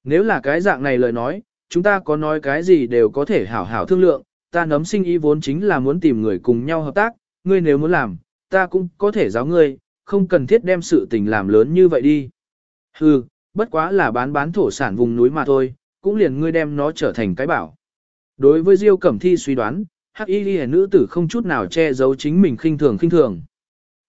Nếu là cái dạng này lời nói, chúng ta có nói cái gì đều có thể hảo hảo thương lượng, ta nấm sinh ý vốn chính là muốn tìm người cùng nhau hợp tác, ngươi nếu muốn làm, ta cũng có thể giáo ngươi, không cần thiết đem sự tình làm lớn như vậy đi. Hừ, bất quá là bán bán thổ sản vùng núi mà thôi, cũng liền ngươi đem nó trở thành cái bảo. Đối với Diêu Cẩm Thi suy đoán, hắc y ghi nữ tử không chút nào che giấu chính mình khinh thường khinh thường.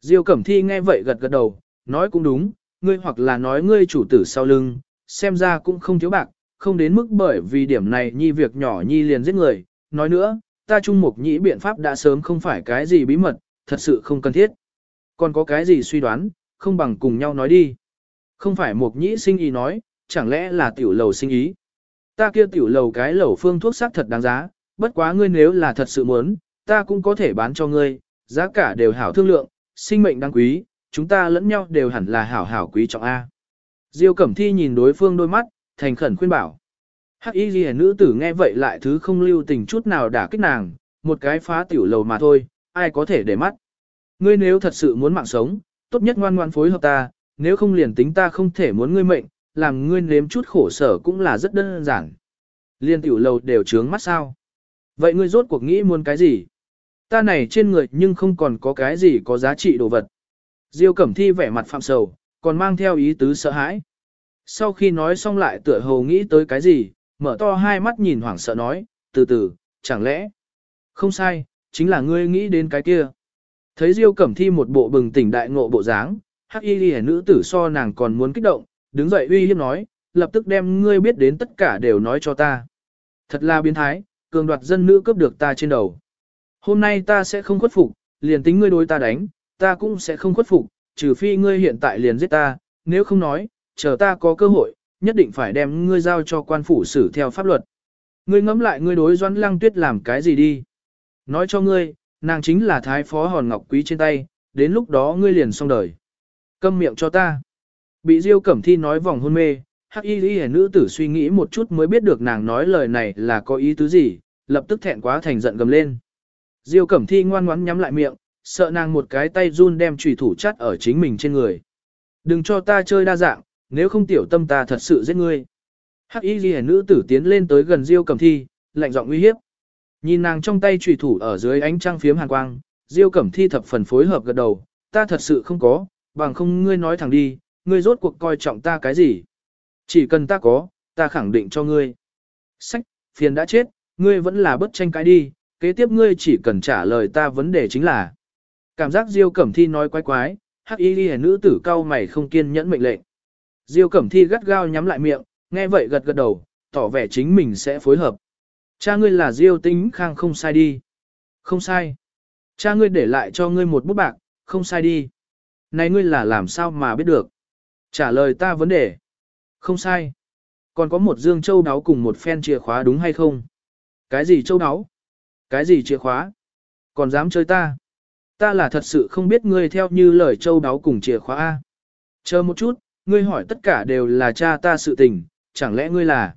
Diêu Cẩm Thi nghe vậy gật gật đầu, nói cũng đúng, ngươi hoặc là nói ngươi chủ tử sau lưng, xem ra cũng không thiếu bạc, không đến mức bởi vì điểm này nhi việc nhỏ nhi liền giết người. Nói nữa, ta trung mục nhĩ biện pháp đã sớm không phải cái gì bí mật, thật sự không cần thiết. Còn có cái gì suy đoán, không bằng cùng nhau nói đi. Không phải mục nhĩ sinh ý nói, chẳng lẽ là tiểu lầu sinh ý. Ta kia tiểu lầu cái lẩu phương thuốc sắc thật đáng giá, bất quá ngươi nếu là thật sự muốn, ta cũng có thể bán cho ngươi, giá cả đều hảo thương lượng, sinh mệnh đáng quý, chúng ta lẫn nhau đều hẳn là hảo hảo quý trọng A. Diêu Cẩm Thi nhìn đối phương đôi mắt, thành khẩn khuyên bảo. Hắc y ghi nữ tử nghe vậy lại thứ không lưu tình chút nào đả kích nàng, một cái phá tiểu lầu mà thôi, ai có thể để mắt. Ngươi nếu thật sự muốn mạng sống, tốt nhất ngoan ngoan phối hợp ta, nếu không liền tính ta không thể muốn ngươi mệnh, làm ngươi nếm chút khổ sở cũng là rất đơn giản. Liên tiểu lầu đều trướng mắt sao. Vậy ngươi rốt cuộc nghĩ muốn cái gì? Ta này trên người nhưng không còn có cái gì có giá trị đồ vật. Diêu Cẩm Thi vẻ mặt phạm sầu, còn mang theo ý tứ sợ hãi. Sau khi nói xong lại tựa hồ nghĩ tới cái gì, mở to hai mắt nhìn hoảng sợ nói, từ từ, chẳng lẽ? Không sai, chính là ngươi nghĩ đến cái kia. Thấy Diêu Cẩm Thi một bộ bừng tỉnh đại ngộ bộ dáng, hắc y ghi nữ tử so nàng còn muốn kích động, đứng dậy uy hiếp nói, lập tức đem ngươi biết đến tất cả đều nói cho ta. Thật là biến thái, cường đoạt dân nữ cướp được ta trên đầu. Hôm nay ta sẽ không khuất phục, liền tính ngươi đối ta đánh, ta cũng sẽ không khuất phục, trừ phi ngươi hiện tại liền giết ta, nếu không nói, chờ ta có cơ hội, nhất định phải đem ngươi giao cho quan phủ xử theo pháp luật. Ngươi ngẫm lại ngươi đối doãn lăng tuyết làm cái gì đi. Nói cho ngươi, nàng chính là thái phó hòn ngọc quý trên tay, đến lúc đó ngươi liền xong đời. Câm miệng cho ta. Bị Diêu Cẩm Thi nói vòng hôn mê, hắc y y nữ tử suy nghĩ một chút mới biết được nàng nói lời này là có ý tứ gì, lập tức thẹn quá thành giận gầm lên. Diêu Cẩm Thi ngoan ngoãn nhắm lại miệng, sợ nàng một cái tay run đem chủy thủ chắt ở chính mình trên người. Đừng cho ta chơi đa dạng, nếu không tiểu tâm ta thật sự giết ngươi. Hắc y ghi nữ tử tiến lên tới gần Diêu Cẩm Thi, lạnh giọng uy hiếp. Nhìn nàng trong tay chủy thủ ở dưới ánh trăng phiếm hàn quang, Diêu Cẩm Thi thập phần phối hợp gật đầu, ta thật sự không có, bằng không ngươi nói thẳng đi, ngươi rốt cuộc coi trọng ta cái gì. Chỉ cần ta có, ta khẳng định cho ngươi. Sách, phiền đã chết, ngươi vẫn là bất tranh cái đi, kế tiếp ngươi chỉ cần trả lời ta vấn đề chính là. Cảm giác Diêu Cẩm Thi nói quái quái, hắc y ghi nữ tử cao mày không kiên nhẫn mệnh lệnh. Diêu Cẩm Thi gắt gao nhắm lại miệng, nghe vậy gật gật đầu, tỏ vẻ chính mình sẽ phối hợp. Cha ngươi là Diêu Tĩnh Khang không sai đi. Không sai. Cha ngươi để lại cho ngươi một bút bạc, không sai đi. Này ngươi là làm sao mà biết được? Trả lời ta vấn đề. Không sai. Còn có một dương châu đáo cùng một phen chìa khóa đúng hay không? Cái gì châu đáo? Cái gì chìa khóa? Còn dám chơi ta? Ta là thật sự không biết ngươi theo như lời châu đáo cùng chìa khóa A. Chờ một chút, ngươi hỏi tất cả đều là cha ta sự tình, chẳng lẽ ngươi là...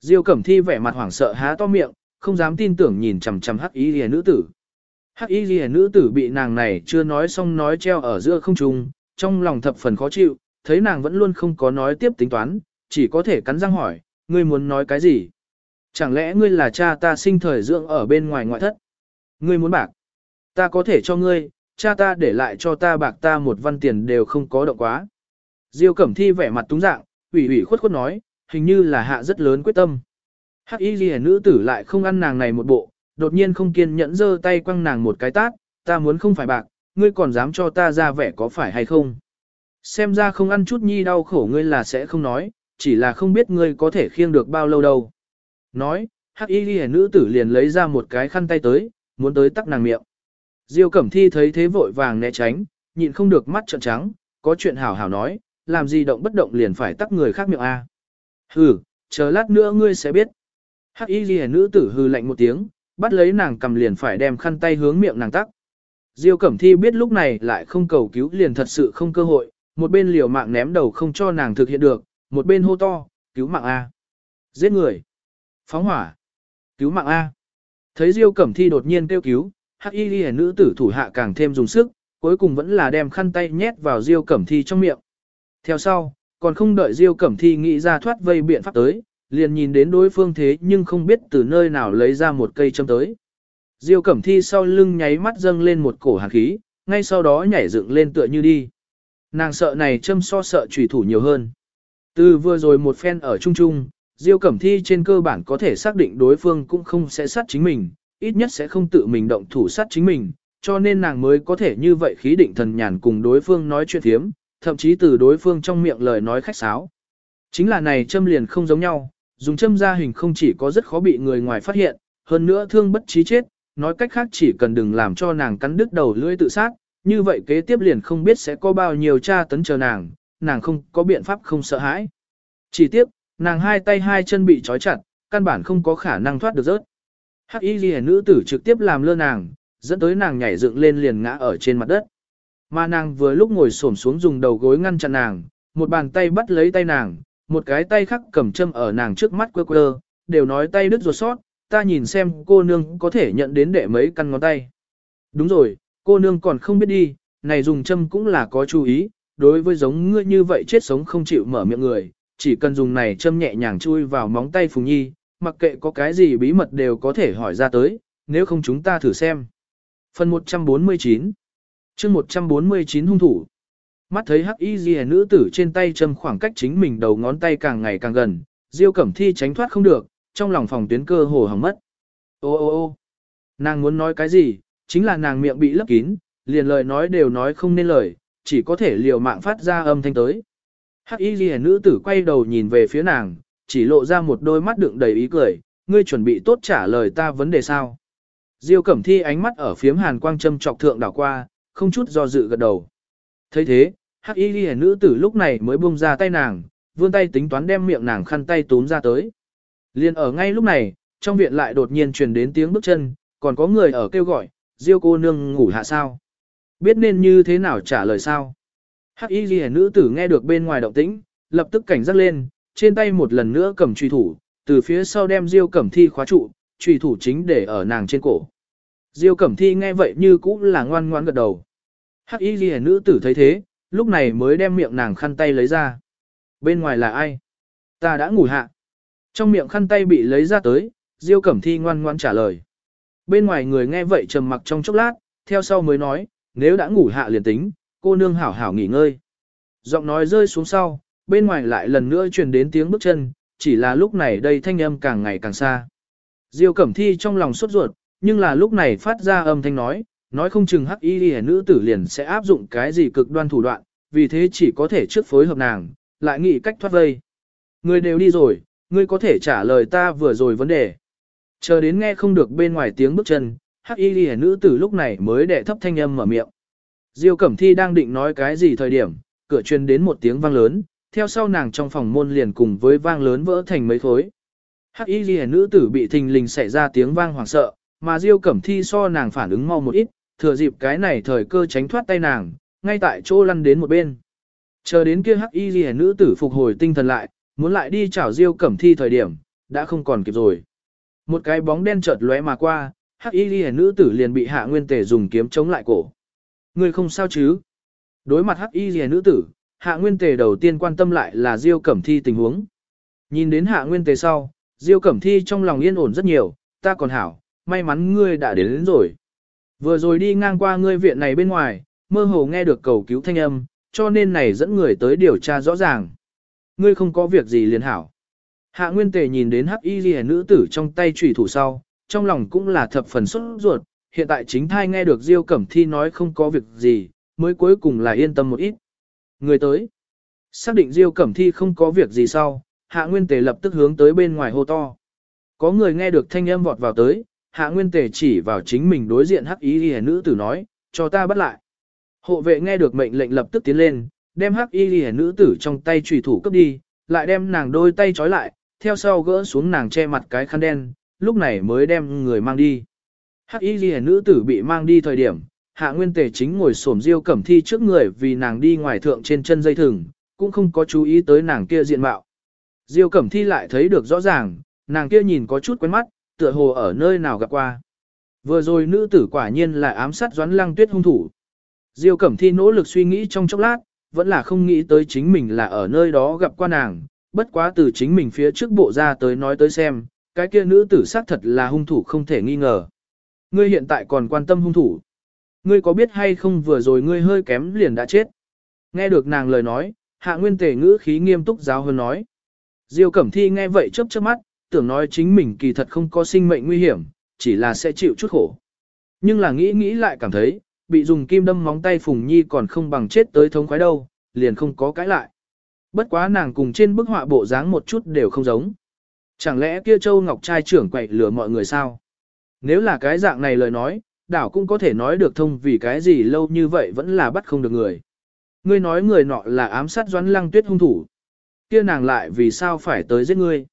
Diêu Cẩm Thi vẻ mặt hoảng sợ há to miệng, không dám tin tưởng nhìn chằm chằm Hắc Y Liễu nữ tử. Hắc Y Liễu nữ tử bị nàng này chưa nói xong nói treo ở giữa không trung, trong lòng thập phần khó chịu, thấy nàng vẫn luôn không có nói tiếp tính toán, chỉ có thể cắn răng hỏi, ngươi muốn nói cái gì? Chẳng lẽ ngươi là cha ta sinh thời dưỡng ở bên ngoài ngoại thất? Ngươi muốn bạc? Ta có thể cho ngươi, cha ta để lại cho ta bạc ta một văn tiền đều không có động quá. Diêu Cẩm Thi vẻ mặt túng dạng, ủy ủy khuất khuất nói, hình như là hạ rất lớn quyết tâm. Hắc y ghi nữ tử lại không ăn nàng này một bộ, đột nhiên không kiên nhẫn giơ tay quăng nàng một cái tát, ta muốn không phải bạc, ngươi còn dám cho ta ra vẻ có phải hay không. Xem ra không ăn chút nhi đau khổ ngươi là sẽ không nói, chỉ là không biết ngươi có thể khiêng được bao lâu đâu. Nói, hắc y ghi nữ tử liền lấy ra một cái khăn tay tới, muốn tới tắc nàng miệng. Diêu Cẩm Thi thấy thế vội vàng né tránh, nhịn không được mắt trợn trắng, có chuyện hảo hảo nói, làm gì động bất động liền phải tắc người khác miệng a. Hừ, chờ lát nữa ngươi sẽ biết. Hắc y ghi nữ tử hư lạnh một tiếng, bắt lấy nàng cầm liền phải đem khăn tay hướng miệng nàng tắc. Diêu Cẩm Thi biết lúc này lại không cầu cứu liền thật sự không cơ hội, một bên liều mạng ném đầu không cho nàng thực hiện được, một bên hô to, cứu mạng A. Giết người. Phóng hỏa. Cứu mạng A. Thấy Diêu Cẩm Thi đột nhiên kêu cứu, hắc y ghi nữ tử thủ hạ càng thêm dùng sức, cuối cùng vẫn là đem khăn tay nhét vào Diêu Cẩm Thi trong miệng. Theo sau, còn không đợi Diêu Cẩm Thi nghĩ ra thoát vây biện pháp tới, liền nhìn đến đối phương thế nhưng không biết từ nơi nào lấy ra một cây châm tới. Diêu Cẩm Thi sau lưng nháy mắt dâng lên một cổ hàn khí, ngay sau đó nhảy dựng lên tựa như đi. Nàng sợ này châm so sợ chủy thủ nhiều hơn. Từ vừa rồi một phen ở chung chung, Diêu Cẩm Thi trên cơ bản có thể xác định đối phương cũng không sẽ sát chính mình, ít nhất sẽ không tự mình động thủ sát chính mình, cho nên nàng mới có thể như vậy khí định thần nhàn cùng đối phương nói chuyện thiếm, thậm chí từ đối phương trong miệng lời nói khách sáo. Chính là này châm liền không giống nhau, dùng châm ra hình không chỉ có rất khó bị người ngoài phát hiện, hơn nữa thương bất trí chết, nói cách khác chỉ cần đừng làm cho nàng cắn đứt đầu lưỡi tự sát, như vậy kế tiếp liền không biết sẽ có bao nhiêu tra tấn chờ nàng, nàng không có biện pháp không sợ hãi. Chỉ tiếp, nàng hai tay hai chân bị trói chặt, căn bản không có khả năng thoát được rớt. Hắc y ghi nữ tử trực tiếp làm lơ nàng, dẫn tới nàng nhảy dựng lên liền ngã ở trên mặt đất. Mà nàng vừa lúc ngồi xổm xuống dùng đầu gối ngăn chặn nàng, một bàn tay bắt lấy tay nàng, một cái tay khác cầm châm ở nàng trước mắt quơ quơ, đều nói tay đứt ruột sót, ta nhìn xem cô nương có thể nhận đến để mấy căn ngón tay. Đúng rồi, cô nương còn không biết đi, này dùng châm cũng là có chú ý, đối với giống ngươi như vậy chết sống không chịu mở miệng người, chỉ cần dùng này châm nhẹ nhàng chui vào móng tay Phùng Nhi, mặc kệ có cái gì bí mật đều có thể hỏi ra tới, nếu không chúng ta thử xem. Phần 149 chương 149 hung thủ Mắt thấy hắc y ghi nữ tử trên tay châm khoảng cách chính mình đầu ngón tay càng ngày càng gần, Diêu Cẩm Thi tránh thoát không được, trong lòng phòng tuyến cơ hồ hỏng mất. Ô ô ô nàng muốn nói cái gì, chính là nàng miệng bị lấp kín, liền lời nói đều nói không nên lời, chỉ có thể liều mạng phát ra âm thanh tới. Hắc y ghi nữ tử quay đầu nhìn về phía nàng, chỉ lộ ra một đôi mắt đựng đầy ý cười, ngươi chuẩn bị tốt trả lời ta vấn đề sao. Diêu Cẩm Thi ánh mắt ở phiếm hàn quang châm trọc thượng đảo qua, không chút do dự gật đầu. thấy thế, hắc y ghi nữ tử lúc này mới buông ra tay nàng, vươn tay tính toán đem miệng nàng khăn tay túm ra tới. Liên ở ngay lúc này, trong viện lại đột nhiên truyền đến tiếng bước chân, còn có người ở kêu gọi, Diêu cô nương ngủ hạ sao? Biết nên như thế nào trả lời sao? Hắc y ghi nữ tử nghe được bên ngoài động tĩnh, lập tức cảnh giác lên, trên tay một lần nữa cầm truy thủ, từ phía sau đem Diêu Cẩm Thi khóa trụ, truy thủ chính để ở nàng trên cổ. Diêu Cẩm Thi nghe vậy như cũng là ngoan ngoãn gật đầu. Hắc y ghi nữ tử thấy thế, lúc này mới đem miệng nàng khăn tay lấy ra. Bên ngoài là ai? Ta đã ngủ hạ. Trong miệng khăn tay bị lấy ra tới, Diêu Cẩm Thi ngoan ngoan trả lời. Bên ngoài người nghe vậy trầm mặc trong chốc lát, theo sau mới nói, nếu đã ngủ hạ liền tính, cô nương hảo hảo nghỉ ngơi. Giọng nói rơi xuống sau, bên ngoài lại lần nữa truyền đến tiếng bước chân, chỉ là lúc này đây thanh âm càng ngày càng xa. Diêu Cẩm Thi trong lòng sốt ruột, nhưng là lúc này phát ra âm thanh nói, nói không chừng hắc y lìa nữ tử liền sẽ áp dụng cái gì cực đoan thủ đoạn, vì thế chỉ có thể trước phối hợp nàng, lại nghĩ cách thoát vây. Người đều đi rồi, ngươi có thể trả lời ta vừa rồi vấn đề. Chờ đến nghe không được bên ngoài tiếng bước chân, hắc y lìa nữ tử lúc này mới đệ thấp thanh âm mở miệng. Diêu Cẩm Thi đang định nói cái gì thời điểm, cửa truyền đến một tiếng vang lớn, theo sau nàng trong phòng môn liền cùng với vang lớn vỡ thành mấy khối. Hắc y ghi nữ tử bị thình lình xảy ra tiếng vang hoảng sợ, mà Diêu Cẩm Thi so nàng phản ứng mau một ít, thừa dịp cái này thời cơ tránh thoát tay nàng, ngay tại chỗ lăn đến một bên. Chờ đến kia Hắc y liễu nữ tử phục hồi tinh thần lại, muốn lại đi chảo Diêu Cẩm Thi thời điểm, đã không còn kịp rồi. Một cái bóng đen chợt lóe mà qua, Hắc y liễu nữ tử liền bị Hạ Nguyên Tề dùng kiếm chống lại cổ. Người không sao chứ? Đối mặt Hắc y liễu nữ tử, Hạ Nguyên Tề đầu tiên quan tâm lại là Diêu Cẩm Thi tình huống. Nhìn đến Hạ Nguyên Tề sau, Diêu Cẩm Thi trong lòng yên ổn rất nhiều, ta còn hảo, may mắn ngươi đã đến, đến rồi. Vừa rồi đi ngang qua ngươi viện này bên ngoài, mơ hồ nghe được cầu cứu thanh âm, cho nên này dẫn người tới điều tra rõ ràng. Ngươi không có việc gì liền hảo. Hạ Nguyên Tề nhìn đến hắc y ghi nữ tử trong tay trùy thủ sau, trong lòng cũng là thập phần xuất ruột, hiện tại chính thai nghe được Diêu Cẩm Thi nói không có việc gì, mới cuối cùng là yên tâm một ít. Người tới. Xác định Diêu Cẩm Thi không có việc gì sau, Hạ Nguyên Tề lập tức hướng tới bên ngoài hô to. Có người nghe được thanh âm vọt vào tới, Hạ Nguyên Tề chỉ vào chính mình đối diện hắc y ghi nữ tử nói, cho ta bắt lại. Hộ vệ nghe được mệnh lệnh lập tức tiến lên, đem hắc y ghi nữ tử trong tay trùy thủ cấp đi, lại đem nàng đôi tay trói lại, theo sau gỡ xuống nàng che mặt cái khăn đen, lúc này mới đem người mang đi. Hắc y ghi nữ tử bị mang đi thời điểm, hạ nguyên tề chính ngồi xổm diêu cẩm thi trước người vì nàng đi ngoài thượng trên chân dây thừng, cũng không có chú ý tới nàng kia diện mạo. Diêu cẩm thi lại thấy được rõ ràng, nàng kia nhìn có chút quen mắt, tựa hồ ở nơi nào gặp qua. Vừa rồi nữ tử quả nhiên là ám sát doãn lăng tuyết hung thủ. Diêu cẩm thi nỗ lực suy nghĩ trong chốc lát, vẫn là không nghĩ tới chính mình là ở nơi đó gặp qua nàng, bất quá từ chính mình phía trước bộ ra tới nói tới xem, cái kia nữ tử xác thật là hung thủ không thể nghi ngờ. Ngươi hiện tại còn quan tâm hung thủ. Ngươi có biết hay không vừa rồi ngươi hơi kém liền đã chết. Nghe được nàng lời nói, hạ nguyên tề ngữ khí nghiêm túc giáo hơn nói. Diêu Cẩm Thi nghe vậy chớp chớp mắt, tưởng nói chính mình kỳ thật không có sinh mệnh nguy hiểm, chỉ là sẽ chịu chút khổ. Nhưng là nghĩ nghĩ lại cảm thấy, bị dùng kim đâm móng tay Phùng Nhi còn không bằng chết tới thống khoái đâu, liền không có cãi lại. Bất quá nàng cùng trên bức họa bộ dáng một chút đều không giống. Chẳng lẽ kia Châu Ngọc trai trưởng quậy lừa mọi người sao? Nếu là cái dạng này lời nói, đảo cũng có thể nói được thông vì cái gì lâu như vậy vẫn là bắt không được người. Ngươi nói người nọ là ám sát doãn lăng tuyết hung thủ. kia nàng lại vì sao phải tới giết ngươi?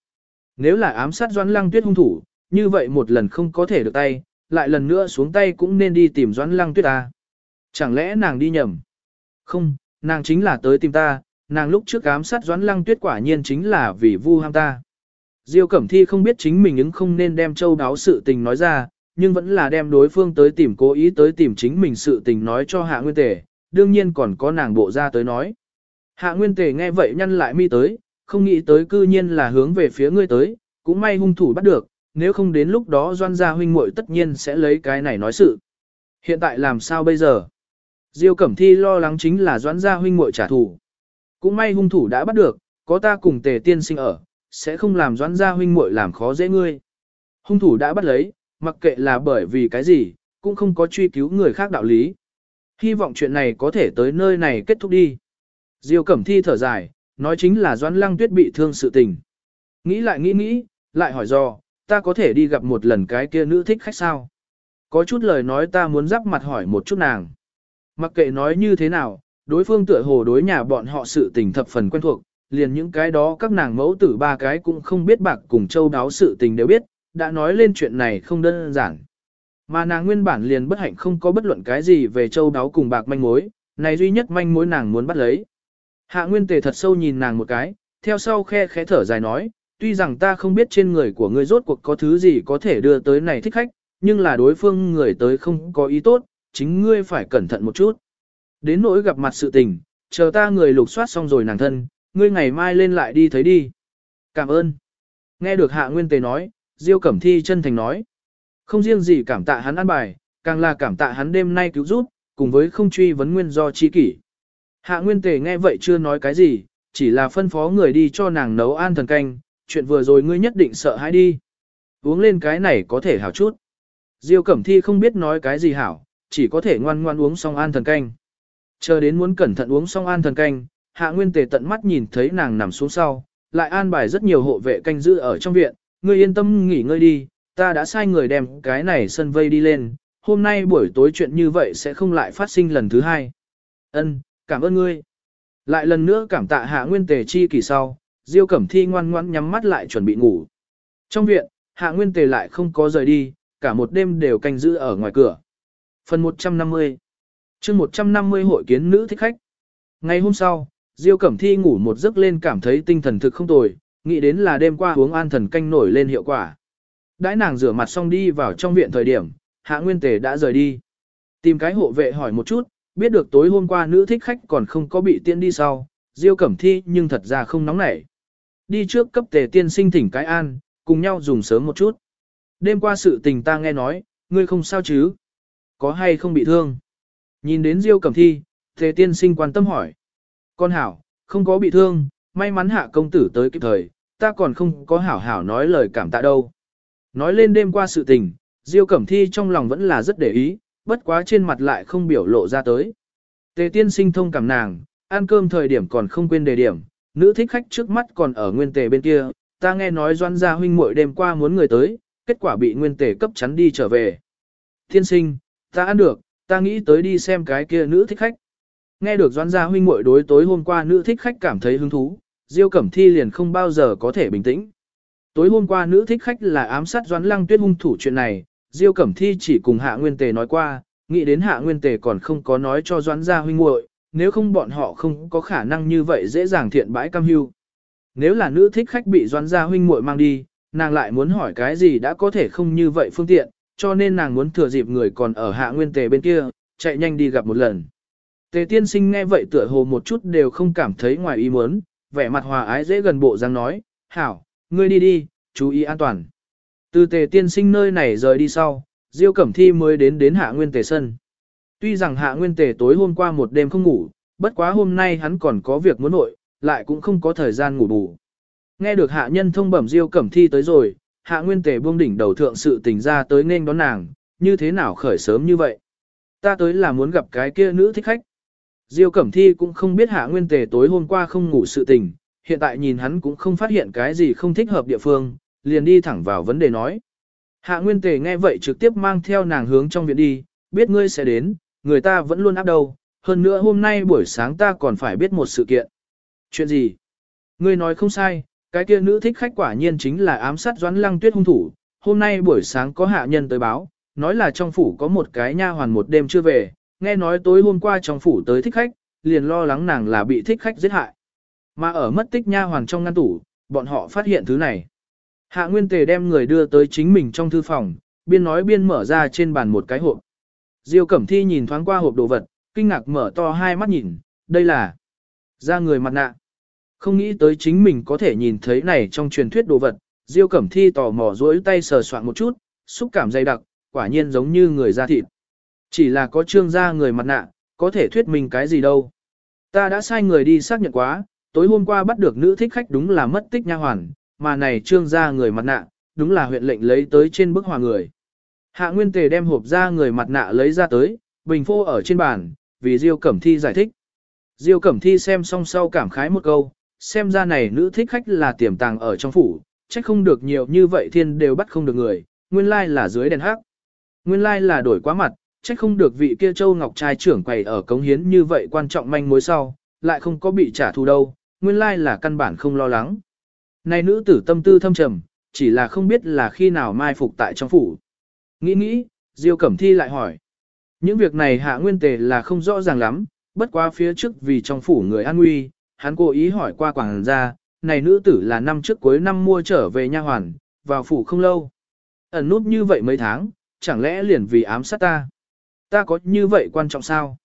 Nếu là ám sát doãn lăng tuyết hung thủ, như vậy một lần không có thể được tay, lại lần nữa xuống tay cũng nên đi tìm doãn lăng tuyết ta. Chẳng lẽ nàng đi nhầm? Không, nàng chính là tới tìm ta, nàng lúc trước ám sát doãn lăng tuyết quả nhiên chính là vì vu ham ta. Diêu Cẩm Thi không biết chính mình ứng không nên đem châu đáo sự tình nói ra, nhưng vẫn là đem đối phương tới tìm cố ý tới tìm chính mình sự tình nói cho Hạ Nguyên Tề, đương nhiên còn có nàng bộ ra tới nói. Hạ Nguyên Tề nghe vậy nhăn lại mi tới, không nghĩ tới cư nhiên là hướng về phía ngươi tới, cũng may hung thủ bắt được, nếu không đến lúc đó doan gia huynh muội tất nhiên sẽ lấy cái này nói sự. Hiện tại làm sao bây giờ? Diêu Cẩm Thi lo lắng chính là doan gia huynh muội trả thù. Cũng may hung thủ đã bắt được, có ta cùng tề tiên sinh ở, sẽ không làm doãn gia huynh muội làm khó dễ ngươi. Hung thủ đã bắt lấy, mặc kệ là bởi vì cái gì, cũng không có truy cứu người khác đạo lý. Hy vọng chuyện này có thể tới nơi này kết thúc đi. Diêu Cẩm Thi thở dài, nói chính là Doãn Lăng Tuyết bị thương sự tình. Nghĩ lại nghĩ nghĩ, lại hỏi do, ta có thể đi gặp một lần cái kia nữ thích khách sao? Có chút lời nói ta muốn giáp mặt hỏi một chút nàng. Mặc kệ nói như thế nào, đối phương tựa hồ đối nhà bọn họ sự tình thập phần quen thuộc, liền những cái đó các nàng mẫu tử ba cái cũng không biết bạc cùng châu đáo sự tình đều biết, đã nói lên chuyện này không đơn giản. Mà nàng nguyên bản liền bất hạnh không có bất luận cái gì về châu đáo cùng bạc manh mối, này duy nhất manh mối nàng muốn bắt lấy. Hạ nguyên tề thật sâu nhìn nàng một cái, theo sau khe khẽ thở dài nói, tuy rằng ta không biết trên người của ngươi rốt cuộc có thứ gì có thể đưa tới này thích khách, nhưng là đối phương người tới không có ý tốt, chính ngươi phải cẩn thận một chút. Đến nỗi gặp mặt sự tình, chờ ta người lục soát xong rồi nàng thân, ngươi ngày mai lên lại đi thấy đi. Cảm ơn. Nghe được hạ nguyên tề nói, Diêu Cẩm Thi chân thành nói. Không riêng gì cảm tạ hắn ăn bài, càng là cảm tạ hắn đêm nay cứu giúp, cùng với không truy vấn nguyên do chi kỷ. Hạ nguyên tề nghe vậy chưa nói cái gì, chỉ là phân phó người đi cho nàng nấu an thần canh, chuyện vừa rồi ngươi nhất định sợ hãi đi. Uống lên cái này có thể hảo chút. Diêu Cẩm Thi không biết nói cái gì hảo, chỉ có thể ngoan ngoan uống xong an thần canh. Chờ đến muốn cẩn thận uống xong an thần canh, hạ nguyên tề tận mắt nhìn thấy nàng nằm xuống sau, lại an bài rất nhiều hộ vệ canh giữ ở trong viện, ngươi yên tâm nghỉ ngơi đi, ta đã sai người đem cái này sân vây đi lên, hôm nay buổi tối chuyện như vậy sẽ không lại phát sinh lần thứ hai. Ân, cảm ơn ngươi. Lại lần nữa cảm tạ hạ nguyên tề chi kỳ sau, Diêu Cẩm Thi ngoan ngoãn nhắm mắt lại chuẩn bị ngủ. Trong viện, hạ nguyên tề lại không có rời đi, cả một đêm đều canh giữ ở ngoài cửa. Phần 150 chương 150 hội kiến nữ thích khách. Ngày hôm sau, Diêu Cẩm Thi ngủ một giấc lên cảm thấy tinh thần thực không tồi, nghĩ đến là đêm qua uống an thần canh nổi lên hiệu quả. Đãi nàng rửa mặt xong đi vào trong viện thời điểm, Hạ Nguyên Tề đã rời đi. Tìm cái hộ vệ hỏi một chút, biết được tối hôm qua nữ thích khách còn không có bị tiên đi sau, Diêu Cẩm Thi nhưng thật ra không nóng nảy. Đi trước cấp tề tiên sinh thỉnh cái an, cùng nhau dùng sớm một chút. Đêm qua sự tình ta nghe nói, ngươi không sao chứ? Có hay không bị thương? Nhìn đến Diêu Cẩm Thi, tề tiên sinh quan tâm hỏi. Con hảo, không có bị thương, may mắn hạ công tử tới kịp thời, ta còn không có hảo hảo nói lời cảm tạ đâu. Nói lên đêm qua sự tình, Diêu Cẩm Thi trong lòng vẫn là rất để ý, bất quá trên mặt lại không biểu lộ ra tới. Tề tiên sinh thông cảm nàng, ăn cơm thời điểm còn không quên đề điểm, nữ thích khách trước mắt còn ở nguyên tề bên kia, ta nghe nói doan gia huynh muội đêm qua muốn người tới, kết quả bị nguyên tề cấp chắn đi trở về. Tiên sinh, ta ăn được, ta nghĩ tới đi xem cái kia nữ thích khách. Nghe được Doan gia huynh muội đối tối hôm qua nữ thích khách cảm thấy hứng thú, Diêu Cẩm Thi liền không bao giờ có thể bình tĩnh. Tối hôm qua nữ thích khách là ám sát Doan Lăng Tuyết hung thủ chuyện này, Diêu Cẩm Thi chỉ cùng Hạ Nguyên Tề nói qua, nghĩ đến Hạ Nguyên Tề còn không có nói cho Doãn gia huynh muội, nếu không bọn họ không có khả năng như vậy dễ dàng thiện bãi cam hưu. Nếu là nữ thích khách bị Doãn gia huynh muội mang đi, nàng lại muốn hỏi cái gì đã có thể không như vậy phương tiện, cho nên nàng muốn thừa dịp người còn ở Hạ Nguyên Tề bên kia, chạy nhanh đi gặp một lần. Tề tiên sinh nghe vậy tựa hồ một chút đều không cảm thấy ngoài ý muốn, vẻ mặt hòa ái dễ gần bộ dáng nói, hảo, ngươi đi đi, chú ý an toàn. Từ tề tiên sinh nơi này rời đi sau, Diêu Cẩm Thi mới đến đến hạ nguyên tề sân. Tuy rằng hạ nguyên tề tối hôm qua một đêm không ngủ, bất quá hôm nay hắn còn có việc muốn nội, lại cũng không có thời gian ngủ bù. Nghe được hạ nhân thông bẩm Diêu Cẩm Thi tới rồi, hạ nguyên tề buông đỉnh đầu thượng sự tình ra tới nên đón nàng, như thế nào khởi sớm như vậy. Ta tới là muốn gặp cái kia nữ thích khách. Diêu Cẩm Thi cũng không biết hạ nguyên tề tối hôm qua không ngủ sự tình, hiện tại nhìn hắn cũng không phát hiện cái gì không thích hợp địa phương, liền đi thẳng vào vấn đề nói. Hạ nguyên tề nghe vậy trực tiếp mang theo nàng hướng trong viện đi, biết ngươi sẽ đến, người ta vẫn luôn áp đầu, hơn nữa hôm nay buổi sáng ta còn phải biết một sự kiện. Chuyện gì? Ngươi nói không sai, cái kia nữ thích khách quả nhiên chính là ám sát doãn lăng tuyết hung thủ, hôm nay buổi sáng có hạ nhân tới báo, nói là trong phủ có một cái nha hoàn một đêm chưa về, nghe nói tối hôm qua trong phủ tới thích khách, liền lo lắng nàng là bị thích khách giết hại. Mà ở mất tích nha hoàn trong ngăn tủ, bọn họ phát hiện thứ này. Hạ Nguyên Tề đem người đưa tới chính mình trong thư phòng, biên nói biên mở ra trên bàn một cái hộp. Diêu Cẩm Thi nhìn thoáng qua hộp đồ vật, kinh ngạc mở to hai mắt nhìn, đây là da người mặt nạ. Không nghĩ tới chính mình có thể nhìn thấy này trong truyền thuyết đồ vật, Diêu Cẩm Thi tò mò duỗi tay sờ soạn một chút, xúc cảm dày đặc, quả nhiên giống như người da thịt. Chỉ là có trương da người mặt nạ, có thể thuyết minh cái gì đâu. Ta đã sai người đi xác nhận quá, tối hôm qua bắt được nữ thích khách đúng là mất tích nha hoàn, mà này trương ra người mặt nạ, đúng là huyện lệnh lấy tới trên bức hòa người. Hạ Nguyên Tề đem hộp ra người mặt nạ lấy ra tới, bình phô ở trên bàn, vì Diêu Cẩm Thi giải thích. Diêu Cẩm Thi xem xong sau cảm khái một câu, xem ra này nữ thích khách là tiềm tàng ở trong phủ, trách không được nhiều như vậy thiên đều bắt không được người, nguyên lai là dưới đèn hắc. Nguyên lai là đổi quá mặt, trách không được vị kia Châu Ngọc trai trưởng quầy ở cống hiến như vậy quan trọng manh mối sau, lại không có bị trả thù đâu, nguyên lai là căn bản không lo lắng. Này nữ tử tâm tư thâm trầm, chỉ là không biết là khi nào mai phục tại trong phủ. Nghĩ nghĩ, Diêu Cẩm Thi lại hỏi. Những việc này hạ nguyên tề là không rõ ràng lắm, bất quá phía trước vì trong phủ người an nguy, hắn cố ý hỏi qua quảng gia, này nữ tử là năm trước cuối năm mua trở về nha hoàn, vào phủ không lâu. Ẩn nút như vậy mấy tháng, chẳng lẽ liền vì ám sát ta? Ta có như vậy quan trọng sao?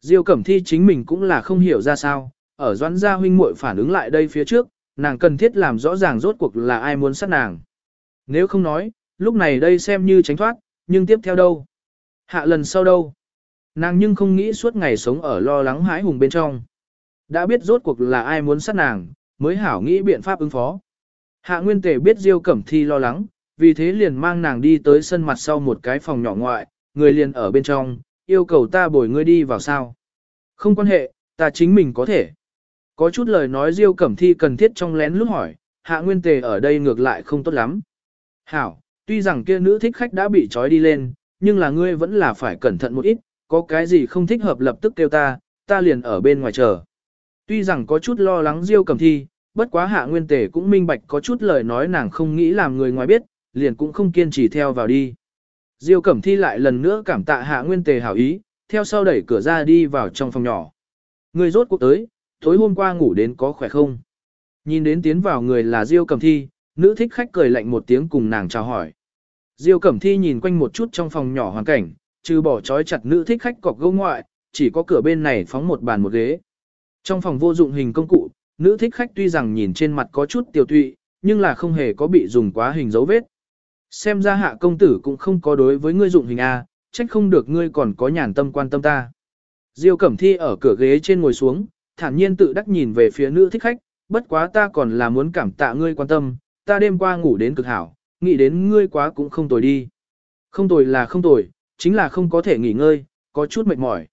Diêu Cẩm Thi chính mình cũng là không hiểu ra sao, ở doãn gia huynh muội phản ứng lại đây phía trước, nàng cần thiết làm rõ ràng rốt cuộc là ai muốn sát nàng. Nếu không nói, lúc này đây xem như tránh thoát, nhưng tiếp theo đâu? Hạ lần sau đâu? Nàng nhưng không nghĩ suốt ngày sống ở lo lắng hãi hùng bên trong. Đã biết rốt cuộc là ai muốn sát nàng, mới hảo nghĩ biện pháp ứng phó. Hạ Nguyên Tề biết Diêu Cẩm Thi lo lắng, vì thế liền mang nàng đi tới sân mặt sau một cái phòng nhỏ ngoại, người liền ở bên trong, yêu cầu ta bồi ngươi đi vào sao. Không quan hệ, ta chính mình có thể. Có chút lời nói Diêu Cẩm Thi cần thiết trong lén lúc hỏi, Hạ Nguyên Tề ở đây ngược lại không tốt lắm. Hảo, tuy rằng kia nữ thích khách đã bị trói đi lên, nhưng là ngươi vẫn là phải cẩn thận một ít, có cái gì không thích hợp lập tức kêu ta, ta liền ở bên ngoài chờ. Tuy rằng có chút lo lắng Diêu Cẩm Thi, bất quá Hạ Nguyên Tề cũng minh bạch có chút lời nói nàng không nghĩ làm người ngoài biết, liền cũng không kiên trì theo vào đi. Diêu Cẩm Thi lại lần nữa cảm tạ Hạ Nguyên Tề hảo ý, theo sau đẩy cửa ra đi vào trong phòng nhỏ. Người rốt cuộc tới, tối hôm qua ngủ đến có khỏe không? Nhìn đến tiến vào người là Diêu Cẩm Thi, nữ thích khách cười lạnh một tiếng cùng nàng chào hỏi. Diêu Cẩm Thi nhìn quanh một chút trong phòng nhỏ hoàn cảnh, trừ bỏ trói chặt nữ thích khách cọc gỗ ngoại, chỉ có cửa bên này phóng một bàn một ghế. Trong phòng vô dụng hình công cụ, nữ thích khách tuy rằng nhìn trên mặt có chút tiểu tụy, nhưng là không hề có bị dùng quá hình dấu vết. Xem ra hạ công tử cũng không có đối với ngươi dụng hình A, trách không được ngươi còn có nhàn tâm quan tâm ta. Diêu Cẩm Thi ở cửa ghế trên ngồi xuống, thản nhiên tự đắc nhìn về phía nữ thích khách, bất quá ta còn là muốn cảm tạ ngươi quan tâm, ta đêm qua ngủ đến cực hảo, nghĩ đến ngươi quá cũng không tồi đi. Không tồi là không tồi, chính là không có thể nghỉ ngơi, có chút mệt mỏi.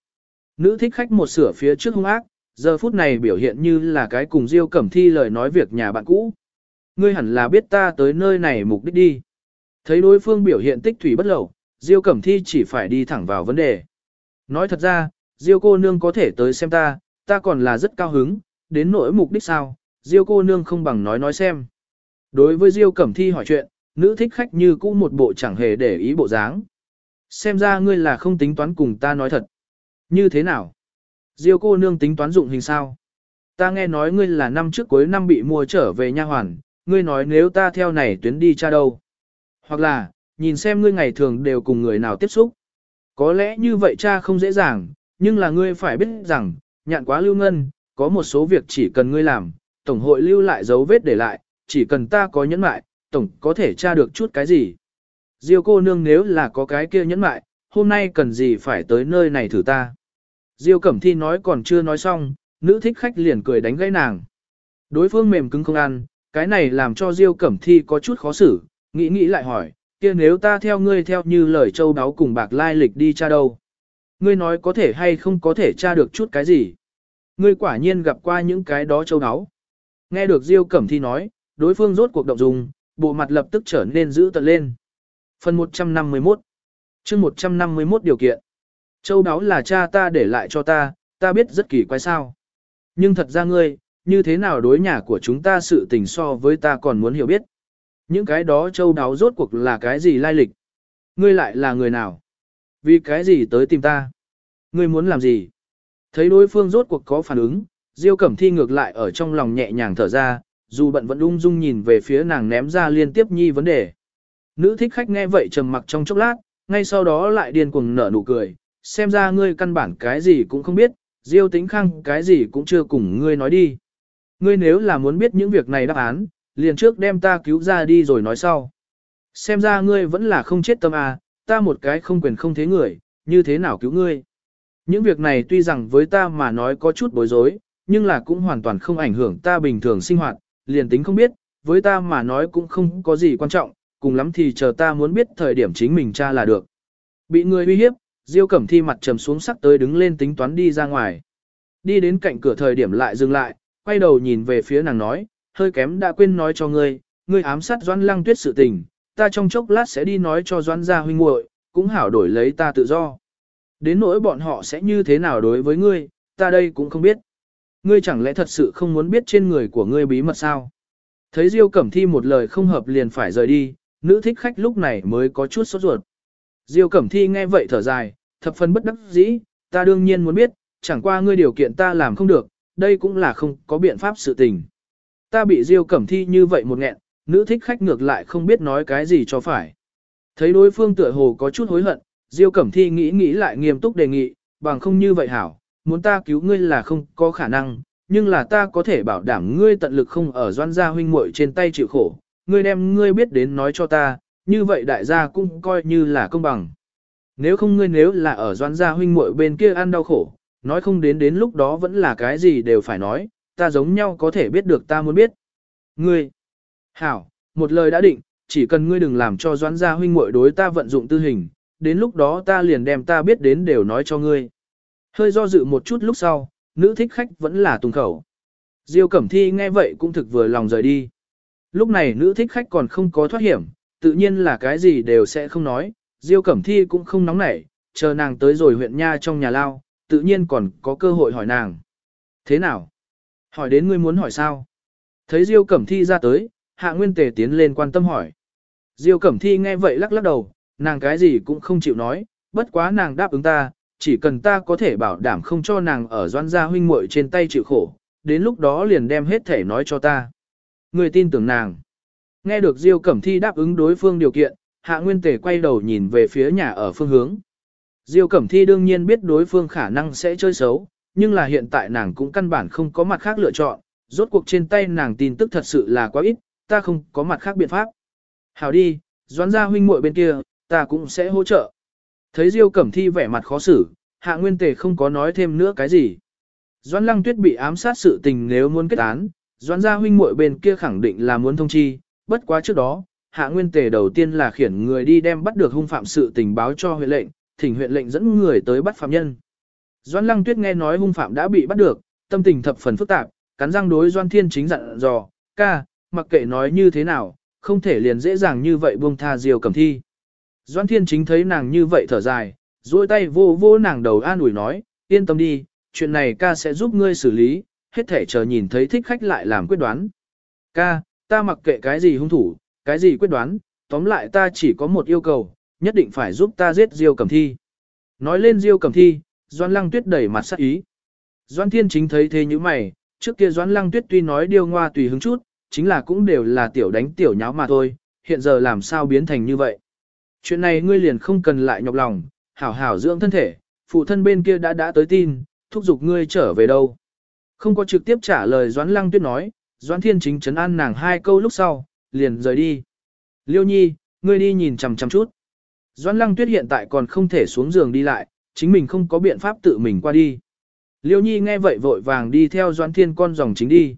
Nữ thích khách một sửa phía trước hung ác, giờ phút này biểu hiện như là cái cùng Diêu Cẩm Thi lời nói việc nhà bạn cũ. Ngươi hẳn là biết ta tới nơi này mục đích đi. Thấy đối phương biểu hiện tích thủy bất lậu, Diêu Cẩm Thi chỉ phải đi thẳng vào vấn đề. Nói thật ra, Diêu cô nương có thể tới xem ta, ta còn là rất cao hứng, đến nỗi mục đích sao, Diêu cô nương không bằng nói nói xem. Đối với Diêu Cẩm Thi hỏi chuyện, nữ thích khách như cũ một bộ chẳng hề để ý bộ dáng. Xem ra ngươi là không tính toán cùng ta nói thật. Như thế nào? Diêu cô nương tính toán dụng hình sao? Ta nghe nói ngươi là năm trước cuối năm bị mua trở về nha hoàn, ngươi nói nếu ta theo này tuyến đi cha đâu? Hoặc là, nhìn xem ngươi ngày thường đều cùng người nào tiếp xúc. Có lẽ như vậy cha không dễ dàng, nhưng là ngươi phải biết rằng, nhạn quá lưu ngân, có một số việc chỉ cần ngươi làm, tổng hội lưu lại dấu vết để lại, chỉ cần ta có nhẫn mại, tổng có thể tra được chút cái gì. Diêu cô nương nếu là có cái kia nhẫn mại, hôm nay cần gì phải tới nơi này thử ta. Diêu Cẩm Thi nói còn chưa nói xong, nữ thích khách liền cười đánh gãy nàng. Đối phương mềm cứng không ăn, cái này làm cho Diêu Cẩm Thi có chút khó xử, nghĩ nghĩ lại hỏi, kia nếu ta theo ngươi theo như lời châu đáo cùng bạc lai lịch đi cha đâu. Ngươi nói có thể hay không có thể tra được chút cái gì. Ngươi quả nhiên gặp qua những cái đó châu đáo. Nghe được Diêu Cẩm Thi nói, đối phương rốt cuộc động dùng, bộ mặt lập tức trở nên dữ tợn lên. Phần 151 chương 151 điều kiện Châu đáo là cha ta để lại cho ta, ta biết rất kỳ quái sao. Nhưng thật ra ngươi, như thế nào đối nhà của chúng ta sự tình so với ta còn muốn hiểu biết. Những cái đó châu đáo rốt cuộc là cái gì lai lịch? Ngươi lại là người nào? Vì cái gì tới tìm ta? Ngươi muốn làm gì? Thấy đối phương rốt cuộc có phản ứng, Diêu Cẩm Thi ngược lại ở trong lòng nhẹ nhàng thở ra, dù bận vẫn ung dung nhìn về phía nàng ném ra liên tiếp nhi vấn đề. Nữ thích khách nghe vậy trầm mặc trong chốc lát, ngay sau đó lại điên cuồng nở nụ cười, xem ra ngươi căn bản cái gì cũng không biết, Diêu Tĩnh Khang cái gì cũng chưa cùng ngươi nói đi. Ngươi nếu là muốn biết những việc này đáp án, liền trước đem ta cứu ra đi rồi nói sau. Xem ra ngươi vẫn là không chết tâm à, ta một cái không quyền không thế người, như thế nào cứu ngươi. Những việc này tuy rằng với ta mà nói có chút bối rối, nhưng là cũng hoàn toàn không ảnh hưởng ta bình thường sinh hoạt, liền tính không biết, với ta mà nói cũng không có gì quan trọng, cùng lắm thì chờ ta muốn biết thời điểm chính mình tra là được. Bị người uy hiếp, Diêu Cẩm Thi mặt trầm xuống sắc tới đứng lên tính toán đi ra ngoài. Đi đến cạnh cửa thời điểm lại dừng lại, quay đầu nhìn về phía nàng nói, hơi kém đã quên nói cho ngươi, ngươi ám sát Doãn Lăng Tuyết sự tình, ta trong chốc lát sẽ đi nói cho Doãn gia huynh muội, cũng hảo đổi lấy ta tự do. Đến nỗi bọn họ sẽ như thế nào đối với ngươi, ta đây cũng không biết. Ngươi chẳng lẽ thật sự không muốn biết trên người của ngươi bí mật sao? Thấy Diêu Cẩm Thi một lời không hợp liền phải rời đi, nữ thích khách lúc này mới có chút sốt ruột. Diêu Cẩm Thi nghe vậy thở dài, thập phần bất đắc dĩ, ta đương nhiên muốn biết, chẳng qua ngươi điều kiện ta làm không được, đây cũng là không có biện pháp sự tình. Ta bị Diêu Cẩm Thi như vậy một nghẹn, nữ thích khách ngược lại không biết nói cái gì cho phải. Thấy đối phương tựa hồ có chút hối hận, Diêu Cẩm Thi nghĩ nghĩ lại nghiêm túc đề nghị, bằng không như vậy hảo, muốn ta cứu ngươi là không có khả năng, nhưng là ta có thể bảo đảm ngươi tận lực không ở doan gia huynh muội trên tay chịu khổ, ngươi đem ngươi biết đến nói cho ta, như vậy đại gia cũng coi như là công bằng. Nếu không ngươi nếu là ở doan gia huynh muội bên kia ăn đau khổ, nói không đến đến lúc đó vẫn là cái gì đều phải nói, ta giống nhau có thể biết được ta muốn biết. Ngươi, hảo, một lời đã định, chỉ cần ngươi đừng làm cho Doan gia huynh muội đối ta vận dụng tư hình, đến lúc đó ta liền đem ta biết đến đều nói cho ngươi. Hơi do dự một chút lúc sau, nữ thích khách vẫn là tùng khẩu. Diêu Cẩm Thi nghe vậy cũng thực vừa lòng rời đi. Lúc này nữ thích khách còn không có thoát hiểm, tự nhiên là cái gì đều sẽ không nói, Diêu Cẩm Thi cũng không nóng nảy, chờ nàng tới rồi huyện nha trong nhà lao, tự nhiên còn có cơ hội hỏi nàng. Thế nào? Hỏi đến ngươi muốn hỏi sao? Thấy Diêu Cẩm Thi ra tới, Hạ Nguyên Tề tiến lên quan tâm hỏi. Diêu Cẩm Thi nghe vậy lắc lắc đầu, nàng cái gì cũng không chịu nói, bất quá nàng đáp ứng ta, chỉ cần ta có thể bảo đảm không cho nàng ở doan gia huynh muội trên tay chịu khổ, đến lúc đó liền đem hết thể nói cho ta. Người tin tưởng nàng. Nghe được Diêu Cẩm Thi đáp ứng đối phương điều kiện, Hạ Nguyên Tề quay đầu nhìn về phía nhà ở phương hướng. Diêu Cẩm Thi đương nhiên biết đối phương khả năng sẽ chơi xấu, nhưng là hiện tại nàng cũng căn bản không có mặt khác lựa chọn, rốt cuộc trên tay nàng tin tức thật sự là quá ít, ta không có mặt khác biện pháp. Hảo đi, doán ra huynh muội bên kia, ta cũng sẽ hỗ trợ. Thấy Diêu Cẩm Thi vẻ mặt khó xử, Hạ Nguyên Tề không có nói thêm nữa cái gì. Doãn Lăng Tuyết bị ám sát sự tình nếu muốn kết án, Doãn gia huynh muội bên kia khẳng định là muốn thông chi, bất quá trước đó, Hạ Nguyên Tề đầu tiên là khiển người đi đem bắt được hung phạm sự tình báo cho huyện lệnh, thỉnh huyện lệnh dẫn người tới bắt phạm nhân. Doãn Lăng Tuyết nghe nói hung phạm đã bị bắt được, tâm tình thập phần phức tạp, cắn răng đối Doan Thiên Chính dặn dò, ca, mặc kệ nói như thế nào, không thể liền dễ dàng như vậy buông tha Diêu Cẩm Thi. Doan Thiên Chính thấy nàng như vậy thở dài, duỗi tay vô vô nàng đầu an ủi nói, yên tâm đi, chuyện này ca sẽ giúp ngươi xử lý, hết thể chờ nhìn thấy thích khách lại làm quyết đoán. Ca, ta mặc kệ cái gì hung thủ, cái gì quyết đoán, tóm lại ta chỉ có một yêu cầu, nhất định phải giúp ta giết Diêu Cẩm Thi. Nói lên Diêu Cẩm Thi, Doan Lăng Tuyết đẩy mặt sắc ý. Doan Thiên Chính thấy thế như mày, trước kia Doan Lăng Tuyết tuy nói điêu ngoa tùy hứng chút, chính là cũng đều là tiểu đánh tiểu nháo mà thôi, hiện giờ làm sao biến thành như vậy. Chuyện này ngươi liền không cần lại nhọc lòng, hảo hảo dưỡng thân thể, phụ thân bên kia đã đã tới tin, thúc giục ngươi trở về đâu. Không có trực tiếp trả lời Doãn Lăng Tuyết nói, Doãn Thiên Chính chấn an nàng hai câu lúc sau, liền rời đi. Liêu Nhi, ngươi đi nhìn chằm chằm chút. Doãn Lăng Tuyết hiện tại còn không thể xuống giường đi lại, chính mình không có biện pháp tự mình qua đi. Liêu Nhi nghe vậy vội vàng đi theo Doãn Thiên con dòng chính đi.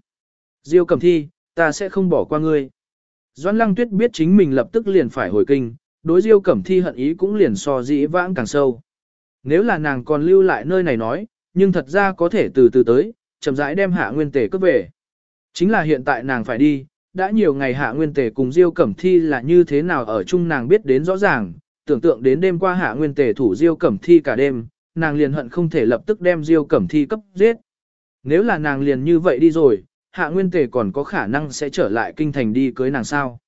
Diêu Cẩm Thi, ta sẽ không bỏ qua ngươi. Doãn Lăng Tuyết biết chính mình lập tức liền phải hồi kinh, đối Diêu Cẩm Thi hận ý cũng liền so dĩ vãng càng sâu. Nếu là nàng còn lưu lại nơi này nói, nhưng thật ra có thể từ từ tới, chậm rãi đem hạ nguyên tề cướp về. Chính là hiện tại nàng phải đi, đã nhiều ngày hạ nguyên tề cùng Diêu Cẩm Thi là như thế nào ở chung nàng biết đến rõ ràng, tưởng tượng đến đêm qua hạ nguyên tề thủ Diêu Cẩm Thi cả đêm, nàng liền hận không thể lập tức đem Diêu Cẩm Thi cấp giết. Nếu là nàng liền như vậy đi rồi, hạ nguyên tề còn có khả năng sẽ trở lại kinh thành đi cưới nàng sao.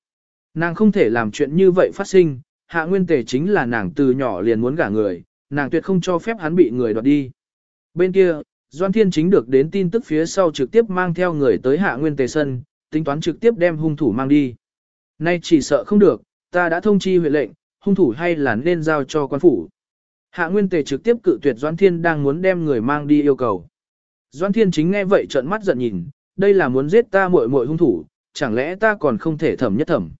Nàng không thể làm chuyện như vậy phát sinh, hạ nguyên tề chính là nàng từ nhỏ liền muốn gả người, nàng tuyệt không cho phép hắn bị người đoạt đi. Bên kia, Doan Thiên chính được đến tin tức phía sau trực tiếp mang theo người tới hạ nguyên tề sân, tính toán trực tiếp đem hung thủ mang đi. Nay chỉ sợ không được, ta đã thông chi huyện lệnh, hung thủ hay là nên giao cho quan phủ. Hạ nguyên tề trực tiếp cự tuyệt Doan Thiên đang muốn đem người mang đi yêu cầu. Doan Thiên chính nghe vậy trợn mắt giận nhìn, đây là muốn giết ta muội muội hung thủ, chẳng lẽ ta còn không thể thẩm nhất thẩm.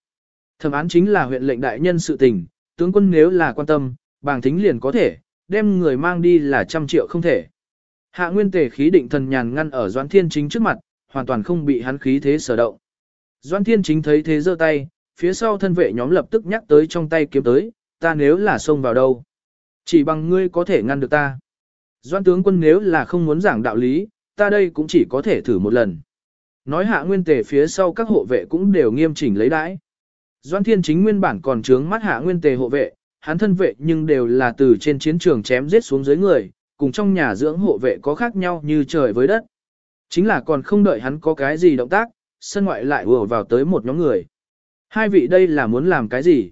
Thẩm án chính là huyện lệnh đại nhân sự tình, tướng quân nếu là quan tâm, bàng thính liền có thể, đem người mang đi là trăm triệu không thể. Hạ nguyên tề khí định thần nhàn ngăn ở Doãn Thiên Chính trước mặt, hoàn toàn không bị hắn khí thế sở động. Doãn Thiên Chính thấy thế giơ tay, phía sau thân vệ nhóm lập tức nhắc tới trong tay kiếm tới, ta nếu là xông vào đâu? Chỉ bằng ngươi có thể ngăn được ta. Doãn tướng quân nếu là không muốn giảng đạo lý, ta đây cũng chỉ có thể thử một lần. Nói hạ nguyên tề phía sau các hộ vệ cũng đều nghiêm chỉnh lấy đãi. Doãn Thiên Chính nguyên bản còn trướng mắt hạ nguyên tề hộ vệ, hắn thân vệ nhưng đều là từ trên chiến trường chém giết xuống dưới người, cùng trong nhà dưỡng hộ vệ có khác nhau như trời với đất. Chính là còn không đợi hắn có cái gì động tác, sân ngoại lại ùa vào tới một nhóm người. Hai vị đây là muốn làm cái gì?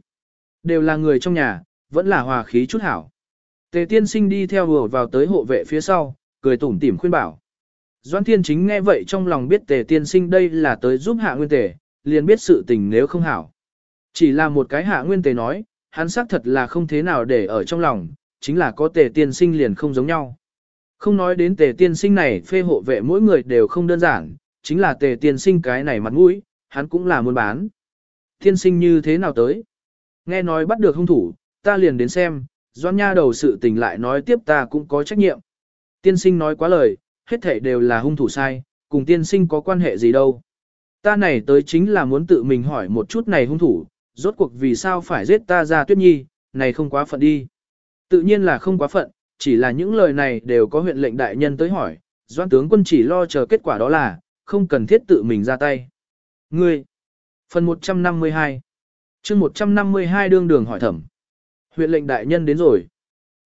Đều là người trong nhà, vẫn là hòa khí chút hảo. Tề tiên sinh đi theo ùa vào tới hộ vệ phía sau, cười tủm tỉm khuyên bảo. Doan thiên chính nghe vậy trong lòng biết tề tiên sinh đây là tới giúp hạ nguyên tề, liền biết sự tình nếu không hảo. Chỉ là một cái hạ nguyên tề nói, hắn xác thật là không thế nào để ở trong lòng, chính là có tề tiên sinh liền không giống nhau. Không nói đến tề tiên sinh này phê hộ vệ mỗi người đều không đơn giản, chính là tề tiên sinh cái này mặt mũi, hắn cũng là muốn bán. Tiên sinh như thế nào tới? Nghe nói bắt được hung thủ, ta liền đến xem, doan nha đầu sự tình lại nói tiếp ta cũng có trách nhiệm. Tiên sinh nói quá lời, hết thảy đều là hung thủ sai, cùng tiên sinh có quan hệ gì đâu. Ta này tới chính là muốn tự mình hỏi một chút này hung thủ, rốt cuộc vì sao phải giết ta ra tuyết nhi, này không quá phận đi. Tự nhiên là không quá phận, chỉ là những lời này đều có huyện lệnh đại nhân tới hỏi, doan tướng quân chỉ lo chờ kết quả đó là, không cần thiết tự mình ra tay. Ngươi, phần 152, chương 152 đương đường hỏi thẩm. Huyện lệnh đại nhân đến rồi.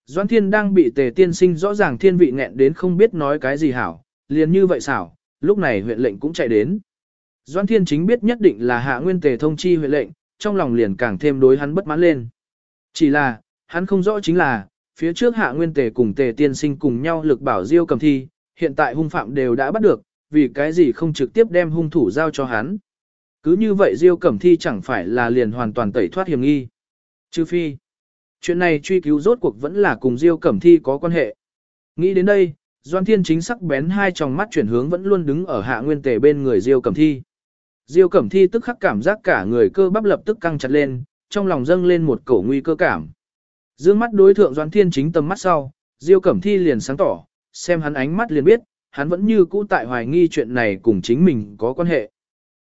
Doan thiên đang bị tề tiên sinh rõ ràng thiên vị nghẹn đến không biết nói cái gì hảo, liền như vậy xảo, lúc này huyện lệnh cũng chạy đến. Doan thiên chính biết nhất định là hạ nguyên tề thông chi huyện lệnh, trong lòng liền càng thêm đối hắn bất mãn lên. Chỉ là, hắn không rõ chính là, phía trước hạ nguyên tề cùng tề tiên sinh cùng nhau lực bảo diêu cầm thi, hiện tại hung phạm đều đã bắt được, vì cái gì không trực tiếp đem hung thủ giao cho hắn. Cứ như vậy diêu cẩm thi chẳng phải là liền hoàn toàn tẩy thoát hiểm nghi. Chứ phi, chuyện này truy cứu rốt cuộc vẫn là cùng diêu cẩm thi có quan hệ. Nghĩ đến đây, Doan Thiên chính sắc bén hai tròng mắt chuyển hướng vẫn luôn đứng ở hạ nguyên tề bên người diêu cẩm thi. Diêu Cẩm Thi tức khắc cảm giác cả người cơ bắp lập tức căng chặt lên, trong lòng dâng lên một cổ nguy cơ cảm. Dương mắt đối thượng Doãn Thiên chính tầm mắt sau, Diêu Cẩm Thi liền sáng tỏ, xem hắn ánh mắt liền biết, hắn vẫn như cũ tại hoài nghi chuyện này cùng chính mình có quan hệ.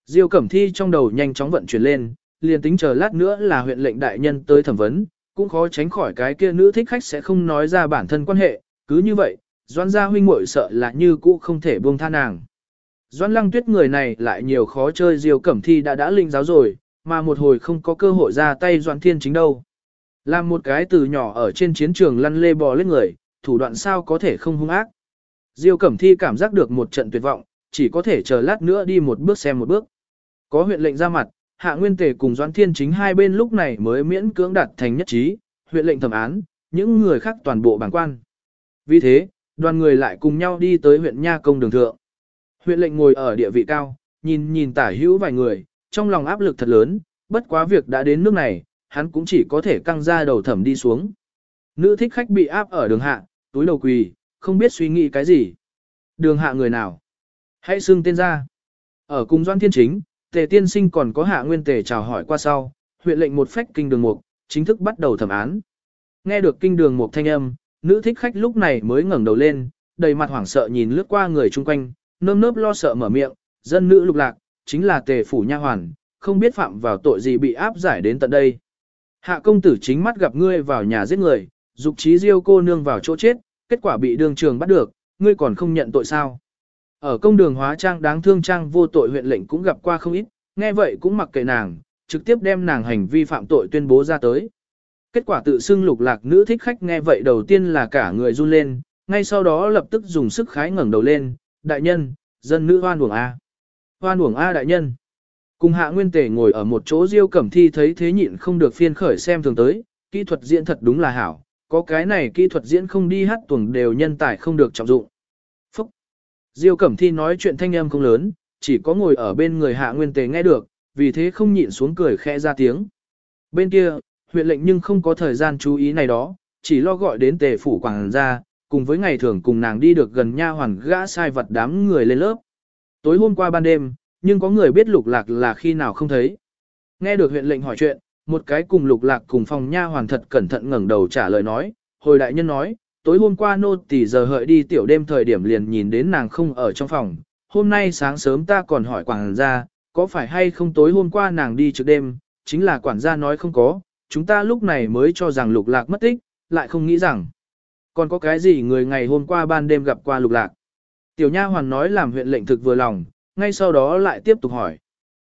Diêu Cẩm Thi trong đầu nhanh chóng vận chuyển lên, liền tính chờ lát nữa là huyện lệnh đại nhân tới thẩm vấn, cũng khó tránh khỏi cái kia nữ thích khách sẽ không nói ra bản thân quan hệ, cứ như vậy, Doãn gia huynh muội sợ là như cũ không thể buông tha nàng. Doãn lăng tuyết người này lại nhiều khó chơi diều cẩm thi đã đã linh giáo rồi, mà một hồi không có cơ hội ra tay doãn thiên chính đâu. Làm một cái từ nhỏ ở trên chiến trường lăn lê bò lên người, thủ đoạn sao có thể không hung ác. Diêu Cẩm Thi cảm giác được một trận tuyệt vọng, chỉ có thể chờ lát nữa đi một bước xem một bước. Có huyện lệnh ra mặt, Hạ Nguyên Tề cùng Doãn Thiên chính hai bên lúc này mới miễn cưỡng đạt thành nhất trí, huyện lệnh thẩm án, những người khác toàn bộ bảng quan. Vì thế, đoàn người lại cùng nhau đi tới huyện Nha Công đường thượng. Huyện lệnh ngồi ở địa vị cao, nhìn nhìn tả hữu vài người, trong lòng áp lực thật lớn, bất quá việc đã đến nước này, hắn cũng chỉ có thể căng ra đầu thẩm đi xuống. Nữ thích khách bị áp ở đường hạ, túi đầu quỳ, không biết suy nghĩ cái gì. Đường hạ người nào? Hãy xưng tên ra. Ở cùng Doan Thiên Chính, Tề Tiên Sinh còn có hạ nguyên tề chào hỏi qua sau, huyện lệnh một phách kinh đường mục, chính thức bắt đầu thẩm án. Nghe được kinh đường mục thanh âm, nữ thích khách lúc này mới ngẩng đầu lên, đầy mặt hoảng sợ nhìn lướt qua người chung quanh, nơm nớp lo sợ mở miệng, dân nữ lục lạc, chính là tề phủ nha hoàn, không biết phạm vào tội gì bị áp giải đến tận đây. Hạ công tử chính mắt gặp ngươi vào nhà giết người, dục trí diêu cô nương vào chỗ chết, kết quả bị đường trường bắt được, ngươi còn không nhận tội sao. Ở công đường hóa trang đáng thương trang vô tội huyện lệnh cũng gặp qua không ít, nghe vậy cũng mặc kệ nàng, trực tiếp đem nàng hành vi phạm tội tuyên bố ra tới. Kết quả tự xưng lục lạc nữ thích khách nghe vậy đầu tiên là cả người run lên, ngay sau đó lập tức dùng sức khái ngẩng đầu lên, đại nhân, dân nữ hoan uổng A. Hoan uổng A đại nhân. Cùng hạ nguyên tể ngồi ở một chỗ diêu cẩm thi thấy thế nhịn không được phiên khởi xem thường tới, kỹ thuật diễn thật đúng là hảo, có cái này kỹ thuật diễn không đi hát tuồng đều nhân tài không được trọng dụng. Phúc! Diêu cẩm thi nói chuyện thanh âm không lớn, chỉ có ngồi ở bên người hạ nguyên tề nghe được, vì thế không nhịn xuống cười khẽ ra tiếng. Bên kia, huyện lệnh nhưng không có thời gian chú ý này đó, chỉ lo gọi đến tề phủ quảng ra, cùng với ngày thường cùng nàng đi được gần nha hoàn gã sai vật đám người lên lớp. Tối hôm qua ban đêm, nhưng có người biết lục lạc là khi nào không thấy. Nghe được huyện lệnh hỏi chuyện, một cái cùng lục lạc cùng phòng nha hoàn thật cẩn thận ngẩng đầu trả lời nói, hồi đại nhân nói, tối hôm qua nô tỷ giờ hợi đi tiểu đêm thời điểm liền nhìn đến nàng không ở trong phòng, hôm nay sáng sớm ta còn hỏi quản gia, có phải hay không tối hôm qua nàng đi trước đêm, chính là quản gia nói không có, chúng ta lúc này mới cho rằng lục lạc mất tích, lại không nghĩ rằng, còn có cái gì người ngày hôm qua ban đêm gặp qua lục lạc. Tiểu nha hoàn nói làm huyện lệnh thực vừa lòng, ngay sau đó lại tiếp tục hỏi.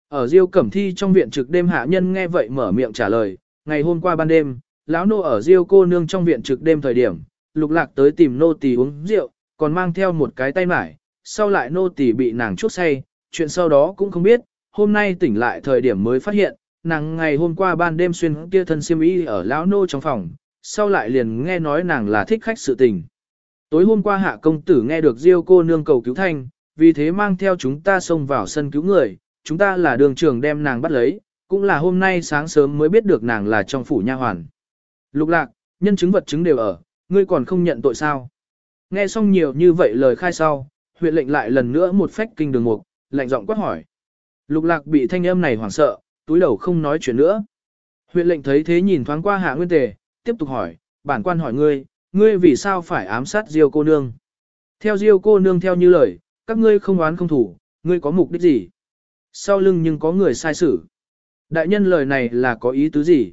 Ở Diêu Cẩm Thi trong viện trực đêm hạ nhân nghe vậy mở miệng trả lời, ngày hôm qua ban đêm, lão nô ở Diêu cô nương trong viện trực đêm thời điểm, lục lạc tới tìm nô tỳ uống rượu, còn mang theo một cái tay mải, sau lại nô tỳ bị nàng chuốc say, chuyện sau đó cũng không biết, hôm nay tỉnh lại thời điểm mới phát hiện, nàng ngày hôm qua ban đêm xuyên kia thân xiêm y ở lão nô trong phòng, sau lại liền nghe nói nàng là thích khách sự tình. Tối hôm qua hạ công tử nghe được Diêu cô nương cầu cứu thanh, vì thế mang theo chúng ta xông vào sân cứu người, chúng ta là đường trưởng đem nàng bắt lấy, cũng là hôm nay sáng sớm mới biết được nàng là trong phủ nha hoàn. Lục lạc, nhân chứng vật chứng đều ở, ngươi còn không nhận tội sao. Nghe xong nhiều như vậy lời khai sau, huyện lệnh lại lần nữa một phách kinh đường mục, lạnh giọng quát hỏi. Lục lạc bị thanh âm này hoảng sợ, túi đầu không nói chuyện nữa. Huyện lệnh thấy thế nhìn thoáng qua hạ nguyên tề, tiếp tục hỏi, bản quan hỏi ngươi, ngươi vì sao phải ám sát Diêu cô nương? Theo Diêu cô nương theo như lời, các ngươi không oán không thủ, ngươi có mục đích gì? Sau lưng nhưng có người sai xử. Đại nhân lời này là có ý tứ gì?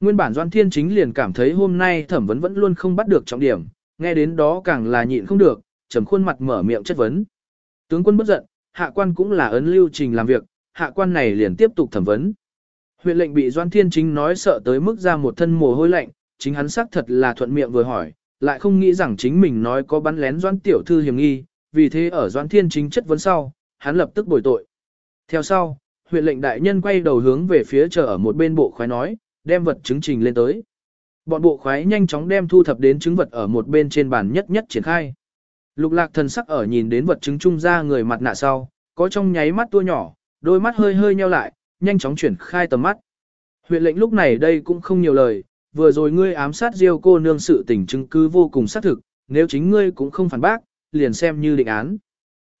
Nguyên bản Doan Thiên Chính liền cảm thấy hôm nay thẩm vấn vẫn luôn không bắt được trọng điểm, nghe đến đó càng là nhịn không được, trầm khuôn mặt mở miệng chất vấn. Tướng quân bất giận, hạ quan cũng là ấn lưu trình làm việc, hạ quan này liền tiếp tục thẩm vấn. Huyện lệnh bị Doan Thiên Chính nói sợ tới mức ra một thân mồ hôi lạnh, chính hắn xác thật là thuận miệng vừa hỏi, lại không nghĩ rằng chính mình nói có bắn lén Doan Tiểu Thư hiểm nghi, vì thế ở Doan Thiên Chính chất vấn sau, hắn lập tức bồi tội. Theo sau, huyện lệnh đại nhân quay đầu hướng về phía chờ ở một bên bộ khoái nói, đem vật chứng trình lên tới. Bọn bộ khoái nhanh chóng đem thu thập đến chứng vật ở một bên trên bàn nhất nhất triển khai. Lục lạc thần sắc ở nhìn đến vật chứng trung ra người mặt nạ sau, có trong nháy mắt tua nhỏ, đôi mắt hơi hơi nheo lại, nhanh chóng chuyển khai tầm mắt. Huyện lệnh lúc này đây cũng không nhiều lời, vừa rồi ngươi ám sát diêu cô nương sự tình chứng cứ vô cùng xác thực, nếu chính ngươi cũng không phản bác, liền xem như định án.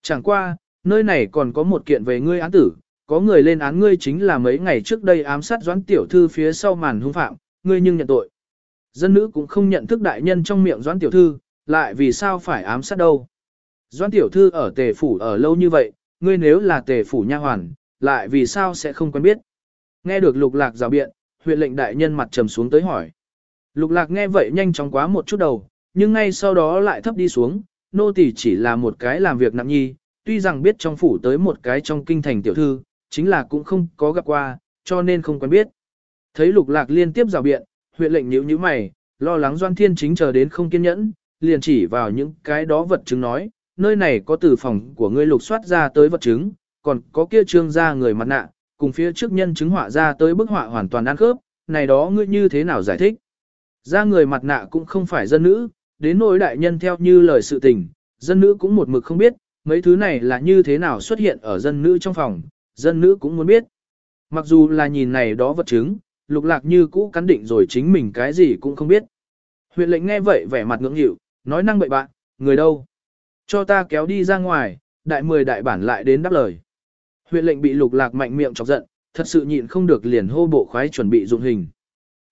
Chẳng qua, nơi này còn có một kiện về ngươi án tử, có người lên án ngươi chính là mấy ngày trước đây ám sát doãn tiểu thư phía sau màn hung phạm, ngươi nhưng nhận tội. Dân nữ cũng không nhận thức đại nhân trong miệng doãn tiểu thư, lại vì sao phải ám sát đâu. Doãn tiểu thư ở tề phủ ở lâu như vậy, ngươi nếu là tề phủ nha hoàn, lại vì sao sẽ không quen biết. Nghe được lục lạc giảo biện, huyện lệnh đại nhân mặt trầm xuống tới hỏi. Lục lạc nghe vậy nhanh chóng quá một chút đầu, nhưng ngay sau đó lại thấp đi xuống, nô tỳ chỉ là một cái làm việc nặng nhi, tuy rằng biết trong phủ tới một cái trong kinh thành tiểu thư, chính là cũng không có gặp qua, cho nên không quen biết. Thấy lục lạc liên tiếp rào biện, huyện lệnh nhíu nhíu mày, lo lắng doan thiên chính chờ đến không kiên nhẫn, liền chỉ vào những cái đó vật chứng nói, nơi này có từ phòng của ngươi lục soát ra tới vật chứng, còn có kia trương ra người mặt nạ, cùng phía trước nhân chứng họa ra tới bức họa hoàn toàn ăn khớp, này đó ngươi như thế nào giải thích? Ra người mặt nạ cũng không phải dân nữ, đến nỗi đại nhân theo như lời sự tình, dân nữ cũng một mực không biết, mấy thứ này là như thế nào xuất hiện ở dân nữ trong phòng, dân nữ cũng muốn biết. Mặc dù là nhìn này đó vật chứng, lục lạc như cũ cắn định rồi chính mình cái gì cũng không biết. Huyện lệnh nghe vậy vẻ mặt ngưỡng nghịu, nói năng bậy bạn, người đâu? Cho ta kéo đi ra ngoài, đại mười đại bản lại đến đáp lời. Huyện lệnh bị lục lạc mạnh miệng chọc giận, thật sự nhịn không được liền hô bộ khoái chuẩn bị dụng hình.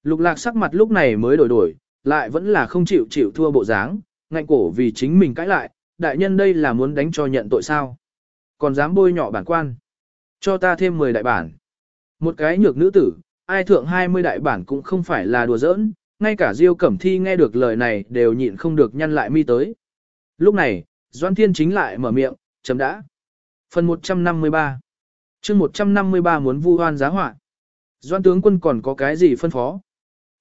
Lục lạc sắc mặt lúc này mới đổi đổi, lại vẫn là không chịu chịu thua bộ dáng, ngạnh cổ vì chính mình cãi lại, đại nhân đây là muốn đánh cho nhận tội sao. Còn dám bôi nhọ bản quan. Cho ta thêm 10 đại bản. Một cái nhược nữ tử, ai thượng 20 đại bản cũng không phải là đùa giỡn, ngay cả Diêu Cẩm Thi nghe được lời này đều nhịn không được nhăn lại mi tới. Lúc này, Doan Thiên chính lại mở miệng, chấm đã. Phần 153 chương 153 muốn vu hoan giá họa Doan tướng quân còn có cái gì phân phó?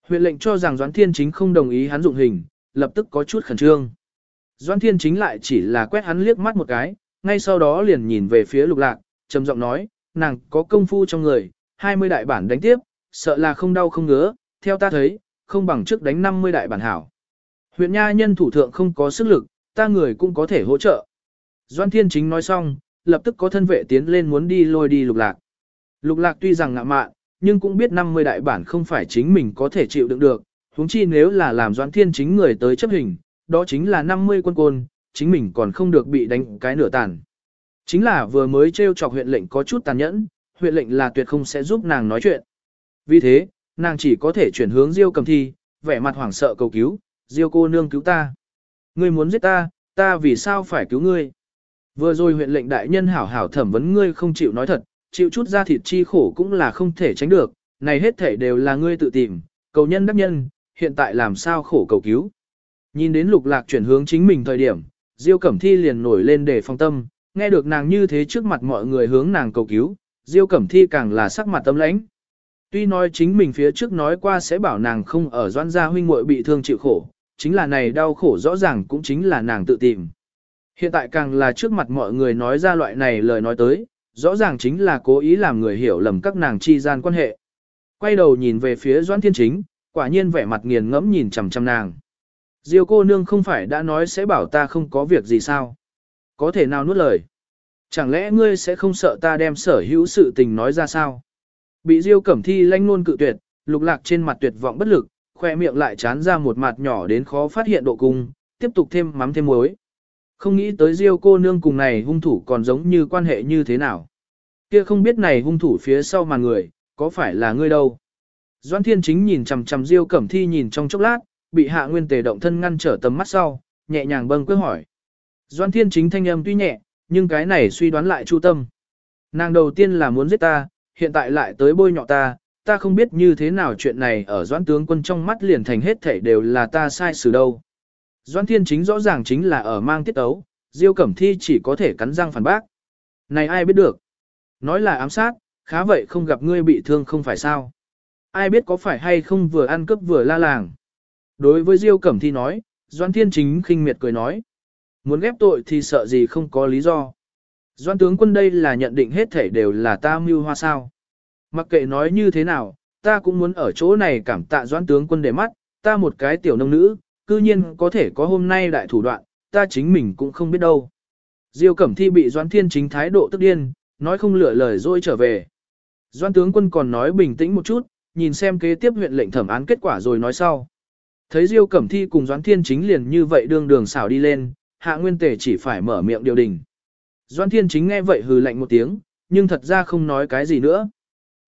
Huyện lệnh cho rằng Doan Thiên chính không đồng ý hắn dụng hình, lập tức có chút khẩn trương. Doan Thiên chính lại chỉ là quét hắn liếc mắt một cái, ngay sau đó liền nhìn về phía lục lạc, trầm giọng nói, nàng có công phu trong người, 20 đại bản đánh tiếp, sợ là không đau không ngứa, theo ta thấy, không bằng trước đánh 50 đại bản hảo. Huyện nha nhân thủ thượng không có sức lực, ta người cũng có thể hỗ trợ. Doan Thiên Chính nói xong, lập tức có thân vệ tiến lên muốn đi lôi đi lục lạc. Lục lạc tuy rằng ngạ mạn, nhưng cũng biết 50 đại bản không phải chính mình có thể chịu đựng được, huống chi nếu là làm doãn Thiên Chính người tới chấp hình, đó chính là 50 quân côn, chính mình còn không được bị đánh cái nửa tàn. Chính là vừa mới trêu chọc huyện lệnh có chút tàn nhẫn, huyện lệnh là tuyệt không sẽ giúp nàng nói chuyện. Vì thế, nàng chỉ có thể chuyển hướng Diêu cầm thi, vẻ mặt hoảng sợ cầu cứu, Diêu cô nương cứu ta. Ngươi muốn giết ta, ta vì sao phải cứu ngươi? Vừa rồi huyện lệnh đại nhân hảo hảo thẩm vấn ngươi không chịu nói thật, chịu chút ra thịt chi khổ cũng là không thể tránh được, này hết thể đều là ngươi tự tìm, cầu nhân đắc nhân, hiện tại làm sao khổ cầu cứu. Nhìn đến lục lạc chuyển hướng chính mình thời điểm, Diêu Cẩm Thi liền nổi lên để phong tâm, nghe được nàng như thế trước mặt mọi người hướng nàng cầu cứu, Diêu Cẩm Thi càng là sắc mặt tâm lãnh. Tuy nói chính mình phía trước nói qua sẽ bảo nàng không ở doan gia huynh muội bị thương chịu khổ, chính là này đau khổ rõ ràng cũng chính là nàng tự tìm. Hiện tại càng là trước mặt mọi người nói ra loại này lời nói tới, rõ ràng chính là cố ý làm người hiểu lầm các nàng chi gian quan hệ. Quay đầu nhìn về phía Doãn Thiên Chính, quả nhiên vẻ mặt nghiền ngẫm nhìn chằm chằm nàng. Diêu cô nương không phải đã nói sẽ bảo ta không có việc gì sao? Có thể nào nuốt lời? Chẳng lẽ ngươi sẽ không sợ ta đem sở hữu sự tình nói ra sao? Bị Diêu Cẩm Thi lanh luôn cự tuyệt, lục lạc trên mặt tuyệt vọng bất lực, khoe miệng lại chán ra một mặt nhỏ đến khó phát hiện độ cung, tiếp tục thêm mắm thêm muối. Không nghĩ tới Diêu cô nương cùng này hung thủ còn giống như quan hệ như thế nào. Kia không biết này hung thủ phía sau mà người, có phải là ngươi đâu. Doan Thiên Chính nhìn chằm chằm Diêu Cẩm Thi nhìn trong chốc lát, bị Hạ Nguyên Tề động thân ngăn trở tầm mắt sau, nhẹ nhàng bâng quơ hỏi. Doan Thiên Chính thanh âm tuy nhẹ, nhưng cái này suy đoán lại chu tâm. Nàng đầu tiên là muốn giết ta, hiện tại lại tới bôi nhọ ta, ta không biết như thế nào chuyện này ở doãn tướng quân trong mắt liền thành hết thảy đều là ta sai xử đâu. Doan thiên chính rõ ràng chính là ở mang tiết ấu, diêu cẩm thi chỉ có thể cắn răng phản bác. Này ai biết được? Nói là ám sát, khá vậy không gặp ngươi bị thương không phải sao? Ai biết có phải hay không vừa ăn cướp vừa la làng? Đối với diêu cẩm thi nói, Doan thiên chính khinh miệt cười nói. Muốn ghép tội thì sợ gì không có lý do. Doan tướng quân đây là nhận định hết thể đều là ta mưu hoa sao. Mặc kệ nói như thế nào, ta cũng muốn ở chỗ này cảm tạ doan tướng quân để mắt, ta một cái tiểu nông nữ, cư nhiên có thể có hôm nay đại thủ đoạn, ta chính mình cũng không biết đâu. Diêu Cẩm Thi bị Doan Thiên chính thái độ tức điên, nói không lựa lời rồi trở về. Doan tướng quân còn nói bình tĩnh một chút, nhìn xem kế tiếp huyện lệnh thẩm án kết quả rồi nói sau. Thấy Diêu Cẩm Thi cùng Doan Thiên chính liền như vậy đương đường xảo đi lên, hạ nguyên tể chỉ phải mở miệng điều đình. Doan Thiên Chính nghe vậy hừ lạnh một tiếng, nhưng thật ra không nói cái gì nữa.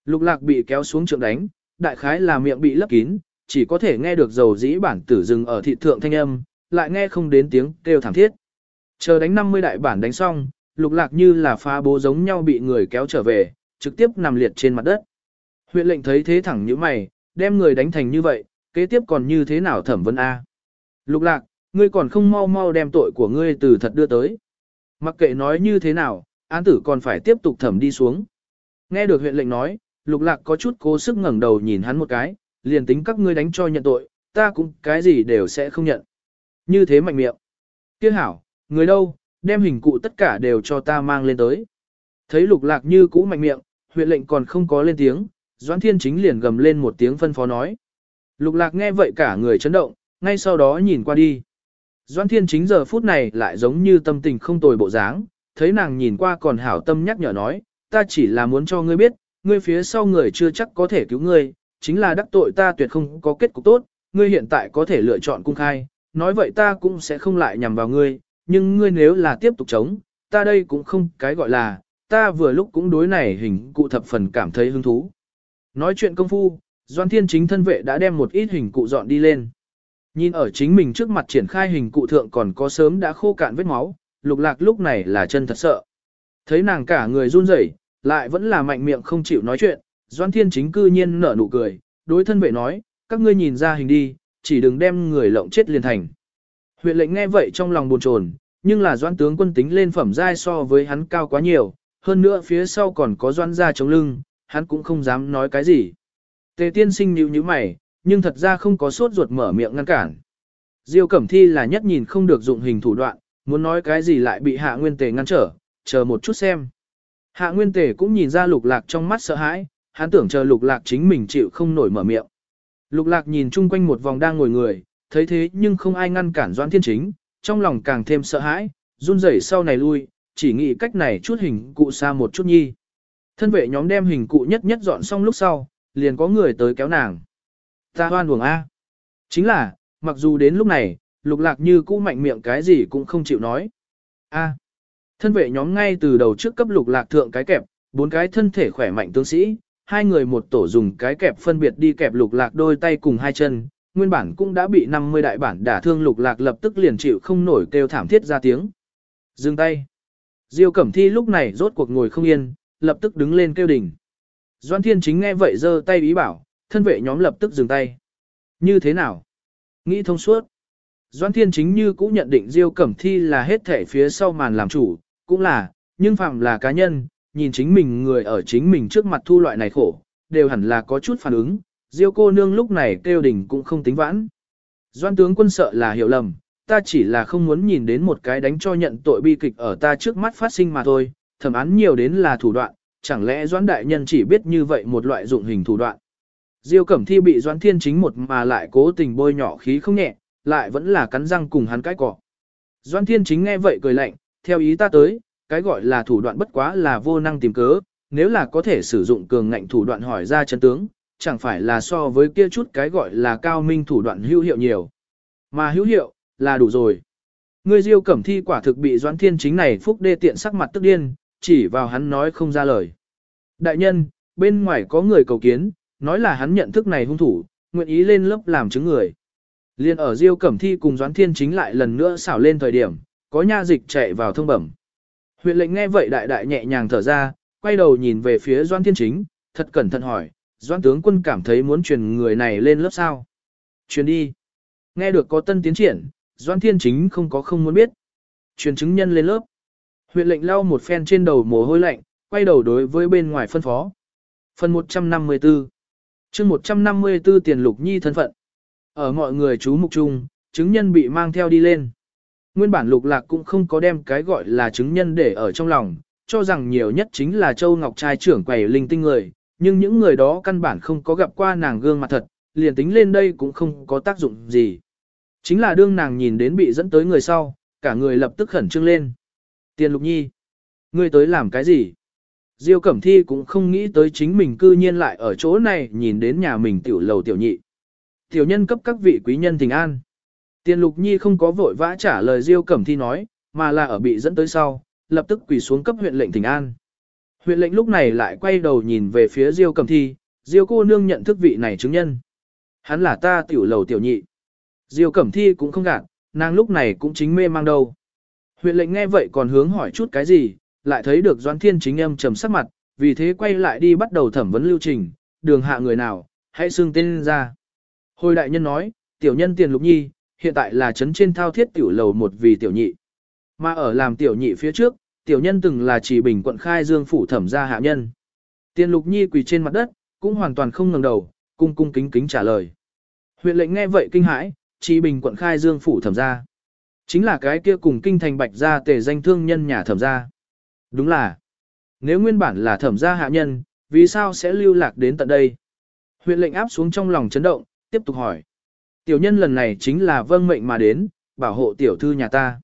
Lục lạc bị kéo xuống trượng đánh, đại khái là miệng bị lấp kín, chỉ có thể nghe được dầu dĩ bản tử dừng ở thị thượng thanh âm, lại nghe không đến tiếng kêu thảm thiết. Chờ đánh 50 đại bản đánh xong, lục lạc như là phá bố giống nhau bị người kéo trở về, trực tiếp nằm liệt trên mặt đất. Huyện lệnh thấy thế thẳng như mày, đem người đánh thành như vậy, kế tiếp còn như thế nào thẩm vấn A. Lục lạc, ngươi còn không mau mau đem tội của ngươi từ thật đưa tới. Mặc kệ nói như thế nào, án tử còn phải tiếp tục thẩm đi xuống. Nghe được huyện lệnh nói, lục lạc có chút cố sức ngẩng đầu nhìn hắn một cái, liền tính các ngươi đánh cho nhận tội, ta cũng cái gì đều sẽ không nhận. Như thế mạnh miệng. Kia hảo, người đâu, đem hình cụ tất cả đều cho ta mang lên tới. Thấy lục lạc như cũ mạnh miệng, huyện lệnh còn không có lên tiếng, Doãn Thiên Chính liền gầm lên một tiếng phân phó nói. Lục lạc nghe vậy cả người chấn động, ngay sau đó nhìn qua đi. Doan Thiên chính giờ phút này lại giống như tâm tình không tồi bộ dáng, thấy nàng nhìn qua còn hảo tâm nhắc nhở nói, ta chỉ là muốn cho ngươi biết, ngươi phía sau người chưa chắc có thể cứu ngươi, chính là đắc tội ta tuyệt không có kết cục tốt, ngươi hiện tại có thể lựa chọn cung khai, nói vậy ta cũng sẽ không lại nhằm vào ngươi, nhưng ngươi nếu là tiếp tục chống, ta đây cũng không cái gọi là, ta vừa lúc cũng đối này hình cụ thập phần cảm thấy hứng thú. Nói chuyện công phu, Doan Thiên Chính thân vệ đã đem một ít hình cụ dọn đi lên. Nhìn ở chính mình trước mặt triển khai hình cụ thượng còn có sớm đã khô cạn vết máu, lục lạc lúc này là chân thật sợ. Thấy nàng cả người run rẩy, lại vẫn là mạnh miệng không chịu nói chuyện, Doan Thiên Chính cư nhiên nở nụ cười, đối thân vệ nói, các ngươi nhìn ra hình đi, chỉ đừng đem người lộng chết liền thành. Huyện lệnh nghe vậy trong lòng buồn chồn, nhưng là doan tướng quân tính lên phẩm giai so với hắn cao quá nhiều, hơn nữa phía sau còn có doan gia chống lưng, hắn cũng không dám nói cái gì. Tề tiên sinh nhíu nhíu mày, nhưng thật ra không có sốt ruột mở miệng ngăn cản. Diêu Cẩm Thi là nhất nhìn không được dụng hình thủ đoạn, muốn nói cái gì lại bị Hạ Nguyên Tề ngăn trở, chờ một chút xem. Hạ Nguyên Tề cũng nhìn ra lục lạc trong mắt sợ hãi, hắn tưởng chờ lục lạc chính mình chịu không nổi mở miệng. Lục lạc nhìn chung quanh một vòng đang ngồi người, thấy thế nhưng không ai ngăn cản Doãn Thiên Chính, trong lòng càng thêm sợ hãi, run rẩy sau này lui, chỉ nghĩ cách này chút hình cụ xa một chút nhi. Thân vệ nhóm đem hình cụ nhất nhất dọn xong lúc sau, liền có người tới kéo nàng. Ta hoan buồng A. Chính là, mặc dù đến lúc này, lục lạc như cũ mạnh miệng cái gì cũng không chịu nói. A. Thân vệ nhóm ngay từ đầu trước cấp lục lạc thượng cái kẹp, bốn cái thân thể khỏe mạnh tướng sĩ, hai người một tổ dùng cái kẹp phân biệt đi kẹp lục lạc đôi tay cùng hai chân, nguyên bản cũng đã bị 50 đại bản đả thương lục lạc lập tức liền chịu không nổi kêu thảm thiết ra tiếng. Dừng tay. Diêu Cẩm Thi lúc này rốt cuộc ngồi không yên, lập tức đứng lên kêu đỉnh. Doan Thiên Chính nghe vậy giơ tay ý bảo, thân vệ nhóm lập tức dừng tay. Như thế nào? Nghĩ thông suốt. Doan Thiên Chính như cũng nhận định Diêu Cẩm Thi là hết thể phía sau màn làm chủ, cũng là, nhưng phạm là cá nhân, nhìn chính mình người ở chính mình trước mặt thu loại này khổ, đều hẳn là có chút phản ứng, Diêu cô nương lúc này kêu đỉnh cũng không tính vãn. Doan tướng quân sợ là hiểu lầm, ta chỉ là không muốn nhìn đến một cái đánh cho nhận tội bi kịch ở ta trước mắt phát sinh mà thôi, thẩm án nhiều đến là thủ đoạn, chẳng lẽ Doan đại nhân chỉ biết như vậy một loại dụng hình thủ đoạn. Diêu Cẩm Thi bị Doan Thiên chính một mà lại cố tình bôi nhỏ khí không nhẹ, lại vẫn là cắn răng cùng hắn cái cỏ. Doan Thiên chính nghe vậy cười lạnh, theo ý ta tới, cái gọi là thủ đoạn bất quá là vô năng tìm cớ, nếu là có thể sử dụng cường ngạnh thủ đoạn hỏi ra chân tướng, chẳng phải là so với kia chút cái gọi là cao minh thủ đoạn hữu hiệu nhiều. Mà hữu hiệu, là đủ rồi. Ngươi diêu cẩm thi quả thực bị doãn thiên chính này phúc đê tiện sắc mặt tức điên, chỉ vào hắn nói không ra lời. Đại nhân, bên ngoài có người cầu kiến, nói là hắn nhận thức này hung thủ, nguyện ý lên lớp làm chứng người. Liên ở diêu cẩm thi cùng doãn thiên chính lại lần nữa xảo lên thời điểm, có nha dịch chạy vào thông bẩm. Huyện lệnh nghe vậy đại đại nhẹ nhàng thở ra, quay đầu nhìn về phía Doan thiên chính, thật cẩn thận hỏi, Doan tướng quân cảm thấy muốn truyền người này lên lớp sao. Truyền đi. Nghe được có tân tiến triển, Doan thiên chính không có không muốn biết. Truyền chứng nhân lên lớp. Huyện lệnh lau một phen trên đầu mồ hôi lạnh, quay đầu đối với bên ngoài phân phó. Phần 154 chương 154 tiền lục nhi thân phận. Ở mọi người chú mục chung, chứng nhân bị mang theo đi lên. Nguyên bản lục lạc cũng không có đem cái gọi là chứng nhân để ở trong lòng, cho rằng nhiều nhất chính là Châu Ngọc trai trưởng quầy linh tinh người, nhưng những người đó căn bản không có gặp qua nàng gương mặt thật, liền tính lên đây cũng không có tác dụng gì. Chính là đương nàng nhìn đến bị dẫn tới người sau, cả người lập tức khẩn trương lên. Tiền lục nhi, ngươi tới làm cái gì? Diêu Cẩm Thi cũng không nghĩ tới chính mình cư nhiên lại ở chỗ này nhìn đến nhà mình tiểu lầu tiểu nhị. Tiểu nhân cấp các vị quý nhân thỉnh an. Tiền lục nhi không có vội vã trả lời Diêu Cẩm Thi nói, mà là ở bị dẫn tới sau, lập tức quỳ xuống cấp huyện lệnh Thịnh an. Huyện lệnh lúc này lại quay đầu nhìn về phía Diêu Cẩm Thi, Diêu cô nương nhận thức vị này chứng nhân. Hắn là ta tiểu lầu tiểu nhị. Diêu Cẩm Thi cũng không gạt, nàng lúc này cũng chính mê mang đầu. Huyện lệnh nghe vậy còn hướng hỏi chút cái gì, lại thấy được Doan Thiên chính em trầm sắc mặt, vì thế quay lại đi bắt đầu thẩm vấn lưu trình, đường hạ người nào, hãy xưng tên ra. Hồi đại nhân nói, tiểu nhân tiền lục nhi, hiện tại là trấn trên thao thiết tiểu lầu một vì tiểu nhị. Mà ở làm tiểu nhị phía trước, tiểu nhân từng là chỉ bình quận khai dương phủ thẩm gia hạ nhân. Tiên lục nhi quỳ trên mặt đất, cũng hoàn toàn không ngẩng đầu, cung cung kính kính trả lời. Huyện lệnh nghe vậy kinh hãi, chỉ bình quận khai dương phủ thẩm gia. Chính là cái kia cùng kinh thành bạch gia tề danh thương nhân nhà thẩm gia. Đúng là, nếu nguyên bản là thẩm gia hạ nhân, vì sao sẽ lưu lạc đến tận đây? Huyện lệnh áp xuống trong lòng chấn động, tiếp tục hỏi. Tiểu nhân lần này chính là vâng mệnh mà đến, bảo hộ tiểu thư nhà ta.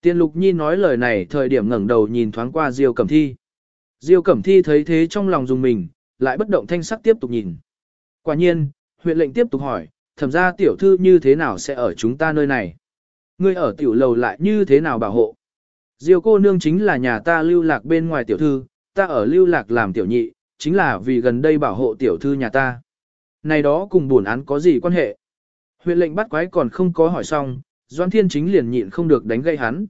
Tiên Lục Nhi nói lời này thời điểm ngẩng đầu nhìn thoáng qua Diêu Cẩm Thi. Diêu Cẩm Thi thấy thế trong lòng dùng mình, lại bất động thanh sắc tiếp tục nhìn. Quả nhiên, huyện lệnh tiếp tục hỏi, thẩm ra tiểu thư như thế nào sẽ ở chúng ta nơi này? Ngươi ở tiểu lầu lại như thế nào bảo hộ? Diêu cô nương chính là nhà ta lưu lạc bên ngoài tiểu thư, ta ở lưu lạc làm tiểu nhị, chính là vì gần đây bảo hộ tiểu thư nhà ta. Này đó cùng buồn án có gì quan hệ? Huyện lệnh bắt quái còn không có hỏi xong, Doan Thiên Chính liền nhịn không được đánh gây hắn.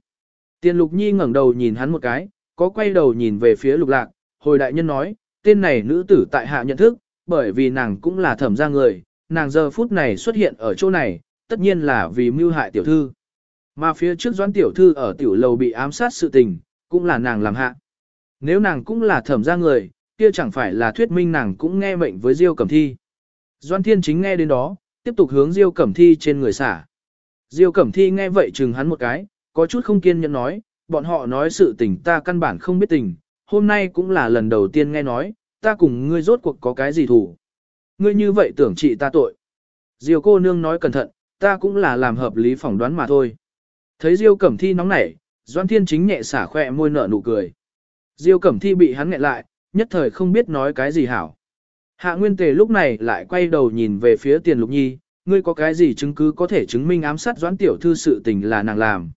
Tiền Lục Nhi ngẩng đầu nhìn hắn một cái, có quay đầu nhìn về phía Lục Lạc, hồi đại nhân nói, tên này nữ tử tại hạ nhận thức, bởi vì nàng cũng là thẩm gia người, nàng giờ phút này xuất hiện ở chỗ này, tất nhiên là vì mưu hại tiểu thư. Mà phía trước doãn tiểu thư ở tiểu lầu bị ám sát sự tình, cũng là nàng làm hạ. Nếu nàng cũng là thẩm gia người, kia chẳng phải là thuyết minh nàng cũng nghe mệnh với Diêu Cẩm Thi. Doan Thiên Chính nghe đến đó, tiếp tục hướng Diêu Cẩm Thi trên người xả. Diêu Cẩm Thi nghe vậy chừng hắn một cái, có chút không kiên nhẫn nói, bọn họ nói sự tình ta căn bản không biết tình, hôm nay cũng là lần đầu tiên nghe nói, ta cùng ngươi rốt cuộc có cái gì thủ. Ngươi như vậy tưởng trị ta tội. Diêu cô nương nói cẩn thận, ta cũng là làm hợp lý phỏng đoán mà thôi. Thấy Diêu Cẩm Thi nóng nảy, Doan Thiên Chính nhẹ xả khỏe môi nở nụ cười. Diêu Cẩm Thi bị hắn nghẹn lại, nhất thời không biết nói cái gì hảo. Hạ Nguyên Tề lúc này lại quay đầu nhìn về phía Tiền Lục Nhi, ngươi có cái gì chứng cứ có thể chứng minh ám sát Doãn tiểu thư sự tình là nàng làm.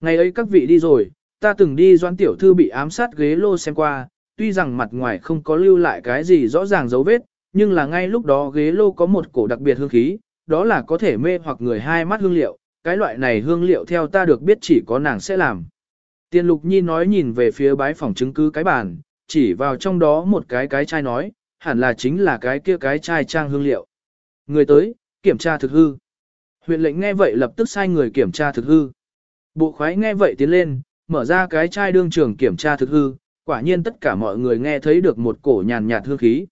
Ngày ấy các vị đi rồi, ta từng đi Doãn tiểu thư bị ám sát ghế lô xem qua, tuy rằng mặt ngoài không có lưu lại cái gì rõ ràng dấu vết, nhưng là ngay lúc đó ghế lô có một cổ đặc biệt hương khí, đó là có thể mê hoặc người hai mắt hương liệu, cái loại này hương liệu theo ta được biết chỉ có nàng sẽ làm. Tiền Lục Nhi nói nhìn về phía bái phòng chứng cứ cái bàn, chỉ vào trong đó một cái cái chai nói, hẳn là chính là cái kia cái chai trang hương liệu. Người tới, kiểm tra thực hư. Huyện lệnh nghe vậy lập tức sai người kiểm tra thực hư. Bộ khoái nghe vậy tiến lên, mở ra cái chai đương trường kiểm tra thực hư, quả nhiên tất cả mọi người nghe thấy được một cổ nhàn nhạt hương khí.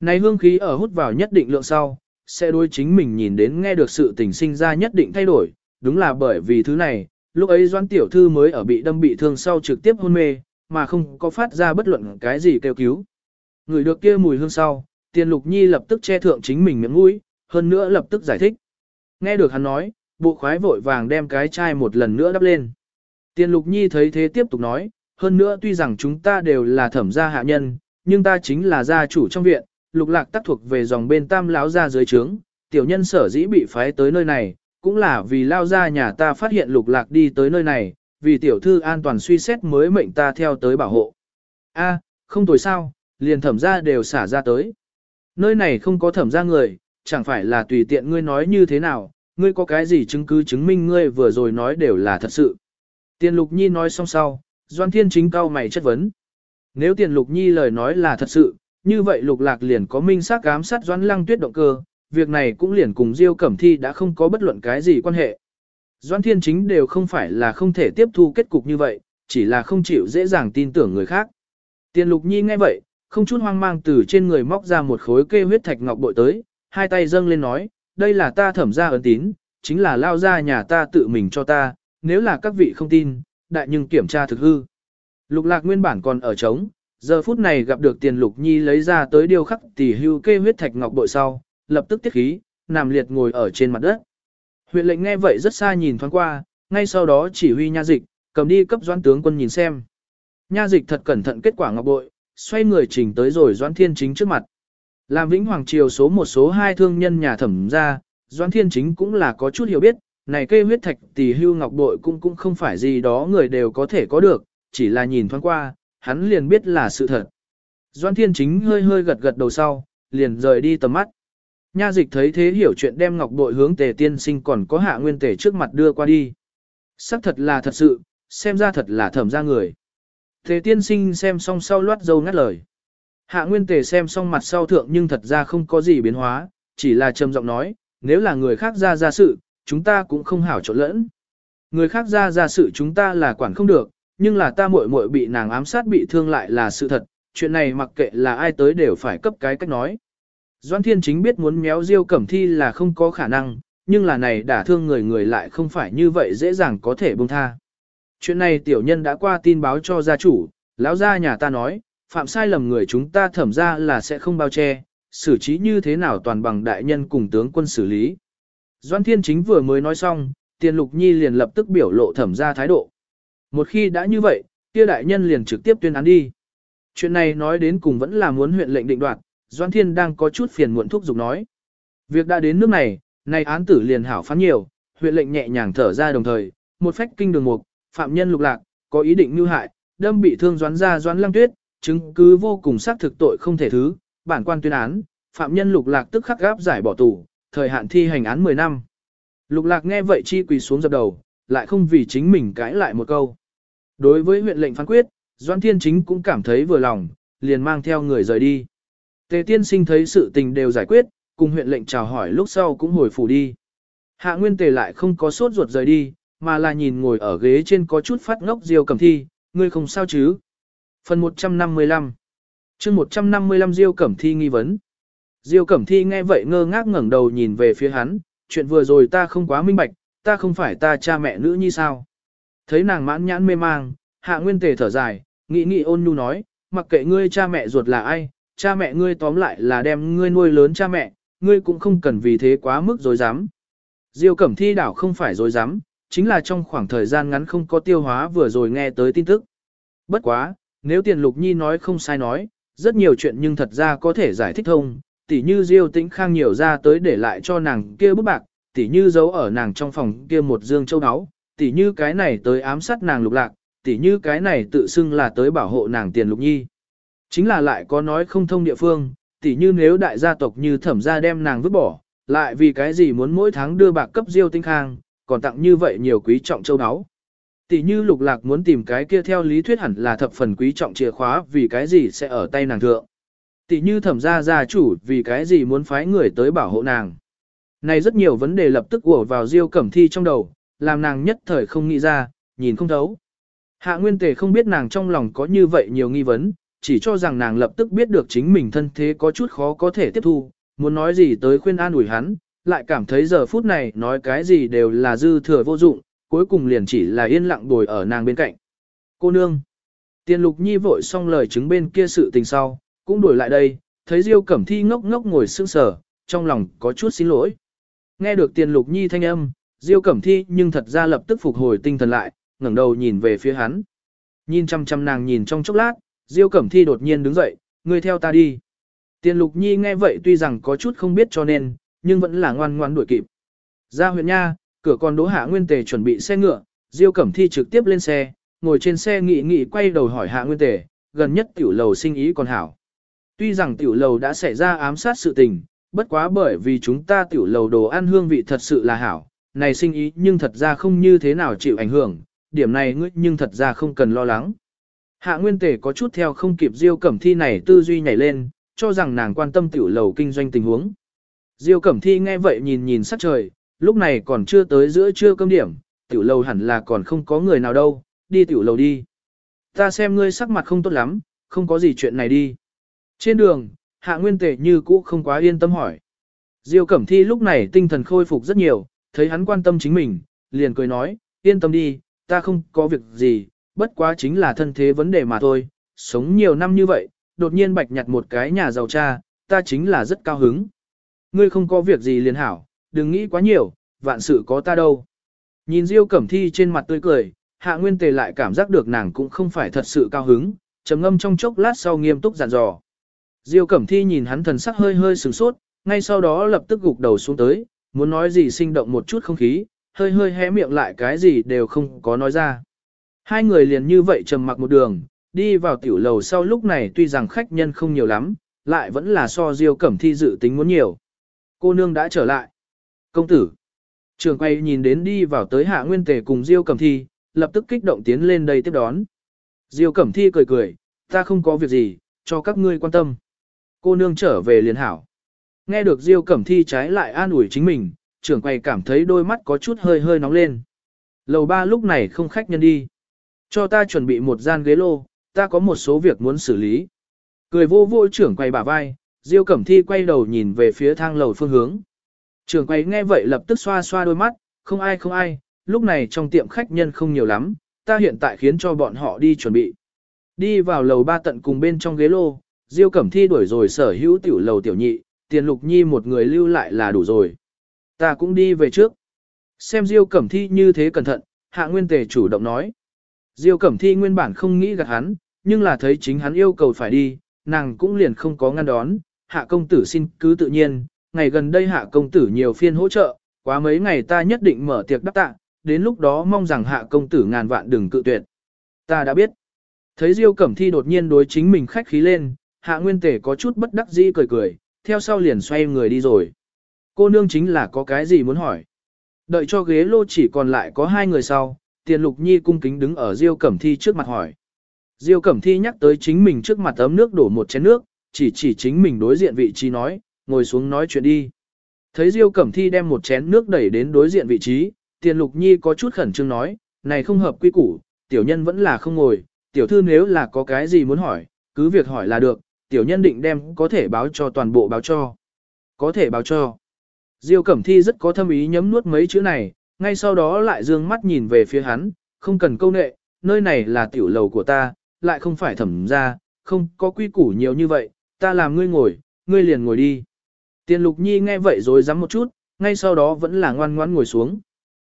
Này hương khí ở hút vào nhất định lượng sau, sẽ đối chính mình nhìn đến nghe được sự tình sinh ra nhất định thay đổi, đúng là bởi vì thứ này, lúc ấy Doan Tiểu Thư mới ở bị đâm bị thương sau trực tiếp hôn mê, mà không có phát ra bất luận cái gì kêu cứu. Người được kia mùi hương sau, Tiền Lục Nhi lập tức che thượng chính mình miệng mũi, hơn nữa lập tức giải thích. Nghe được hắn nói, bộ khoái vội vàng đem cái chai một lần nữa đắp lên. Tiền Lục Nhi thấy thế tiếp tục nói, hơn nữa tuy rằng chúng ta đều là thẩm gia hạ nhân, nhưng ta chính là gia chủ trong viện, lục lạc tác thuộc về dòng bên tam lão gia dưới trướng, tiểu nhân sở dĩ bị phái tới nơi này, cũng là vì lao gia nhà ta phát hiện lục lạc đi tới nơi này, vì tiểu thư an toàn suy xét mới mệnh ta theo tới bảo hộ. A, không tồi sao, liền thẩm ra đều xả ra tới. Nơi này không có thẩm ra người, chẳng phải là tùy tiện ngươi nói như thế nào, ngươi có cái gì chứng cứ chứng minh ngươi vừa rồi nói đều là thật sự. Tiền lục nhi nói xong sau, doan thiên chính cao mày chất vấn. Nếu tiền lục nhi lời nói là thật sự, như vậy lục lạc liền có minh xác ám sát doan lăng tuyết động cơ, việc này cũng liền cùng Diêu Cẩm Thi đã không có bất luận cái gì quan hệ. Doan Thiên Chính đều không phải là không thể tiếp thu kết cục như vậy, chỉ là không chịu dễ dàng tin tưởng người khác. Tiền Lục Nhi nghe vậy, không chút hoang mang từ trên người móc ra một khối kê huyết thạch ngọc bội tới, hai tay dâng lên nói, đây là ta thẩm ra ấn tín, chính là lao ra nhà ta tự mình cho ta, nếu là các vị không tin, đại nhưng kiểm tra thực hư. Lục lạc nguyên bản còn ở trống, giờ phút này gặp được tiền lục nhi lấy ra tới điều khắc tỷ hưu kê huyết thạch ngọc bội sau, lập tức tiết khí, nằm liệt ngồi ở trên mặt đất. Huyện lệnh nghe vậy rất xa nhìn thoáng qua, ngay sau đó chỉ huy nha dịch, cầm đi cấp doãn tướng quân nhìn xem. Nha dịch thật cẩn thận kết quả ngọc bội, xoay người chỉnh tới rồi doãn thiên chính trước mặt. Làm vĩnh hoàng triều số một số hai thương nhân nhà thẩm ra, doãn thiên chính cũng là có chút hiểu biết, này cây huyết thạch tỷ hưu ngọc bội cũng cũng không phải gì đó người đều có thể có được, chỉ là nhìn thoáng qua, hắn liền biết là sự thật. Doãn thiên chính hơi hơi gật gật đầu sau, liền rời đi tầm mắt. Nha dịch thấy thế hiểu chuyện đem ngọc bội hướng tề tiên sinh còn có hạ nguyên tề trước mặt đưa qua đi. Sắc thật là thật sự, xem ra thật là thẩm ra người. Tề tiên sinh xem xong sau loát dâu ngắt lời. Hạ nguyên tề xem xong mặt sau thượng nhưng thật ra không có gì biến hóa, chỉ là trầm giọng nói, nếu là người khác ra ra sự, chúng ta cũng không hảo trộn lẫn. Người khác ra ra sự chúng ta là quản không được, nhưng là ta muội muội bị nàng ám sát bị thương lại là sự thật, chuyện này mặc kệ là ai tới đều phải cấp cái cách nói. Doan Thiên Chính biết muốn méo Diêu Cẩm Thi là không có khả năng, nhưng là này đả thương người người lại không phải như vậy dễ dàng có thể buông tha. Chuyện này tiểu nhân đã qua tin báo cho gia chủ, lão gia nhà ta nói, phạm sai lầm người chúng ta thẩm ra là sẽ không bao che, xử trí như thế nào toàn bằng đại nhân cùng tướng quân xử lý. Doan Thiên Chính vừa mới nói xong, Tiền Lục Nhi liền lập tức biểu lộ thẩm ra thái độ. Một khi đã như vậy, kia đại nhân liền trực tiếp tuyên án đi. Chuyện này nói đến cùng vẫn là muốn huyện lệnh định đoạt, Doan Thiên đang có chút phiền muộn thúc giục nói. Việc đã đến nước này, nay án tử liền hảo phán nhiều, huyện lệnh nhẹ nhàng thở ra đồng thời, một phách kinh đường mục, phạm nhân lục lạc, có ý định mưu hại, đâm bị thương doán ra doán lăng tuyết, chứng cứ vô cùng xác thực tội không thể thứ, bản quan tuyên án, phạm nhân lục lạc tức khắc gáp giải bỏ tù, thời hạn thi hành án 10 năm. Lục lạc nghe vậy chi quỳ xuống dập đầu, lại không vì chính mình cãi lại một câu. Đối với huyện lệnh phán quyết, Doan Thiên Chính cũng cảm thấy vừa lòng, liền mang theo người rời đi. Tề tiên sinh thấy sự tình đều giải quyết, cùng huyện lệnh chào hỏi lúc sau cũng hồi phủ đi. Hạ Nguyên Tề lại không có sốt ruột rời đi, mà là nhìn ngồi ở ghế trên có chút phát ngốc Diêu Cẩm Thi, ngươi không sao chứ? Phần 155 chương 155 Diêu Cẩm Thi nghi vấn. Diêu Cẩm Thi nghe vậy ngơ ngác ngẩng đầu nhìn về phía hắn, chuyện vừa rồi ta không quá minh bạch, ta không phải ta cha mẹ nữ như sao. Thấy nàng mãn nhãn mê mang, hạ nguyên tề thở dài, nghĩ nghĩ ôn nhu nói, mặc kệ ngươi cha mẹ ruột là ai, cha mẹ ngươi tóm lại là đem ngươi nuôi lớn cha mẹ, ngươi cũng không cần vì thế quá mức dối dám. Diêu Cẩm Thi đảo không phải dối dám, chính là trong khoảng thời gian ngắn không có tiêu hóa vừa rồi nghe tới tin tức. Bất quá, nếu Tiền Lục Nhi nói không sai nói, rất nhiều chuyện nhưng thật ra có thể giải thích thông, tỉ như Diêu Tĩnh Khang nhiều ra tới để lại cho nàng kia bức bạc, tỉ như giấu ở nàng trong phòng kia một dương châu áo, tỉ như cái này tới ám sát nàng lục lạc, tỉ như cái này tự xưng là tới bảo hộ nàng Tiền Lục Nhi. Chính là lại có nói không thông địa phương, tỉ như nếu đại gia tộc như thẩm gia đem nàng vứt bỏ, lại vì cái gì muốn mỗi tháng đưa bạc cấp Diêu Tĩnh Khang, còn tặng như vậy nhiều quý trọng châu áo. Tỷ như lục lạc muốn tìm cái kia theo lý thuyết hẳn là thập phần quý trọng chìa khóa vì cái gì sẽ ở tay nàng thượng. Tỷ như thẩm gia gia chủ vì cái gì muốn phái người tới bảo hộ nàng. Này rất nhiều vấn đề lập tức ùa vào diêu cẩm thi trong đầu, làm nàng nhất thời không nghĩ ra, nhìn không thấu. Hạ nguyên tề không biết nàng trong lòng có như vậy nhiều nghi vấn, chỉ cho rằng nàng lập tức biết được chính mình thân thế có chút khó có thể tiếp thu, muốn nói gì tới khuyên an ủi hắn, lại cảm thấy giờ phút này nói cái gì đều là dư thừa vô dụng, cuối cùng liền chỉ là yên lặng bồi ở nàng bên cạnh. Cô nương. Tiền lục nhi vội xong lời chứng bên kia sự tình sau, cũng đổi lại đây, thấy Diêu Cẩm Thi ngốc ngốc ngồi sững sờ, trong lòng có chút xin lỗi. Nghe được tiền lục nhi thanh âm, Diêu Cẩm Thi nhưng thật ra lập tức phục hồi tinh thần lại, ngẩng đầu nhìn về phía hắn. Nhìn chăm chăm nàng nhìn trong chốc lát, Diêu Cẩm Thi đột nhiên đứng dậy, ngươi theo ta đi. Tiền lục nhi nghe vậy tuy rằng có chút không biết cho nên, nhưng vẫn là ngoan ngoan đuổi kịp. Ra huyện nha, cửa còn đỗ hạ nguyên tề chuẩn bị xe ngựa, Diêu Cẩm Thi trực tiếp lên xe, ngồi trên xe nghị nghị quay đầu hỏi hạ nguyên tề, gần nhất tiểu lầu sinh ý còn hảo. Tuy rằng tiểu lầu đã xảy ra ám sát sự tình, bất quá bởi vì chúng ta tiểu lầu đồ ăn hương vị thật sự là hảo, này sinh ý nhưng thật ra không như thế nào chịu ảnh hưởng, điểm này ngươi nhưng thật ra không cần lo lắng. Hạ Nguyên Tề có chút theo không kịp Diêu Cẩm Thi này tư duy nhảy lên, cho rằng nàng quan tâm tiểu lầu kinh doanh tình huống. Diêu Cẩm Thi nghe vậy nhìn nhìn sắc trời, lúc này còn chưa tới giữa trưa cơm điểm, tiểu lầu hẳn là còn không có người nào đâu, đi tiểu lầu đi. Ta xem ngươi sắc mặt không tốt lắm, không có gì chuyện này đi. Trên đường, hạ nguyên tề như cũ không quá yên tâm hỏi. Diêu Cẩm Thi lúc này tinh thần khôi phục rất nhiều, thấy hắn quan tâm chính mình, liền cười nói, yên tâm đi, ta không có việc gì, bất quá chính là thân thế vấn đề mà thôi, sống nhiều năm như vậy, đột nhiên bạch nhặt một cái nhà giàu cha, ta chính là rất cao hứng. Ngươi không có việc gì liền hảo, đừng nghĩ quá nhiều, vạn sự có ta đâu. Nhìn Diêu Cẩm Thi trên mặt tươi cười, Hạ Nguyên Tề lại cảm giác được nàng cũng không phải thật sự cao hứng, trầm ngâm trong chốc lát sau nghiêm túc dặn dò. Diêu Cẩm Thi nhìn hắn thần sắc hơi hơi sửng sốt, ngay sau đó lập tức gục đầu xuống tới, muốn nói gì sinh động một chút không khí, hơi hơi hé miệng lại cái gì đều không có nói ra. Hai người liền như vậy trầm mặc một đường, đi vào tiểu lầu sau lúc này tuy rằng khách nhân không nhiều lắm, lại vẫn là so Diêu Cẩm Thi dự tính muốn nhiều. Cô nương đã trở lại. Công tử. Trường quay nhìn đến đi vào tới hạ nguyên tề cùng Diêu Cẩm Thi, lập tức kích động tiến lên đây tiếp đón. Diêu Cẩm Thi cười cười, ta không có việc gì, cho các ngươi quan tâm. Cô nương trở về liền hảo. Nghe được Diêu Cẩm Thi trái lại an ủi chính mình, trưởng quay cảm thấy đôi mắt có chút hơi hơi nóng lên. Lầu ba lúc này không khách nhân đi. Cho ta chuẩn bị một gian ghế lô, ta có một số việc muốn xử lý. Cười vô vô trưởng quay bả vai, Diêu Cẩm Thi quay đầu nhìn về phía thang lầu phương hướng. Trường quay nghe vậy lập tức xoa xoa đôi mắt, không ai không ai, lúc này trong tiệm khách nhân không nhiều lắm, ta hiện tại khiến cho bọn họ đi chuẩn bị. Đi vào lầu ba tận cùng bên trong ghế lô, Diêu Cẩm Thi đuổi rồi sở hữu tiểu lầu tiểu nhị, tiền lục nhi một người lưu lại là đủ rồi. Ta cũng đi về trước. Xem Diêu Cẩm Thi như thế cẩn thận, Hạ Nguyên Tề chủ động nói. Diêu Cẩm Thi nguyên bản không nghĩ gạt hắn, nhưng là thấy chính hắn yêu cầu phải đi, nàng cũng liền không có ngăn đón. Hạ công tử xin cứ tự nhiên, ngày gần đây hạ công tử nhiều phiên hỗ trợ, quá mấy ngày ta nhất định mở tiệc đáp tạ, đến lúc đó mong rằng hạ công tử ngàn vạn đừng cự tuyệt. Ta đã biết. Thấy Diêu Cẩm Thi đột nhiên đối chính mình khách khí lên, Hạ Nguyên Tề có chút bất đắc dĩ cười cười, theo sau liền xoay người đi rồi. Cô nương chính là có cái gì muốn hỏi. Đợi cho ghế lô chỉ còn lại có hai người sau, Tiền Lục Nhi cung kính đứng ở Diêu Cẩm Thi trước mặt hỏi. Diêu Cẩm Thi nhắc tới chính mình trước mặt ấm nước đổ một chén nước, chỉ chỉ chính mình đối diện vị trí nói, ngồi xuống nói chuyện đi. Thấy Diêu Cẩm Thi đem một chén nước đẩy đến đối diện vị trí, Tiền Lục Nhi có chút khẩn trương nói, này không hợp quy củ, tiểu nhân vẫn là không ngồi, tiểu thư nếu là có cái gì muốn hỏi, cứ việc hỏi là được, tiểu nhân định đem có thể báo cho toàn bộ báo cho. Có thể báo cho. Diêu Cẩm Thi rất có thâm ý nhấm nuốt mấy chữ này, ngay sau đó lại dương mắt nhìn về phía hắn, không cần câu nệ, nơi này là tiểu lầu của ta, lại không phải thẩm ra, không có quy củ nhiều như vậy, ta làm ngươi ngồi, ngươi liền ngồi đi. Tiền Lục Nhi nghe vậy rồi dám một chút, ngay sau đó vẫn là ngoan ngoãn ngồi xuống.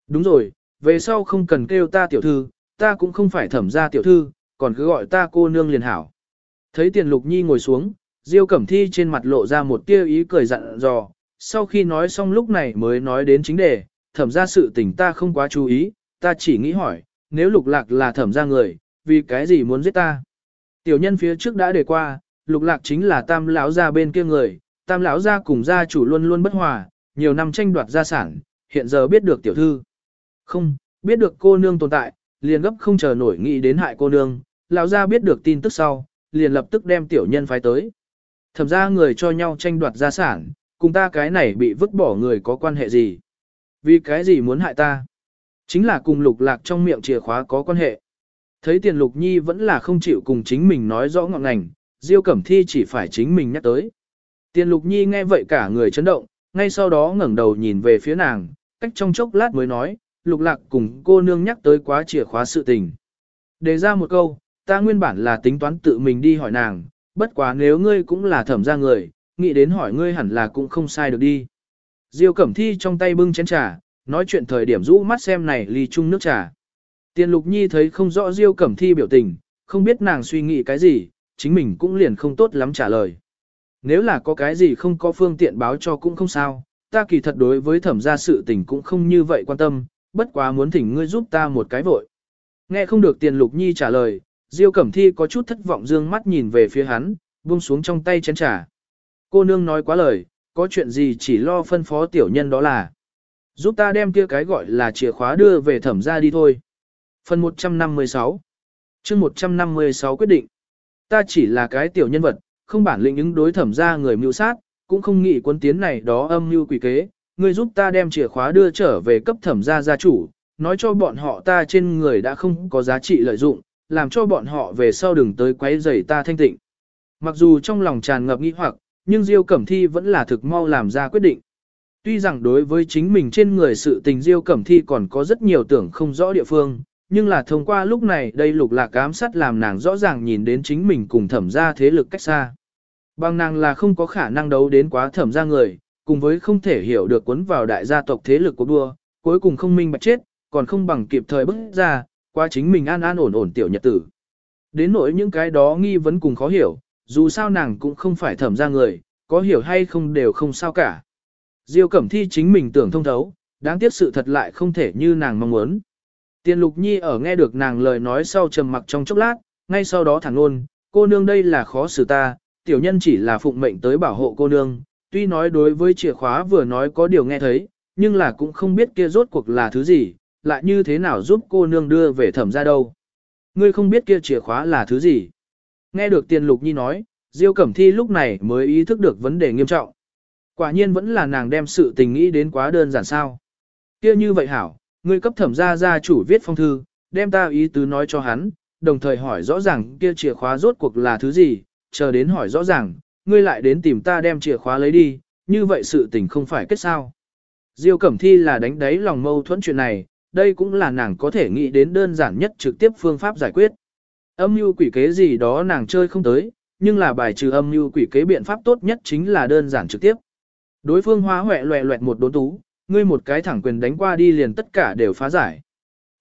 Đúng rồi, về sau không cần kêu ta tiểu thư, ta cũng không phải thẩm ra tiểu thư, còn cứ gọi ta cô nương liền hảo. Thấy Tiền Lục Nhi ngồi xuống, Diêu Cẩm Thi trên mặt lộ ra một tia ý cười dặn dò, sau khi nói xong lúc này mới nói đến chính đề, thẩm ra sự tình ta không quá chú ý, ta chỉ nghĩ hỏi, nếu lục lạc là thẩm ra người, vì cái gì muốn giết ta? Tiểu nhân phía trước đã đề qua, lục lạc chính là tam lão gia bên kia người, tam lão gia cùng gia chủ luôn luôn bất hòa, nhiều năm tranh đoạt gia sản, hiện giờ biết được tiểu thư. Không, biết được cô nương tồn tại, liền gấp không chờ nổi nghĩ đến hại cô nương, lão gia biết được tin tức sau, liền lập tức đem tiểu nhân phái tới. Thẩm ra người cho nhau tranh đoạt gia sản, cùng ta cái này bị vứt bỏ người có quan hệ gì? Vì cái gì muốn hại ta? Chính là cùng lục lạc trong miệng chìa khóa có quan hệ. Thấy tiền lục nhi vẫn là không chịu cùng chính mình nói rõ ngọn ngành, Diêu Cẩm Thi chỉ phải chính mình nhắc tới. Tiền lục nhi nghe vậy cả người chấn động, ngay sau đó ngẩng đầu nhìn về phía nàng, cách trong chốc lát mới nói, lục lạc cùng cô nương nhắc tới quá chìa khóa sự tình. Đề ra một câu, ta nguyên bản là tính toán tự mình đi hỏi nàng, bất quá nếu ngươi cũng là thẩm ra người, nghĩ đến hỏi ngươi hẳn là cũng không sai được đi. Diêu Cẩm Thi trong tay bưng chén trà, nói chuyện thời điểm rũ mắt xem này ly chung nước trà. Tiền Lục Nhi thấy không rõ Diêu Cẩm Thi biểu tình, không biết nàng suy nghĩ cái gì, chính mình cũng liền không tốt lắm trả lời. Nếu là có cái gì không có phương tiện báo cho cũng không sao, ta kỳ thật đối với thẩm gia sự tình cũng không như vậy quan tâm, bất quá muốn thỉnh ngươi giúp ta một cái vội. Nghe không được Tiền Lục Nhi trả lời, Diêu Cẩm Thi có chút thất vọng dương mắt nhìn về phía hắn, buông xuống trong tay chén trà. Cô nương nói quá lời, có chuyện gì chỉ lo phân phó tiểu nhân đó là. Giúp ta đem kia cái gọi là chìa khóa đưa về thẩm ra đi thôi. Phần 156 chương 156 quyết định. Ta chỉ là cái tiểu nhân vật, không bản lĩnh ứng đối thẩm ra người mưu sát, cũng không nghĩ quân tiến này đó âm mưu quỷ kế. Ngươi giúp ta đem chìa khóa đưa trở về cấp thẩm gia gia chủ, nói cho bọn họ ta trên người đã không có giá trị lợi dụng, làm cho bọn họ về sau đừng tới quấy rầy ta thanh tịnh. Mặc dù trong lòng tràn ngập nghi hoặc, nhưng Diêu Cẩm Thi vẫn là thực mau làm ra quyết định. Tuy rằng đối với chính mình trên người sự tình Diêu Cẩm Thi còn có rất nhiều tưởng không rõ địa phương, nhưng là thông qua lúc này đây lục lạc ám sát làm nàng rõ ràng nhìn đến chính mình cùng thẩm ra thế lực cách xa. Bằng nàng là không có khả năng đấu đến quá thẩm ra người, cùng với không thể hiểu được cuốn vào đại gia tộc thế lực của đua, cuối cùng không minh bạch chết, còn không bằng kịp thời bước ra, qua chính mình an an ổn ổn tiểu nhật tử. Đến nỗi những cái đó nghi vấn cùng khó hiểu, dù sao nàng cũng không phải thẩm ra người, có hiểu hay không đều không sao cả. Diêu Cẩm Thi chính mình tưởng thông thấu, đáng tiếc sự thật lại không thể như nàng mong muốn. Tiền Lục Nhi ở nghe được nàng lời nói sau trầm mặc trong chốc lát, ngay sau đó thẳng luôn, cô nương đây là khó xử ta, tiểu nhân chỉ là phụng mệnh tới bảo hộ cô nương, tuy nói đối với chìa khóa vừa nói có điều nghe thấy, nhưng là cũng không biết kia rốt cuộc là thứ gì, lại như thế nào giúp cô nương đưa về thẩm ra đâu. Ngươi không biết kia chìa khóa là thứ gì. Nghe được Tiền Lục Nhi nói, Diêu Cẩm Thi lúc này mới ý thức được vấn đề nghiêm trọng. Quả nhiên vẫn là nàng đem sự tình nghĩ đến quá đơn giản sao. Kia như vậy hảo, ngươi cấp thẩm gia gia chủ viết phong thư, đem ta ý tứ nói cho hắn, đồng thời hỏi rõ ràng kia chìa khóa rốt cuộc là thứ gì, chờ đến hỏi rõ ràng, ngươi lại đến tìm ta đem chìa khóa lấy đi, như vậy sự tình không phải kết sao. Diêu Cẩm Thi là đánh đáy lòng mâu thuẫn chuyện này, đây cũng là nàng có thể nghĩ đến đơn giản nhất trực tiếp phương pháp giải quyết. Âm mưu quỷ kế gì đó nàng chơi không tới, nhưng là bài trừ âm mưu quỷ kế biện pháp tốt nhất chính là đơn giản trực tiếp. Đối phương hóa hoẹ loẹ loẹt một đốn tú, ngươi một cái thẳng quyền đánh qua đi liền tất cả đều phá giải.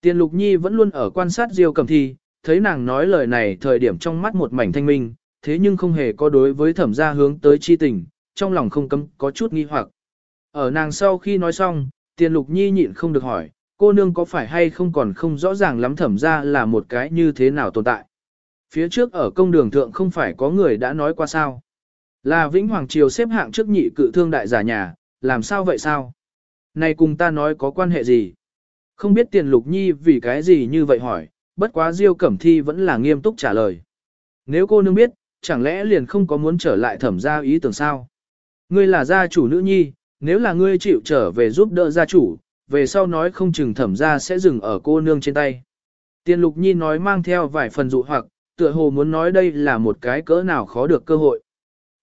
Tiền Lục Nhi vẫn luôn ở quan sát Diêu Cẩm Thi, thấy nàng nói lời này thời điểm trong mắt một mảnh thanh minh, thế nhưng không hề có đối với thẩm gia hướng tới chi tình, trong lòng không cấm có chút nghi hoặc. Ở nàng sau khi nói xong, Tiền Lục Nhi nhịn không được hỏi, cô nương có phải hay không còn không rõ ràng lắm thẩm gia là một cái như thế nào tồn tại. Phía trước ở công đường thượng không phải có người đã nói qua sao. Là Vĩnh Hoàng Triều xếp hạng trước nhị cự thương đại giả nhà, làm sao vậy sao? Này cùng ta nói có quan hệ gì? Không biết tiền lục nhi vì cái gì như vậy hỏi, bất quá Diêu Cẩm Thi vẫn là nghiêm túc trả lời. Nếu cô nương biết, chẳng lẽ liền không có muốn trở lại thẩm gia ý tưởng sao? Ngươi là gia chủ nữ nhi, nếu là ngươi chịu trở về giúp đỡ gia chủ, về sau nói không chừng thẩm gia sẽ dừng ở cô nương trên tay. Tiền lục nhi nói mang theo vài phần dụ hoặc, tựa hồ muốn nói đây là một cái cỡ nào khó được cơ hội.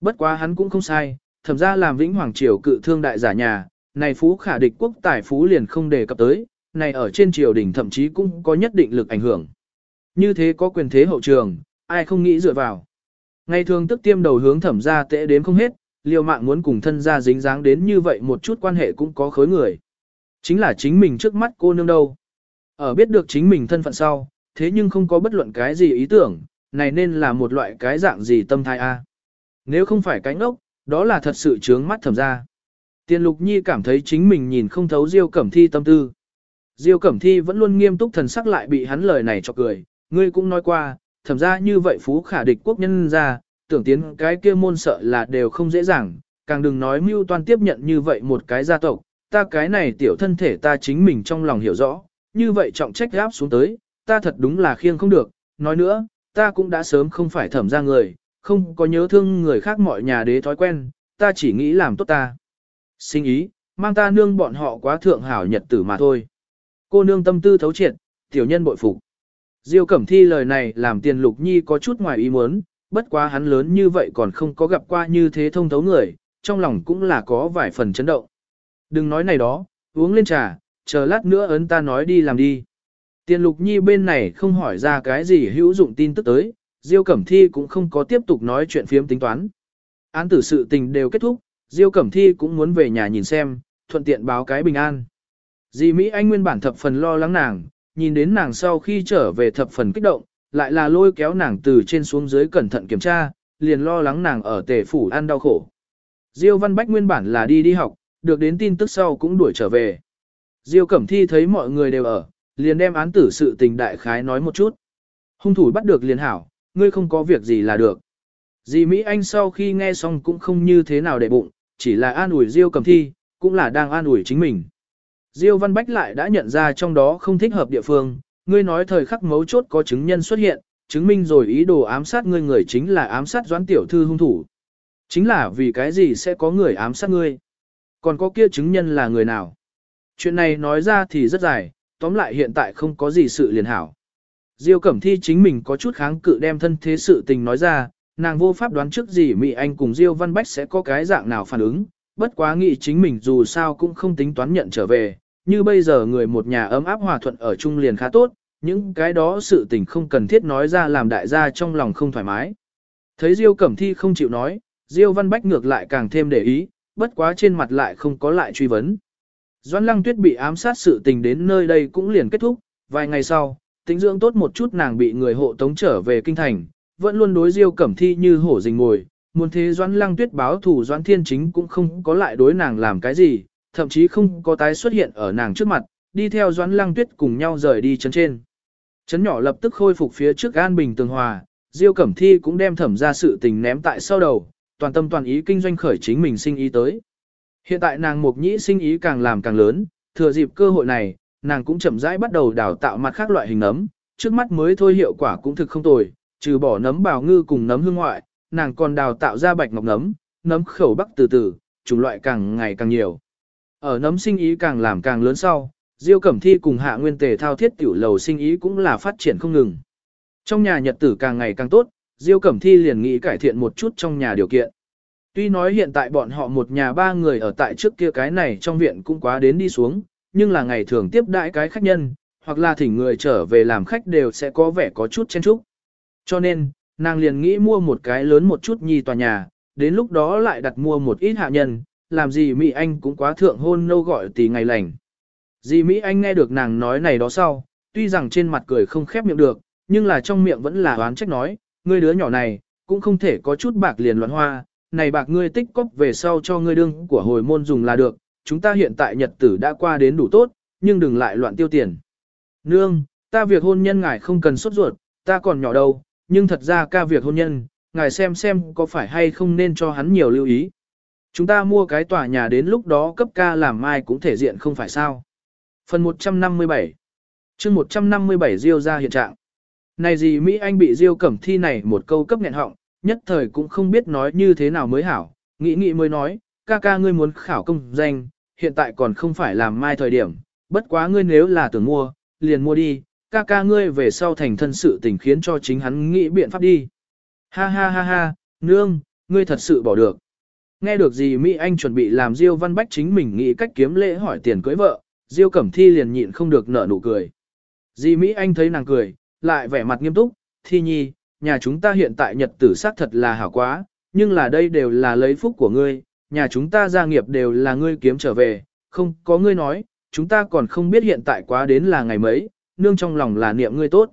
Bất quá hắn cũng không sai, thẩm gia làm vĩnh hoàng triều cự thương đại giả nhà, này phú khả địch quốc tài phú liền không đề cập tới, này ở trên triều đình thậm chí cũng có nhất định lực ảnh hưởng. Như thế có quyền thế hậu trường, ai không nghĩ dựa vào. Ngày thường tức tiêm đầu hướng thẩm gia tệ đến không hết, liều mạng muốn cùng thân gia dính dáng đến như vậy một chút quan hệ cũng có khối người. Chính là chính mình trước mắt cô nương đâu. Ở biết được chính mình thân phận sau, thế nhưng không có bất luận cái gì ý tưởng, này nên là một loại cái dạng gì tâm thái a. Nếu không phải cánh ốc, đó là thật sự chướng mắt thẩm gia. Tiền lục nhi cảm thấy chính mình nhìn không thấu Diêu Cẩm Thi tâm tư. Diêu Cẩm Thi vẫn luôn nghiêm túc thần sắc lại bị hắn lời này cho cười, ngươi cũng nói qua, thẩm ra như vậy phú khả địch quốc nhân ra, tưởng tiến cái kia môn sợ là đều không dễ dàng, càng đừng nói mưu toan tiếp nhận như vậy một cái gia tộc, ta cái này tiểu thân thể ta chính mình trong lòng hiểu rõ, như vậy trọng trách gáp xuống tới, ta thật đúng là khiêng không được, nói nữa, ta cũng đã sớm không phải thẩm ra người, không có nhớ thương người khác mọi nhà đế thói quen, ta chỉ nghĩ làm tốt ta. Sinh ý, mang ta nương bọn họ quá thượng hảo nhật tử mà thôi. Cô nương tâm tư thấu triệt, tiểu nhân bội phục. Diêu Cẩm Thi lời này làm tiền lục nhi có chút ngoài ý muốn, bất quá hắn lớn như vậy còn không có gặp qua như thế thông thấu người, trong lòng cũng là có vài phần chấn động. Đừng nói này đó, uống lên trà, chờ lát nữa ấn ta nói đi làm đi. Tiền lục nhi bên này không hỏi ra cái gì hữu dụng tin tức tới, Diêu Cẩm Thi cũng không có tiếp tục nói chuyện phiếm tính toán. Án tử sự tình đều kết thúc, Diêu Cẩm Thi cũng muốn về nhà nhìn xem, thuận tiện báo cái bình an. Dì Mỹ Anh nguyên bản thập phần lo lắng nàng, nhìn đến nàng sau khi trở về thập phần kích động, lại là lôi kéo nàng từ trên xuống dưới cẩn thận kiểm tra, liền lo lắng nàng ở tề phủ ăn đau khổ. Diêu Văn Bách nguyên bản là đi đi học, được đến tin tức sau cũng đuổi trở về. Diêu Cẩm Thi thấy mọi người đều ở, liền đem án tử sự tình đại khái nói một chút. Hung thủ bắt được liền hảo, ngươi không có việc gì là được. Dì Mỹ Anh sau khi nghe xong cũng không như thế nào để bụng, chỉ là an ủi Diêu Cẩm Thi, cũng là đang an ủi chính mình. Diêu Văn Bách lại đã nhận ra trong đó không thích hợp địa phương, ngươi nói thời khắc mấu chốt có chứng nhân xuất hiện, chứng minh rồi ý đồ ám sát ngươi người chính là ám sát doãn tiểu thư hung thủ. Chính là vì cái gì sẽ có người ám sát ngươi? Còn có kia chứng nhân là người nào? Chuyện này nói ra thì rất dài, tóm lại hiện tại không có gì sự liền hảo. Diêu Cẩm Thi chính mình có chút kháng cự đem thân thế sự tình nói ra, nàng vô pháp đoán trước gì Mỹ Anh cùng Diêu Văn Bách sẽ có cái dạng nào phản ứng, bất quá nghĩ chính mình dù sao cũng không tính toán nhận trở về, như bây giờ người một nhà ấm áp hòa thuận ở chung liền khá tốt, những cái đó sự tình không cần thiết nói ra làm đại gia trong lòng không thoải mái. Thấy Diêu Cẩm Thi không chịu nói, Diêu Văn Bách ngược lại càng thêm để ý, bất quá trên mặt lại không có lại truy vấn. Doãn Lăng Tuyết bị ám sát sự tình đến nơi đây cũng liền kết thúc, vài ngày sau, tính dưỡng tốt một chút nàng bị người hộ tống trở về kinh thành, vẫn luôn đối Diêu Cẩm Thi như hổ rình ngồi, muốn thế Doãn Lăng Tuyết báo thủ Doãn Thiên Chính cũng không có lại đối nàng làm cái gì, thậm chí không có tái xuất hiện ở nàng trước mặt, đi theo Doãn Lăng Tuyết cùng nhau rời đi chân trên. Chấn nhỏ lập tức khôi phục phía trước an bình tường hòa, Diêu Cẩm Thi cũng đem thẩm ra sự tình ném tại sau đầu, toàn tâm toàn ý kinh doanh khởi chính mình sinh ý tới. Hiện tại nàng mục nhĩ sinh ý càng làm càng lớn, thừa dịp cơ hội này, nàng cũng chậm rãi bắt đầu đào tạo mặt khác loại hình nấm, trước mắt mới thôi hiệu quả cũng thực không tồi, trừ bỏ nấm bào ngư cùng nấm hương ngoại, nàng còn đào tạo ra bạch ngọc nấm, nấm khẩu bắc từ từ, chủng loại càng ngày càng nhiều. Ở nấm sinh ý càng làm càng lớn sau, Diêu Cẩm Thi cùng Hạ Nguyên Tề thao thiết tiểu lầu sinh ý cũng là phát triển không ngừng. Trong nhà nhật tử càng ngày càng tốt, Diêu Cẩm Thi liền nghĩ cải thiện một chút trong nhà điều kiện. Tuy nói hiện tại bọn họ một nhà ba người ở tại trước kia cái này trong viện cũng quá đến đi xuống, nhưng là ngày thường tiếp đãi cái khách nhân, hoặc là thỉnh người trở về làm khách đều sẽ có vẻ có chút chen chúc. Cho nên, nàng liền nghĩ mua một cái lớn một chút nhi tòa nhà, đến lúc đó lại đặt mua một ít hạ nhân, làm gì Mỹ Anh cũng quá thượng hôn nâu gọi tỷ ngày lành. Dì Mỹ Anh nghe được nàng nói này đó sau, tuy rằng trên mặt cười không khép miệng được, nhưng là trong miệng vẫn là oán trách nói, ngươi đứa nhỏ này, cũng không thể có chút bạc liền loạn hoa, này bạc ngươi tích cóp về sau cho ngươi đương của hồi môn dùng là được, chúng ta hiện tại nhật tử đã qua đến đủ tốt, nhưng đừng lại loạn tiêu tiền. Nương, ta việc hôn nhân ngài không cần sốt ruột, ta còn nhỏ đâu, nhưng thật ra ca việc hôn nhân, ngài xem xem có phải hay không nên cho hắn nhiều lưu ý. Chúng ta mua cái tòa nhà đến lúc đó cấp ca làm mai cũng thể diện không phải sao. Phần 157 chương 157 Diêu ra hiện trạng. Này gì Mỹ Anh bị Diêu cẩm thi này một câu cấp nghẹn họng, nhất thời cũng không biết nói như thế nào mới hảo, nghĩ nghĩ mới nói, ca ca ngươi muốn khảo công danh, hiện tại còn không phải làm mai thời điểm, bất quá ngươi nếu là tưởng mua, liền mua đi, ca ca ngươi về sau thành thân sự tình khiến cho chính hắn nghĩ biện pháp đi. Ha ha ha ha, nương, ngươi thật sự bỏ được. Nghe được gì Mỹ Anh chuẩn bị làm Diêu Văn Bách chính mình nghĩ cách kiếm lễ hỏi tiền cưới vợ, Diêu Cẩm Thi liền nhịn không được nở nụ cười. Dì Mỹ Anh thấy nàng cười, lại vẻ mặt nghiêm túc, Thi Nhi, nhà chúng ta hiện tại nhật tử xác thật là hảo quá, nhưng là đây đều là lấy phúc của ngươi, nhà chúng ta gia nghiệp đều là ngươi kiếm trở về, không có ngươi nói, chúng ta còn không biết hiện tại quá đến là ngày mấy, nương trong lòng là niệm ngươi tốt.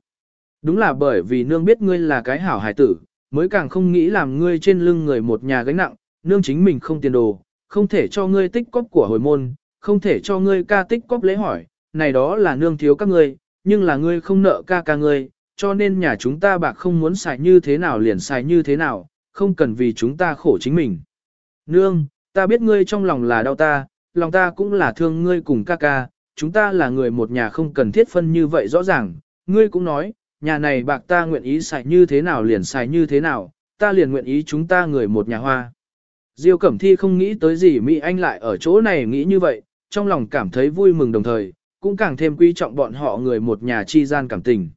Đúng là bởi vì nương biết ngươi là cái hảo hài tử, mới càng không nghĩ làm ngươi trên lưng người một nhà gánh nặng, nương chính mình không tiền đồ, không thể cho ngươi tích cóp của hồi môn, không thể cho ngươi ca tích cóp lễ hỏi, này đó là nương thiếu các ngươi, nhưng là ngươi không nợ ca ca ngươi, cho nên nhà chúng ta bạc không muốn xài như thế nào liền xài như thế nào, không cần vì chúng ta khổ chính mình. Nương, ta biết ngươi trong lòng là đau ta, lòng ta cũng là thương ngươi cùng ca ca, chúng ta là người một nhà không cần thiết phân như vậy rõ ràng, ngươi cũng nói, nhà này bạc ta nguyện ý xài như thế nào liền xài như thế nào, ta liền nguyện ý chúng ta người một nhà hoa. Diêu Cẩm Thi không nghĩ tới gì Mỹ Anh lại ở chỗ này nghĩ như vậy, trong lòng cảm thấy vui mừng đồng thời, cũng càng thêm quý trọng bọn họ người một nhà chi gian cảm tình.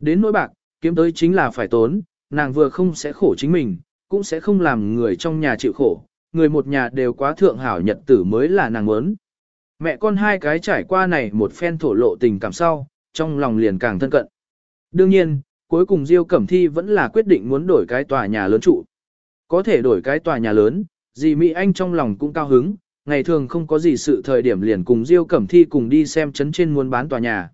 Đến nỗi bạc, kiếm tới chính là phải tốn, nàng vừa không sẽ khổ chính mình, cũng sẽ không làm người trong nhà chịu khổ, người một nhà đều quá thượng hảo nhật tử mới là nàng muốn. Mẹ con hai cái trải qua này một phen thổ lộ tình cảm sau, trong lòng liền càng thân cận. Đương nhiên, cuối cùng Diêu Cẩm Thi vẫn là quyết định muốn đổi cái tòa nhà lớn trụ. Có thể đổi cái tòa nhà lớn, dì Mỹ Anh trong lòng cũng cao hứng, ngày thường không có gì sự thời điểm liền cùng Diêu Cẩm Thi cùng đi xem chấn trên muốn bán tòa nhà.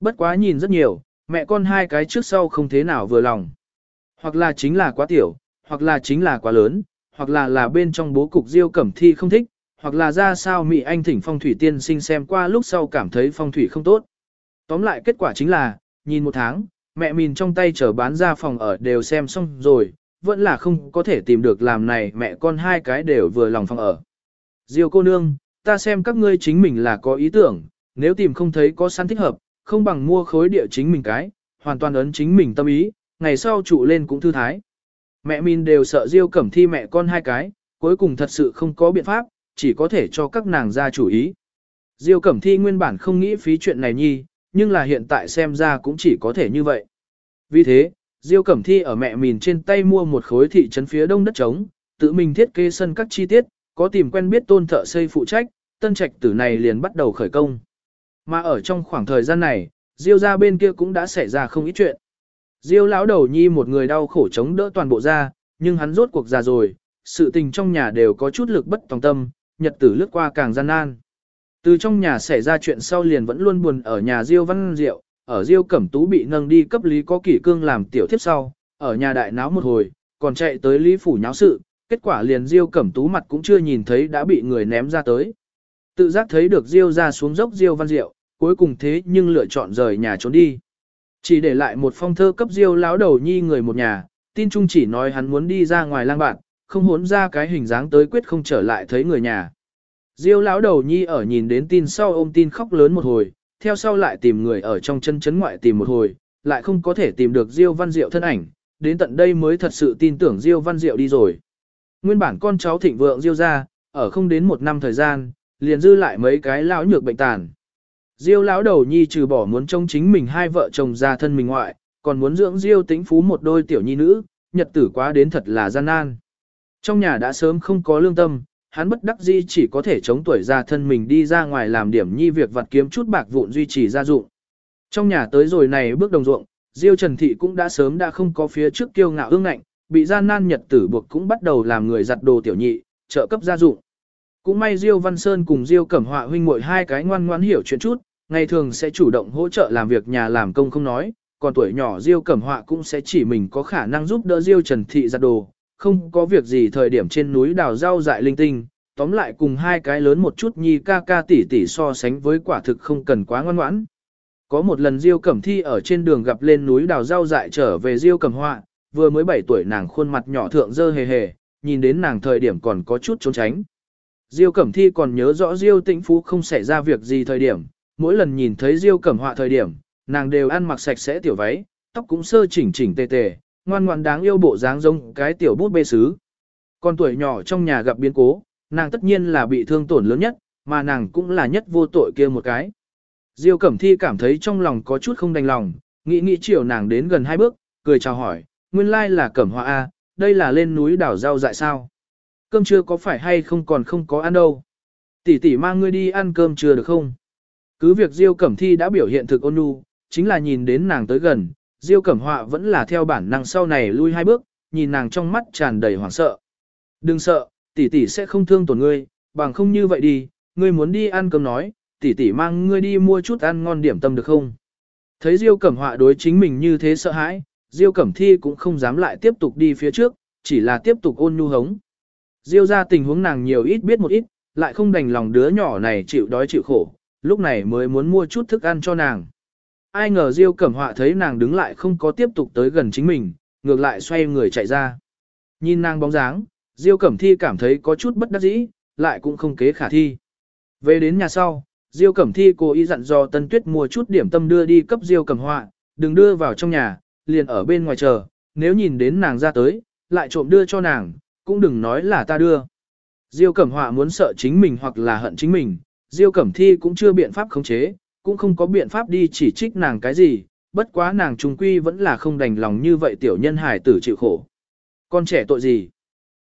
Bất quá nhìn rất nhiều, mẹ con hai cái trước sau không thế nào vừa lòng. Hoặc là chính là quá tiểu, hoặc là chính là quá lớn, hoặc là là bên trong bố cục Diêu Cẩm Thi không thích, hoặc là ra sao Mỹ Anh thỉnh phong thủy tiên sinh xem qua lúc sau cảm thấy phong thủy không tốt. Tóm lại kết quả chính là, nhìn một tháng, mẹ mình trong tay chờ bán ra phòng ở đều xem xong rồi, vẫn là không có thể tìm được làm này mẹ con hai cái đều vừa lòng phòng ở. Diêu cô nương, ta xem các ngươi chính mình là có ý tưởng, nếu tìm không thấy có sẵn thích hợp, không bằng mua khối địa chính mình cái, hoàn toàn ấn chính mình tâm ý, ngày sau trụ lên cũng thư thái. Mẹ mình đều sợ Diêu cẩm thi mẹ con hai cái, cuối cùng thật sự không có biện pháp, chỉ có thể cho các nàng ra chủ ý. Diêu cẩm thi nguyên bản không nghĩ phí chuyện này nhi, nhưng là hiện tại xem ra cũng chỉ có thể như vậy. Vì thế, Diêu Cẩm Thi ở mẹ mình trên tay mua một khối thị trấn phía đông đất trống, tự mình thiết kế sân các chi tiết, có tìm quen biết tôn thợ xây phụ trách, tân trạch tử này liền bắt đầu khởi công. Mà ở trong khoảng thời gian này, Diêu ra bên kia cũng đã xảy ra không ít chuyện. Diêu lão đầu nhi một người đau khổ chống đỡ toàn bộ ra, nhưng hắn rốt cuộc già rồi, sự tình trong nhà đều có chút lực bất tòng tâm, nhật tử lướt qua càng gian nan. Từ trong nhà xảy ra chuyện sau liền vẫn luôn buồn ở nhà Diêu Văn Diệu, ở Diêu Cẩm Tú bị nâng đi cấp Lý có kỷ cương làm tiểu thiếp sau, ở nhà đại náo một hồi, còn chạy tới Lý phủ nháo sự, kết quả liền Diêu Cẩm Tú mặt cũng chưa nhìn thấy đã bị người ném ra tới. Tự giác thấy được Diêu ra xuống dốc Diêu Văn Diệu, cuối cùng thế nhưng lựa chọn rời nhà trốn đi. Chỉ để lại một phong thơ cấp Diêu lão đầu nhi người một nhà, tin chung chỉ nói hắn muốn đi ra ngoài lang bạn, không hốn ra cái hình dáng tới quyết không trở lại thấy người nhà. Diêu lão đầu nhi ở nhìn đến tin sau ôm tin khóc lớn một hồi, theo sau lại tìm người ở trong chân chấn ngoại tìm một hồi, lại không có thể tìm được Diêu Văn Diệu thân ảnh, đến tận đây mới thật sự tin tưởng Diêu Văn Diệu đi rồi. Nguyên bản con cháu thịnh vượng Diêu ra, ở không đến một năm thời gian, liền dư lại mấy cái lão nhược bệnh tàn. Diêu lão đầu nhi trừ bỏ muốn trông chính mình hai vợ chồng ra thân mình ngoại, còn muốn dưỡng Diêu tĩnh phú một đôi tiểu nhi nữ, nhật tử quá đến thật là gian nan. Trong nhà đã sớm không có lương tâm, hắn bất đắc dĩ chỉ có thể chống tuổi ra thân mình đi ra ngoài làm điểm nhi việc vặt kiếm chút bạc vụn duy trì gia dụng. Trong nhà tới rồi này bước đồng ruộng, Diêu Trần Thị cũng đã sớm đã không có phía trước kiêu ngạo ương ngạnh, bị gian nan nhật tử buộc cũng bắt đầu làm người giặt đồ tiểu nhị, trợ cấp gia dụng. Cũng may Diêu Văn Sơn cùng Diêu Cẩm Họa huynh muội hai cái ngoan ngoãn hiểu chuyện chút, ngày thường sẽ chủ động hỗ trợ làm việc nhà làm công không nói, còn tuổi nhỏ Diêu Cẩm Họa cũng sẽ chỉ mình có khả năng giúp đỡ Diêu Trần Thị giặt đồ, không có việc gì thời điểm trên núi đào rau dại linh tinh, tóm lại cùng hai cái lớn một chút nhi ca ca tỷ tỷ so sánh với quả thực không cần quá ngoan ngoãn. Có một lần Diêu Cẩm Thi ở trên đường gặp lên núi đào rau dại trở về Diêu Cẩm Họa, vừa mới 7 tuổi nàng khuôn mặt nhỏ thượng dơ hề hề, nhìn đến nàng thời điểm còn có chút trốn tránh. Diêu Cẩm Thi còn nhớ rõ Diêu Tĩnh Phú không xảy ra việc gì thời điểm, mỗi lần nhìn thấy Diêu Cẩm Họa thời điểm, nàng đều ăn mặc sạch sẽ tiểu váy, tóc cũng sơ chỉnh chỉnh tề tề, ngoan ngoan đáng yêu bộ dáng giống cái tiểu bút bê sứ. Con tuổi nhỏ trong nhà gặp biến cố, nàng tất nhiên là bị thương tổn lớn nhất, mà nàng cũng là nhất vô tội kia một cái. Diêu Cẩm Thi cảm thấy trong lòng có chút không đành lòng, nghĩ nghĩ chiều nàng đến gần hai bước, cười chào hỏi, nguyên lai là Cẩm Hoa A, đây là lên núi đảo rau dại sao. Cơm trưa có phải hay không còn không có ăn đâu. Tỷ tỷ mang ngươi đi ăn cơm trưa được không? Cứ việc Diêu Cẩm Thi đã biểu hiện thực ôn nhu, chính là nhìn đến nàng tới gần, Diêu Cẩm Họa vẫn là theo bản năng sau này lui hai bước, nhìn nàng trong mắt tràn đầy hoảng sợ. Đừng sợ, tỷ tỷ sẽ không thương tổn ngươi, bằng không như vậy đi, ngươi muốn đi ăn cơm nói, tỷ tỷ mang ngươi đi mua chút ăn ngon điểm tâm được không? Thấy Diêu Cẩm Họa đối chính mình như thế sợ hãi, Diêu Cẩm Thi cũng không dám lại tiếp tục đi phía trước, chỉ là tiếp tục ôn nhu hống. Diêu ra tình huống nàng nhiều ít biết một ít, lại không đành lòng đứa nhỏ này chịu đói chịu khổ, lúc này mới muốn mua chút thức ăn cho nàng. Ai ngờ Diêu Cẩm Họa thấy nàng đứng lại không có tiếp tục tới gần chính mình, ngược lại xoay người chạy ra. Nhìn nàng bóng dáng, Diêu Cẩm Thi cảm thấy có chút bất đắc dĩ, lại cũng không kế khả thi. Về đến nhà sau, Diêu Cẩm Thi cố ý dặn dò Tân Tuyết mua chút điểm tâm đưa đi cấp Diêu Cẩm Họa, đừng đưa vào trong nhà, liền ở bên ngoài chờ, nếu nhìn đến nàng ra tới, lại trộm đưa cho nàng, cũng đừng nói là ta đưa. Diêu Cẩm Họa muốn sợ chính mình hoặc là hận chính mình, Diêu Cẩm Thi cũng chưa biện pháp khống chế, cũng không có biện pháp đi chỉ trích nàng cái gì, bất quá nàng trung quy vẫn là không đành lòng như vậy tiểu nhân hải tử chịu khổ. Con trẻ tội gì?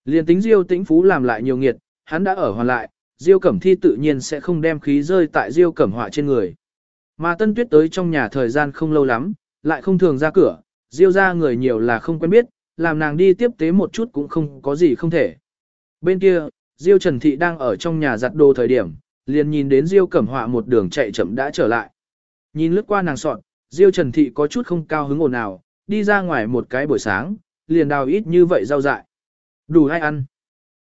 Liên tính Diêu Tĩnh Phú làm lại nhiều nghiệt, hắn đã ở hoàn lại, Diêu Cẩm Thi tự nhiên sẽ không đem khí rơi tại Diêu Cẩm Họa trên người. Mà Tân Tuyết tới trong nhà thời gian không lâu lắm, lại không thường ra cửa, Diêu ra người nhiều là không quen biết, làm nàng đi tiếp tế một chút cũng không có gì không thể. Bên kia, Diêu Trần Thị đang ở trong nhà giặt đồ thời điểm, liền nhìn đến Diêu Cẩm Họa một đường chạy chậm đã trở lại. Nhìn lướt qua nàng sọn, Diêu Trần Thị có chút không cao hứng ồn nào, đi ra ngoài một cái buổi sáng, liền đào ít như vậy rau dại. Đủ hay ăn.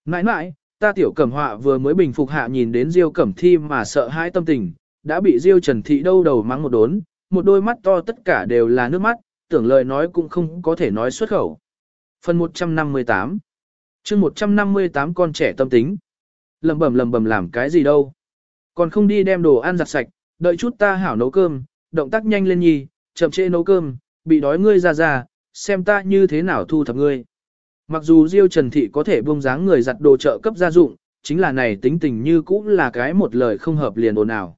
Nãi nãi, ta tiểu cẩm họa vừa mới bình phục hạ nhìn đến Diêu Cẩm Thi mà sợ hãi tâm tình, đã bị Diêu Trần Thị đâu đầu mắng một đốn, một đôi mắt to tất cả đều là nước mắt, tưởng lời nói cũng không có thể nói xuất khẩu. Phần 158 chương 158 con trẻ tâm tính. Lầm bầm lầm bầm làm cái gì đâu. Còn không đi đem đồ ăn giặt sạch, đợi chút ta hảo nấu cơm, động tác nhanh lên nhi, chậm trễ nấu cơm, bị đói ngươi ra ra, xem ta như thế nào thu thập ngươi. Mặc dù Diêu Trần Thị có thể buông dáng người giặt đồ trợ cấp gia dụng, chính là này tính tình như cũng là cái một lời không hợp liền ồn nào.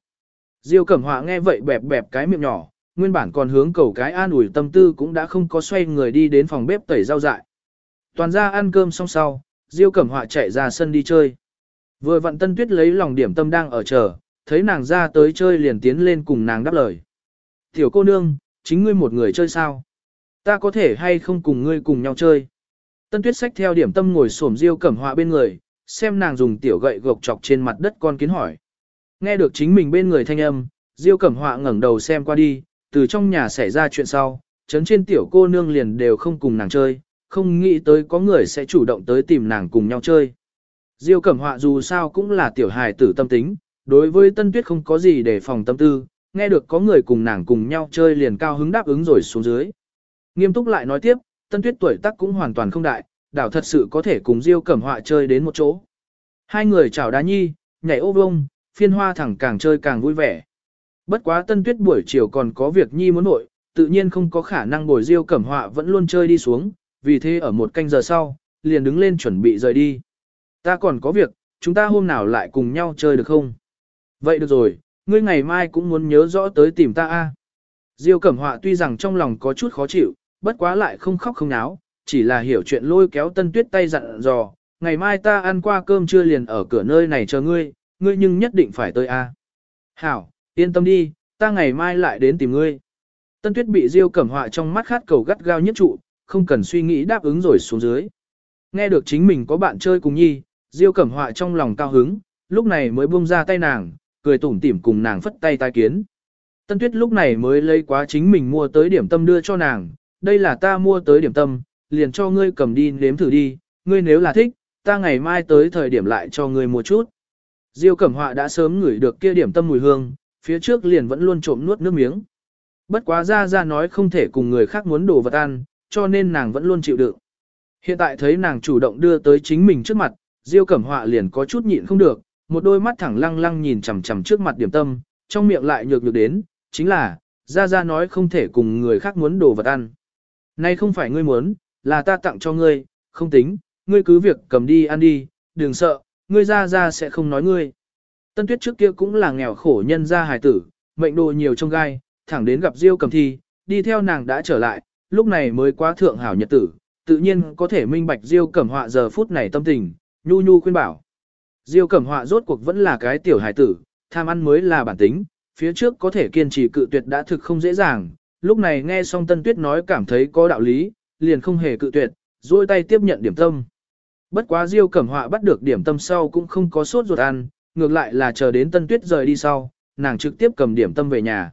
Diêu Cẩm Họa nghe vậy bẹp bẹp cái miệng nhỏ, nguyên bản còn hướng cầu cái an ủi tâm tư cũng đã không có xoay người đi đến phòng bếp tẩy rau dại. Toàn ra ăn cơm xong sau, Diêu Cẩm Họa chạy ra sân đi chơi. Vừa vặn Tân Tuyết lấy lòng điểm tâm đang ở chờ, thấy nàng ra tới chơi liền tiến lên cùng nàng đáp lời. Tiểu cô nương, chính ngươi một người chơi sao? Ta có thể hay không cùng ngươi cùng nhau chơi? Tân Tuyết xách theo điểm tâm ngồi xổm Diêu Cẩm Họa bên người, xem nàng dùng tiểu gậy gộc chọc trên mặt đất con kiến hỏi. Nghe được chính mình bên người thanh âm, Diêu Cẩm Họa ngẩng đầu xem qua đi, từ trong nhà xảy ra chuyện sau, chấn trên tiểu cô nương liền đều không cùng nàng chơi, không nghĩ tới có người sẽ chủ động tới tìm nàng cùng nhau chơi. Diêu Cẩm Họa dù sao cũng là tiểu hài tử tâm tính, đối với Tân Tuyết không có gì để phòng tâm tư, nghe được có người cùng nàng cùng nhau chơi liền cao hứng đáp ứng rồi xuống dưới. Nghiêm túc lại nói tiếp, Tân Tuyết tuổi tác cũng hoàn toàn không đại, đảo thật sự có thể cùng Diêu Cẩm Họa chơi đến một chỗ. Hai người chào đá nhi, nhảy ô vông, phiên hoa thẳng càng chơi càng vui vẻ. Bất quá Tân Tuyết buổi chiều còn có việc nhi muốn nội, tự nhiên không có khả năng bồi Diêu Cẩm Họa vẫn luôn chơi đi xuống, vì thế ở một canh giờ sau, liền đứng lên chuẩn bị rời đi. Ta còn có việc, chúng ta hôm nào lại cùng nhau chơi được không? Vậy được rồi, ngươi ngày mai cũng muốn nhớ rõ tới tìm ta a. Diêu Cẩm Họa tuy rằng trong lòng có chút khó chịu, bất quá lại không khóc không náo, chỉ là hiểu chuyện lôi kéo Tân Tuyết tay dặn dò, ngày mai ta ăn qua cơm trưa liền ở cửa nơi này chờ ngươi, ngươi nhưng nhất định phải tới a. Hảo, yên tâm đi, ta ngày mai lại đến tìm ngươi. Tân Tuyết bị Diêu Cẩm Họa trong mắt khát cầu gắt gao nhất trụ, không cần suy nghĩ đáp ứng rồi xuống dưới. Nghe được chính mình có bạn chơi cùng nhi, Diêu Cẩm Họa trong lòng cao hứng, lúc này mới buông ra tay nàng, cười tủm tỉm cùng nàng phất tay tai kiến. Tân Tuyết lúc này mới lấy quá chính mình mua tới điểm tâm đưa cho nàng, đây là ta mua tới điểm tâm, liền cho ngươi cầm đi nếm thử đi, ngươi nếu là thích, ta ngày mai tới thời điểm lại cho ngươi mua chút. Diêu Cẩm Họa đã sớm ngửi được kia điểm tâm mùi hương, phía trước liền vẫn luôn trộm nuốt nước miếng. Bất quá ra ra nói không thể cùng người khác muốn đồ vật ăn, cho nên nàng vẫn luôn chịu đựng. Hiện tại thấy nàng chủ động đưa tới chính mình trước mặt, Diêu Cẩm Họa liền có chút nhịn không được, một đôi mắt thẳng lăng lăng nhìn chằm chằm trước mặt điểm tâm, trong miệng lại nhược nhược đến, chính là, gia gia nói không thể cùng người khác muốn đồ vật ăn. Nay không phải ngươi muốn, là ta tặng cho ngươi, không tính, ngươi cứ việc cầm đi ăn đi, đừng sợ, ngươi gia gia sẽ không nói ngươi. Tân tuyết trước kia cũng là nghèo khổ nhân gia hài tử, mệnh đồ nhiều trong gai, thẳng đến gặp Diêu Cẩm thi, đi theo nàng đã trở lại, lúc này mới quá thượng hảo nhật tử, tự nhiên có thể minh bạch Diêu cẩm họa giờ phút này tâm tình, nhu nhu khuyên bảo. Diêu cẩm họa rốt cuộc vẫn là cái tiểu hài tử, tham ăn mới là bản tính, phía trước có thể kiên trì cự tuyệt đã thực không dễ dàng, lúc này nghe xong Tân Tuyết nói cảm thấy có đạo lý, liền không hề cự tuyệt, duỗi tay tiếp nhận điểm tâm. Bất quá Diêu Cẩm Họa bắt được điểm tâm sau cũng không có sốt ruột ăn, ngược lại là chờ đến Tân Tuyết rời đi sau, nàng trực tiếp cầm điểm tâm về nhà.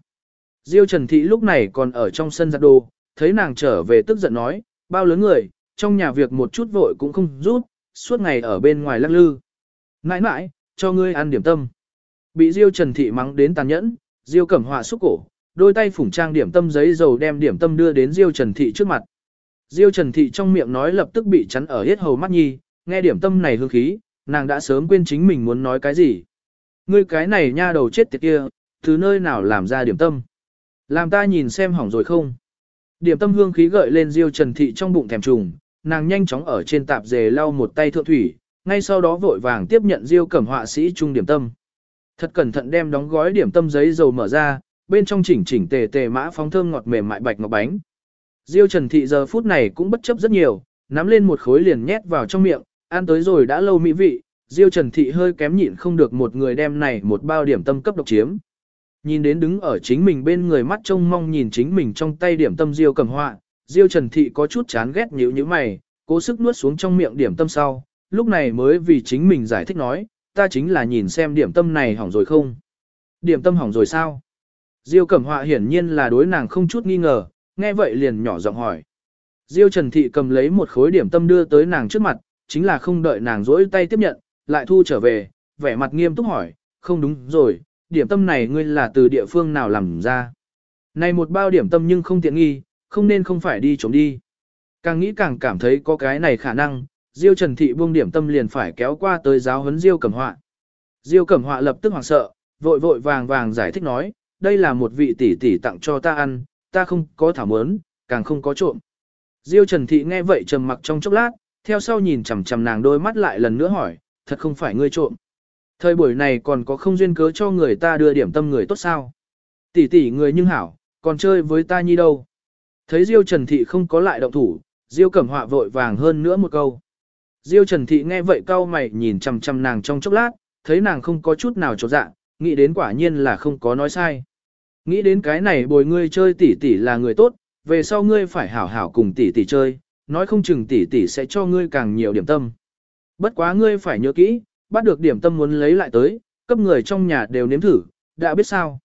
Diêu Trần Thị lúc này còn ở trong sân giặt đồ, thấy nàng trở về tức giận nói, bao lớn người, trong nhà việc một chút vội cũng không rút, suốt ngày ở bên ngoài lắc lư. Nãi nãi, cho ngươi ăn điểm tâm. Bị Diêu Trần Thị mắng đến tàn nhẫn, Diêu Cẩm Họa xúc cổ, đôi tay phủng trang điểm tâm giấy dầu đem điểm tâm đưa đến Diêu Trần Thị trước mặt. Diêu Trần Thị trong miệng nói lập tức bị chắn ở hết hầu mắt nhi, nghe điểm tâm này hương khí, nàng đã sớm quên chính mình muốn nói cái gì. Ngươi cái này nha đầu chết tiệt kia, từ nơi nào làm ra điểm tâm. Làm ta nhìn xem hỏng rồi không. Điểm tâm hương khí gợi lên Diêu Trần Thị trong bụng thèm trùng, nàng nhanh chóng ở trên tạp dề lau một tay thượng thủy, ngay sau đó vội vàng tiếp nhận Diêu Cẩm họa sĩ trung điểm tâm. Thật cẩn thận đem đóng gói điểm tâm giấy dầu mở ra, bên trong chỉnh chỉnh tề tề mã phóng thơm ngọt mềm mại bạch ngọc bánh. Diêu Trần Thị giờ phút này cũng bất chấp rất nhiều, nắm lên một khối liền nhét vào trong miệng, ăn tới rồi đã lâu mỹ vị, Diêu Trần Thị hơi kém nhịn không được một người đem này một bao điểm tâm cấp độc chiếm. Nhìn đến đứng ở chính mình bên người mắt trông mong nhìn chính mình trong tay điểm tâm Diêu cầm họa, Diêu Trần Thị có chút chán ghét nhíu nhíu mày, cố sức nuốt xuống trong miệng điểm tâm sau, lúc này mới vì chính mình giải thích nói, ta chính là nhìn xem điểm tâm này hỏng rồi không. Điểm tâm hỏng rồi sao? Diêu Cẩm Họa hiển nhiên là đối nàng không chút nghi ngờ, nghe vậy liền nhỏ giọng hỏi. Diêu Trần Thị cầm lấy một khối điểm tâm đưa tới nàng trước mặt, chính là không đợi nàng rỗi tay tiếp nhận, lại thu trở về, vẻ mặt nghiêm túc hỏi, không đúng rồi, điểm tâm này ngươi là từ địa phương nào làm ra. Này một bao điểm tâm nhưng không tiện nghi, không nên không phải đi trốn đi. Càng nghĩ càng cảm thấy có cái này khả năng, Diêu Trần Thị buông điểm tâm liền phải kéo qua tới giáo huấn Diêu Cẩm Họa. Diêu Cẩm Họa lập tức hoảng sợ, vội vội vàng vàng giải thích nói, đây là một vị tỷ tỷ tặng cho ta ăn, ta không có thảo mớn, càng không có trộm. Diêu Trần Thị nghe vậy trầm mặc trong chốc lát, theo sau nhìn chằm chằm nàng đôi mắt lại lần nữa hỏi, thật không phải ngươi trộm. Thời buổi này còn có không duyên cớ cho người ta đưa điểm tâm người tốt sao. Tỷ tỷ người nhưng hảo, còn chơi với ta nhi đâu. Thấy Diêu Trần Thị không có lại động thủ, Diêu Cẩm Họa vội vàng hơn nữa một câu. Diêu Trần Thị nghe vậy cau mày nhìn chằm chằm nàng trong chốc lát, thấy nàng không có chút nào chột dạ, nghĩ đến quả nhiên là không có nói sai. Nghĩ đến cái này bồi ngươi chơi tỷ tỷ là người tốt, về sau ngươi phải hảo hảo cùng tỷ tỷ chơi, nói không chừng tỷ tỷ sẽ cho ngươi càng nhiều điểm tâm. Bất quá ngươi phải nhớ kỹ, bắt được điểm tâm muốn lấy lại tới, cấp người trong nhà đều nếm thử, đã biết sao.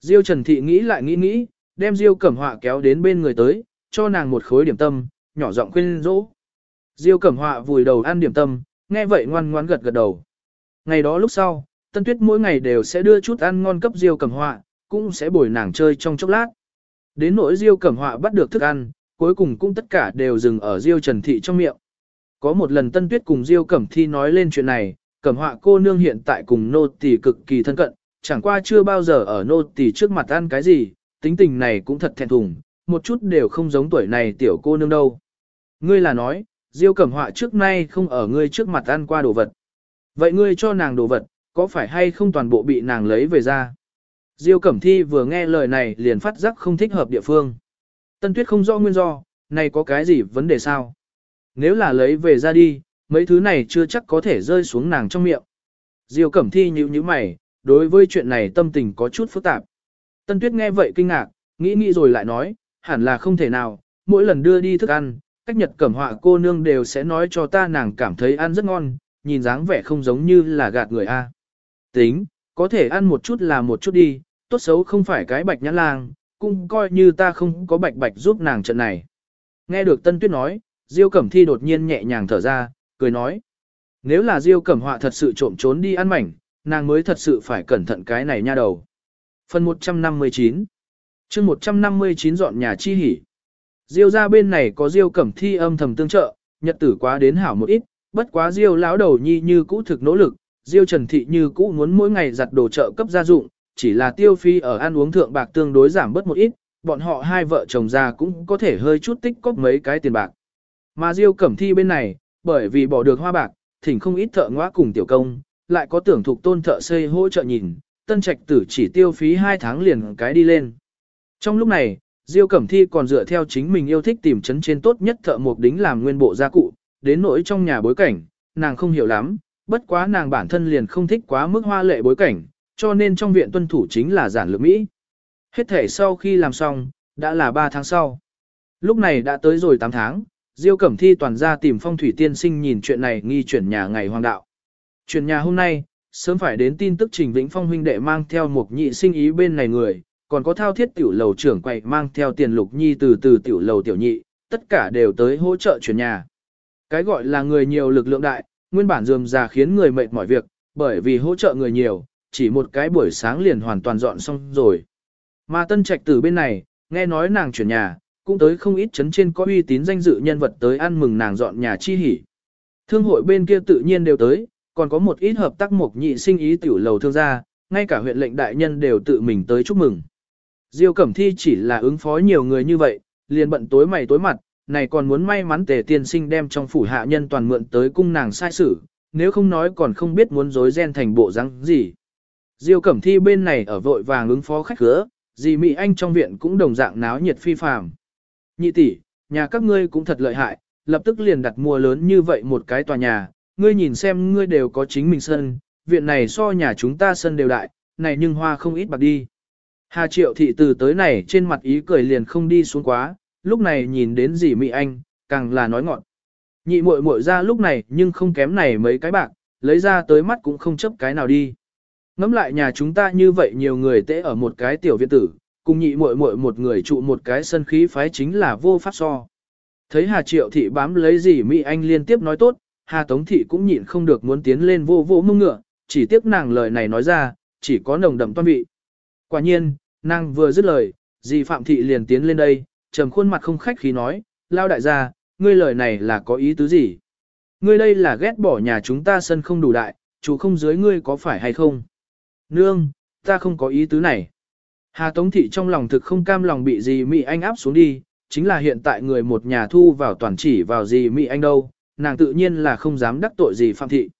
Diêu Trần Thị nghĩ lại nghĩ nghĩ, đem Diêu Cẩm Họa kéo đến bên người tới, cho nàng một khối điểm tâm, nhỏ giọng khuyên dỗ. Diêu Cẩm Họa vùi đầu ăn điểm tâm, nghe vậy ngoan ngoãn gật gật đầu. Ngày đó lúc sau, Tân Tuyết mỗi ngày đều sẽ đưa chút ăn ngon cấp Diêu Cẩm Họa, cũng sẽ bồi nàng chơi trong chốc lát. Đến nỗi Diêu Cẩm Họa bắt được thức ăn, cuối cùng cũng tất cả đều dừng ở Diêu Trần Thị trong miệng. Có một lần Tân Tuyết cùng Diêu Cẩm Thi nói lên chuyện này, Cẩm Họa cô nương hiện tại cùng nô tỳ cực kỳ thân cận, chẳng qua chưa bao giờ ở nô tỳ trước mặt ăn cái gì, tính tình này cũng thật thẹn thùng, một chút đều không giống tuổi này tiểu cô nương đâu. Ngươi là nói, Diêu Cẩm Họa trước nay không ở ngươi trước mặt ăn qua đồ vật. Vậy ngươi cho nàng đồ vật, có phải hay không toàn bộ bị nàng lấy về ra? Diêu Cẩm Thi vừa nghe lời này liền phát giác không thích hợp địa phương. Tân Tuyết không rõ nguyên do, này có cái gì vấn đề sao? Nếu là lấy về ra đi, mấy thứ này chưa chắc có thể rơi xuống nàng trong miệng. Diêu Cẩm Thi nhíu nhíu mày, đối với chuyện này tâm tình có chút phức tạp. Tân Tuyết nghe vậy kinh ngạc, nghĩ nghĩ rồi lại nói, hẳn là không thể nào, mỗi lần đưa đi thức ăn, cách nhật cẩm họa cô nương đều sẽ nói cho ta nàng cảm thấy ăn rất ngon, nhìn dáng vẻ không giống như là gạt người a. Tính, có thể ăn một chút là một chút đi, tốt xấu không phải cái bạch nhãn lang, cũng coi như ta không có bạch bạch giúp nàng trận này. Nghe được Tân Tuyết nói, Diêu Cẩm Thi đột nhiên nhẹ nhàng thở ra, cười nói. Nếu là Diêu Cẩm Họa thật sự trộm trốn đi ăn mảnh, nàng mới thật sự phải cẩn thận cái này nha đầu. Phần 159 chương 159 dọn nhà chi hỉ. Diêu ra bên này có Diêu cẩm thi âm thầm tương trợ, nhật tử quá đến hảo một ít, bất quá Diêu lão đầu nhi như cũ thực nỗ lực, Diêu Trần Thị như cũ muốn mỗi ngày giặt đồ trợ cấp gia dụng, chỉ là tiêu phi ở ăn uống thượng bạc tương đối giảm bớt một ít, bọn họ hai vợ chồng già cũng có thể hơi chút tích cóp mấy cái tiền bạc. Mà Diêu Cẩm Thi bên này, bởi vì bỏ được hoa bạc, thỉnh không ít thợ ngõa cùng tiểu công, lại có tưởng thuộc tôn thợ xây hỗ trợ nhìn, tân trạch tử chỉ tiêu phí 2 tháng liền cái đi lên. Trong lúc này, Diêu Cẩm Thi còn dựa theo chính mình yêu thích tìm chấn trên tốt nhất thợ mộc đính làm nguyên bộ gia cụ, đến nỗi trong nhà bối cảnh, nàng không hiểu lắm, bất quá nàng bản thân liền không thích quá mức hoa lệ bối cảnh, cho nên trong viện tuân thủ chính là giản lược Mỹ. Hết thể sau khi làm xong, đã là 3 tháng sau. Lúc này đã tới rồi 8 tháng, Diêu Cẩm Thi toàn ra tìm phong thủy tiên sinh nhìn chuyện này nghi chuyển nhà ngày hoàng đạo. Chuyển nhà hôm nay, sớm phải đến tin tức Trình Vĩnh Phong huynh đệ mang theo một nhị sinh ý bên này người, còn có thao thiết tiểu lầu trưởng quậy mang theo tiền lục nhi từ từ tiểu lầu tiểu nhị, tất cả đều tới hỗ trợ chuyển nhà. Cái gọi là người nhiều lực lượng đại, nguyên bản dườm già khiến người mệt mỏi việc, bởi vì hỗ trợ người nhiều, chỉ một cái buổi sáng liền hoàn toàn dọn xong rồi. Mà tân trạch từ bên này, nghe nói nàng chuyển nhà, cũng tới không ít chấn trên có uy tín danh dự nhân vật tới ăn mừng nàng dọn nhà chi hỉ. Thương hội bên kia tự nhiên đều tới, còn có một ít hợp tác mục nhị sinh ý tiểu lầu thương gia, ngay cả huyện lệnh đại nhân đều tự mình tới chúc mừng. Diêu Cẩm Thi chỉ là ứng phó nhiều người như vậy, liền bận tối mày tối mặt, này còn muốn may mắn tề tiên sinh đem trong phủ hạ nhân toàn mượn tới cung nàng sai sử, nếu không nói còn không biết muốn dối ghen thành bộ răng gì. Diêu Cẩm Thi bên này ở vội vàng ứng phó khách khứa, dì Mỹ Anh trong viện cũng đồng dạng náo nhiệt phi phàm. Nhị tỷ, nhà các ngươi cũng thật lợi hại, lập tức liền đặt mua lớn như vậy một cái tòa nhà, ngươi nhìn xem ngươi đều có chính mình sân, viện này so nhà chúng ta sân đều đại, này nhưng hoa không ít bạc đi. Hà triệu thị từ tới này trên mặt ý cười liền không đi xuống quá, lúc này nhìn đến dì Mỹ Anh, càng là nói ngọn. Nhị muội muội ra lúc này nhưng không kém này mấy cái bạc, lấy ra tới mắt cũng không chấp cái nào đi. Ngắm lại nhà chúng ta như vậy nhiều người tễ ở một cái tiểu viện tử, cùng nhị muội muội một người trụ một cái sân khí phái chính là vô pháp so. Thấy Hà Triệu thị bám lấy gì Mỹ Anh liên tiếp nói tốt, Hà Tống thị cũng nhịn không được muốn tiến lên vô vô mông ngựa, chỉ tiếc nàng lời này nói ra, chỉ có nồng đậm toan vị. Quả nhiên, nàng vừa dứt lời, dì Phạm thị liền tiến lên đây, trầm khuôn mặt không khách khí nói, lao đại gia, ngươi lời này là có ý tứ gì? Ngươi đây là ghét bỏ nhà chúng ta sân không đủ đại, chú không dưới ngươi có phải hay không? Nương, ta không có ý tứ này. Hà Tống Thị trong lòng thực không cam lòng bị dì Mỹ Anh áp xuống đi, chính là hiện tại người một nhà thu vào toàn chỉ vào dì Mỹ Anh đâu, nàng tự nhiên là không dám đắc tội gì Phạm Thị.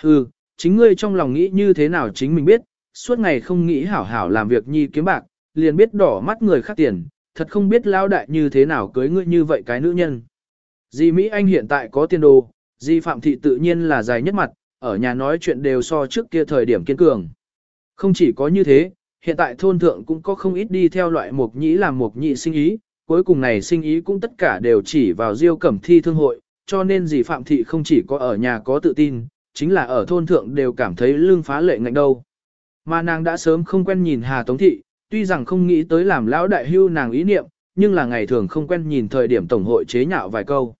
Hừ, chính ngươi trong lòng nghĩ như thế nào chính mình biết, suốt ngày không nghĩ hảo hảo làm việc nhi kiếm bạc, liền biết đỏ mắt người khác tiền, thật không biết lao đại như thế nào cưới ngươi như vậy cái nữ nhân. Dì Mỹ Anh hiện tại có tiền đồ, dì Phạm Thị tự nhiên là dài nhất mặt, ở nhà nói chuyện đều so trước kia thời điểm kiên cường. Không chỉ có như thế, hiện tại thôn thượng cũng có không ít đi theo loại mục nhĩ làm mục nhị sinh ý, cuối cùng này sinh ý cũng tất cả đều chỉ vào diêu cẩm thi thương hội, cho nên dì Phạm Thị không chỉ có ở nhà có tự tin, chính là ở thôn thượng đều cảm thấy lương phá lệ ngạnh đâu. Mà nàng đã sớm không quen nhìn Hà Tống Thị, tuy rằng không nghĩ tới làm lão đại hưu nàng ý niệm, nhưng là ngày thường không quen nhìn thời điểm tổng hội chế nhạo vài câu.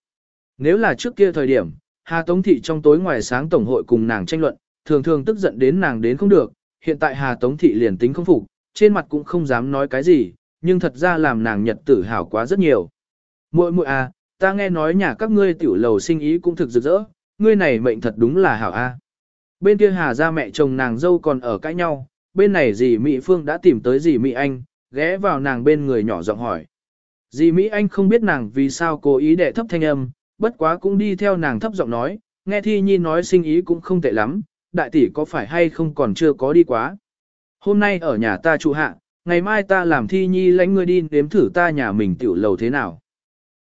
Nếu là trước kia thời điểm, Hà Tống Thị trong tối ngoài sáng tổng hội cùng nàng tranh luận, thường thường tức giận đến nàng đến không được, hiện tại Hà Tống Thị liền tính không phục, trên mặt cũng không dám nói cái gì, nhưng thật ra làm nàng nhật tử hảo quá rất nhiều. Muội muội à, ta nghe nói nhà các ngươi tiểu lầu sinh ý cũng thực rực rỡ, ngươi này mệnh thật đúng là hảo a. Bên kia Hà gia mẹ chồng nàng dâu còn ở cãi nhau, bên này dì Mỹ Phương đã tìm tới dì Mỹ Anh, ghé vào nàng bên người nhỏ giọng hỏi. Dì Mỹ Anh không biết nàng vì sao cố ý để thấp thanh âm, bất quá cũng đi theo nàng thấp giọng nói, nghe Thi Nhi nói sinh ý cũng không tệ lắm, đại tỷ có phải hay không còn chưa có đi quá. Hôm nay ở nhà ta trụ hạ, ngày mai ta làm Thi Nhi lãnh ngươi đi nếm thử ta nhà mình tiểu lầu thế nào.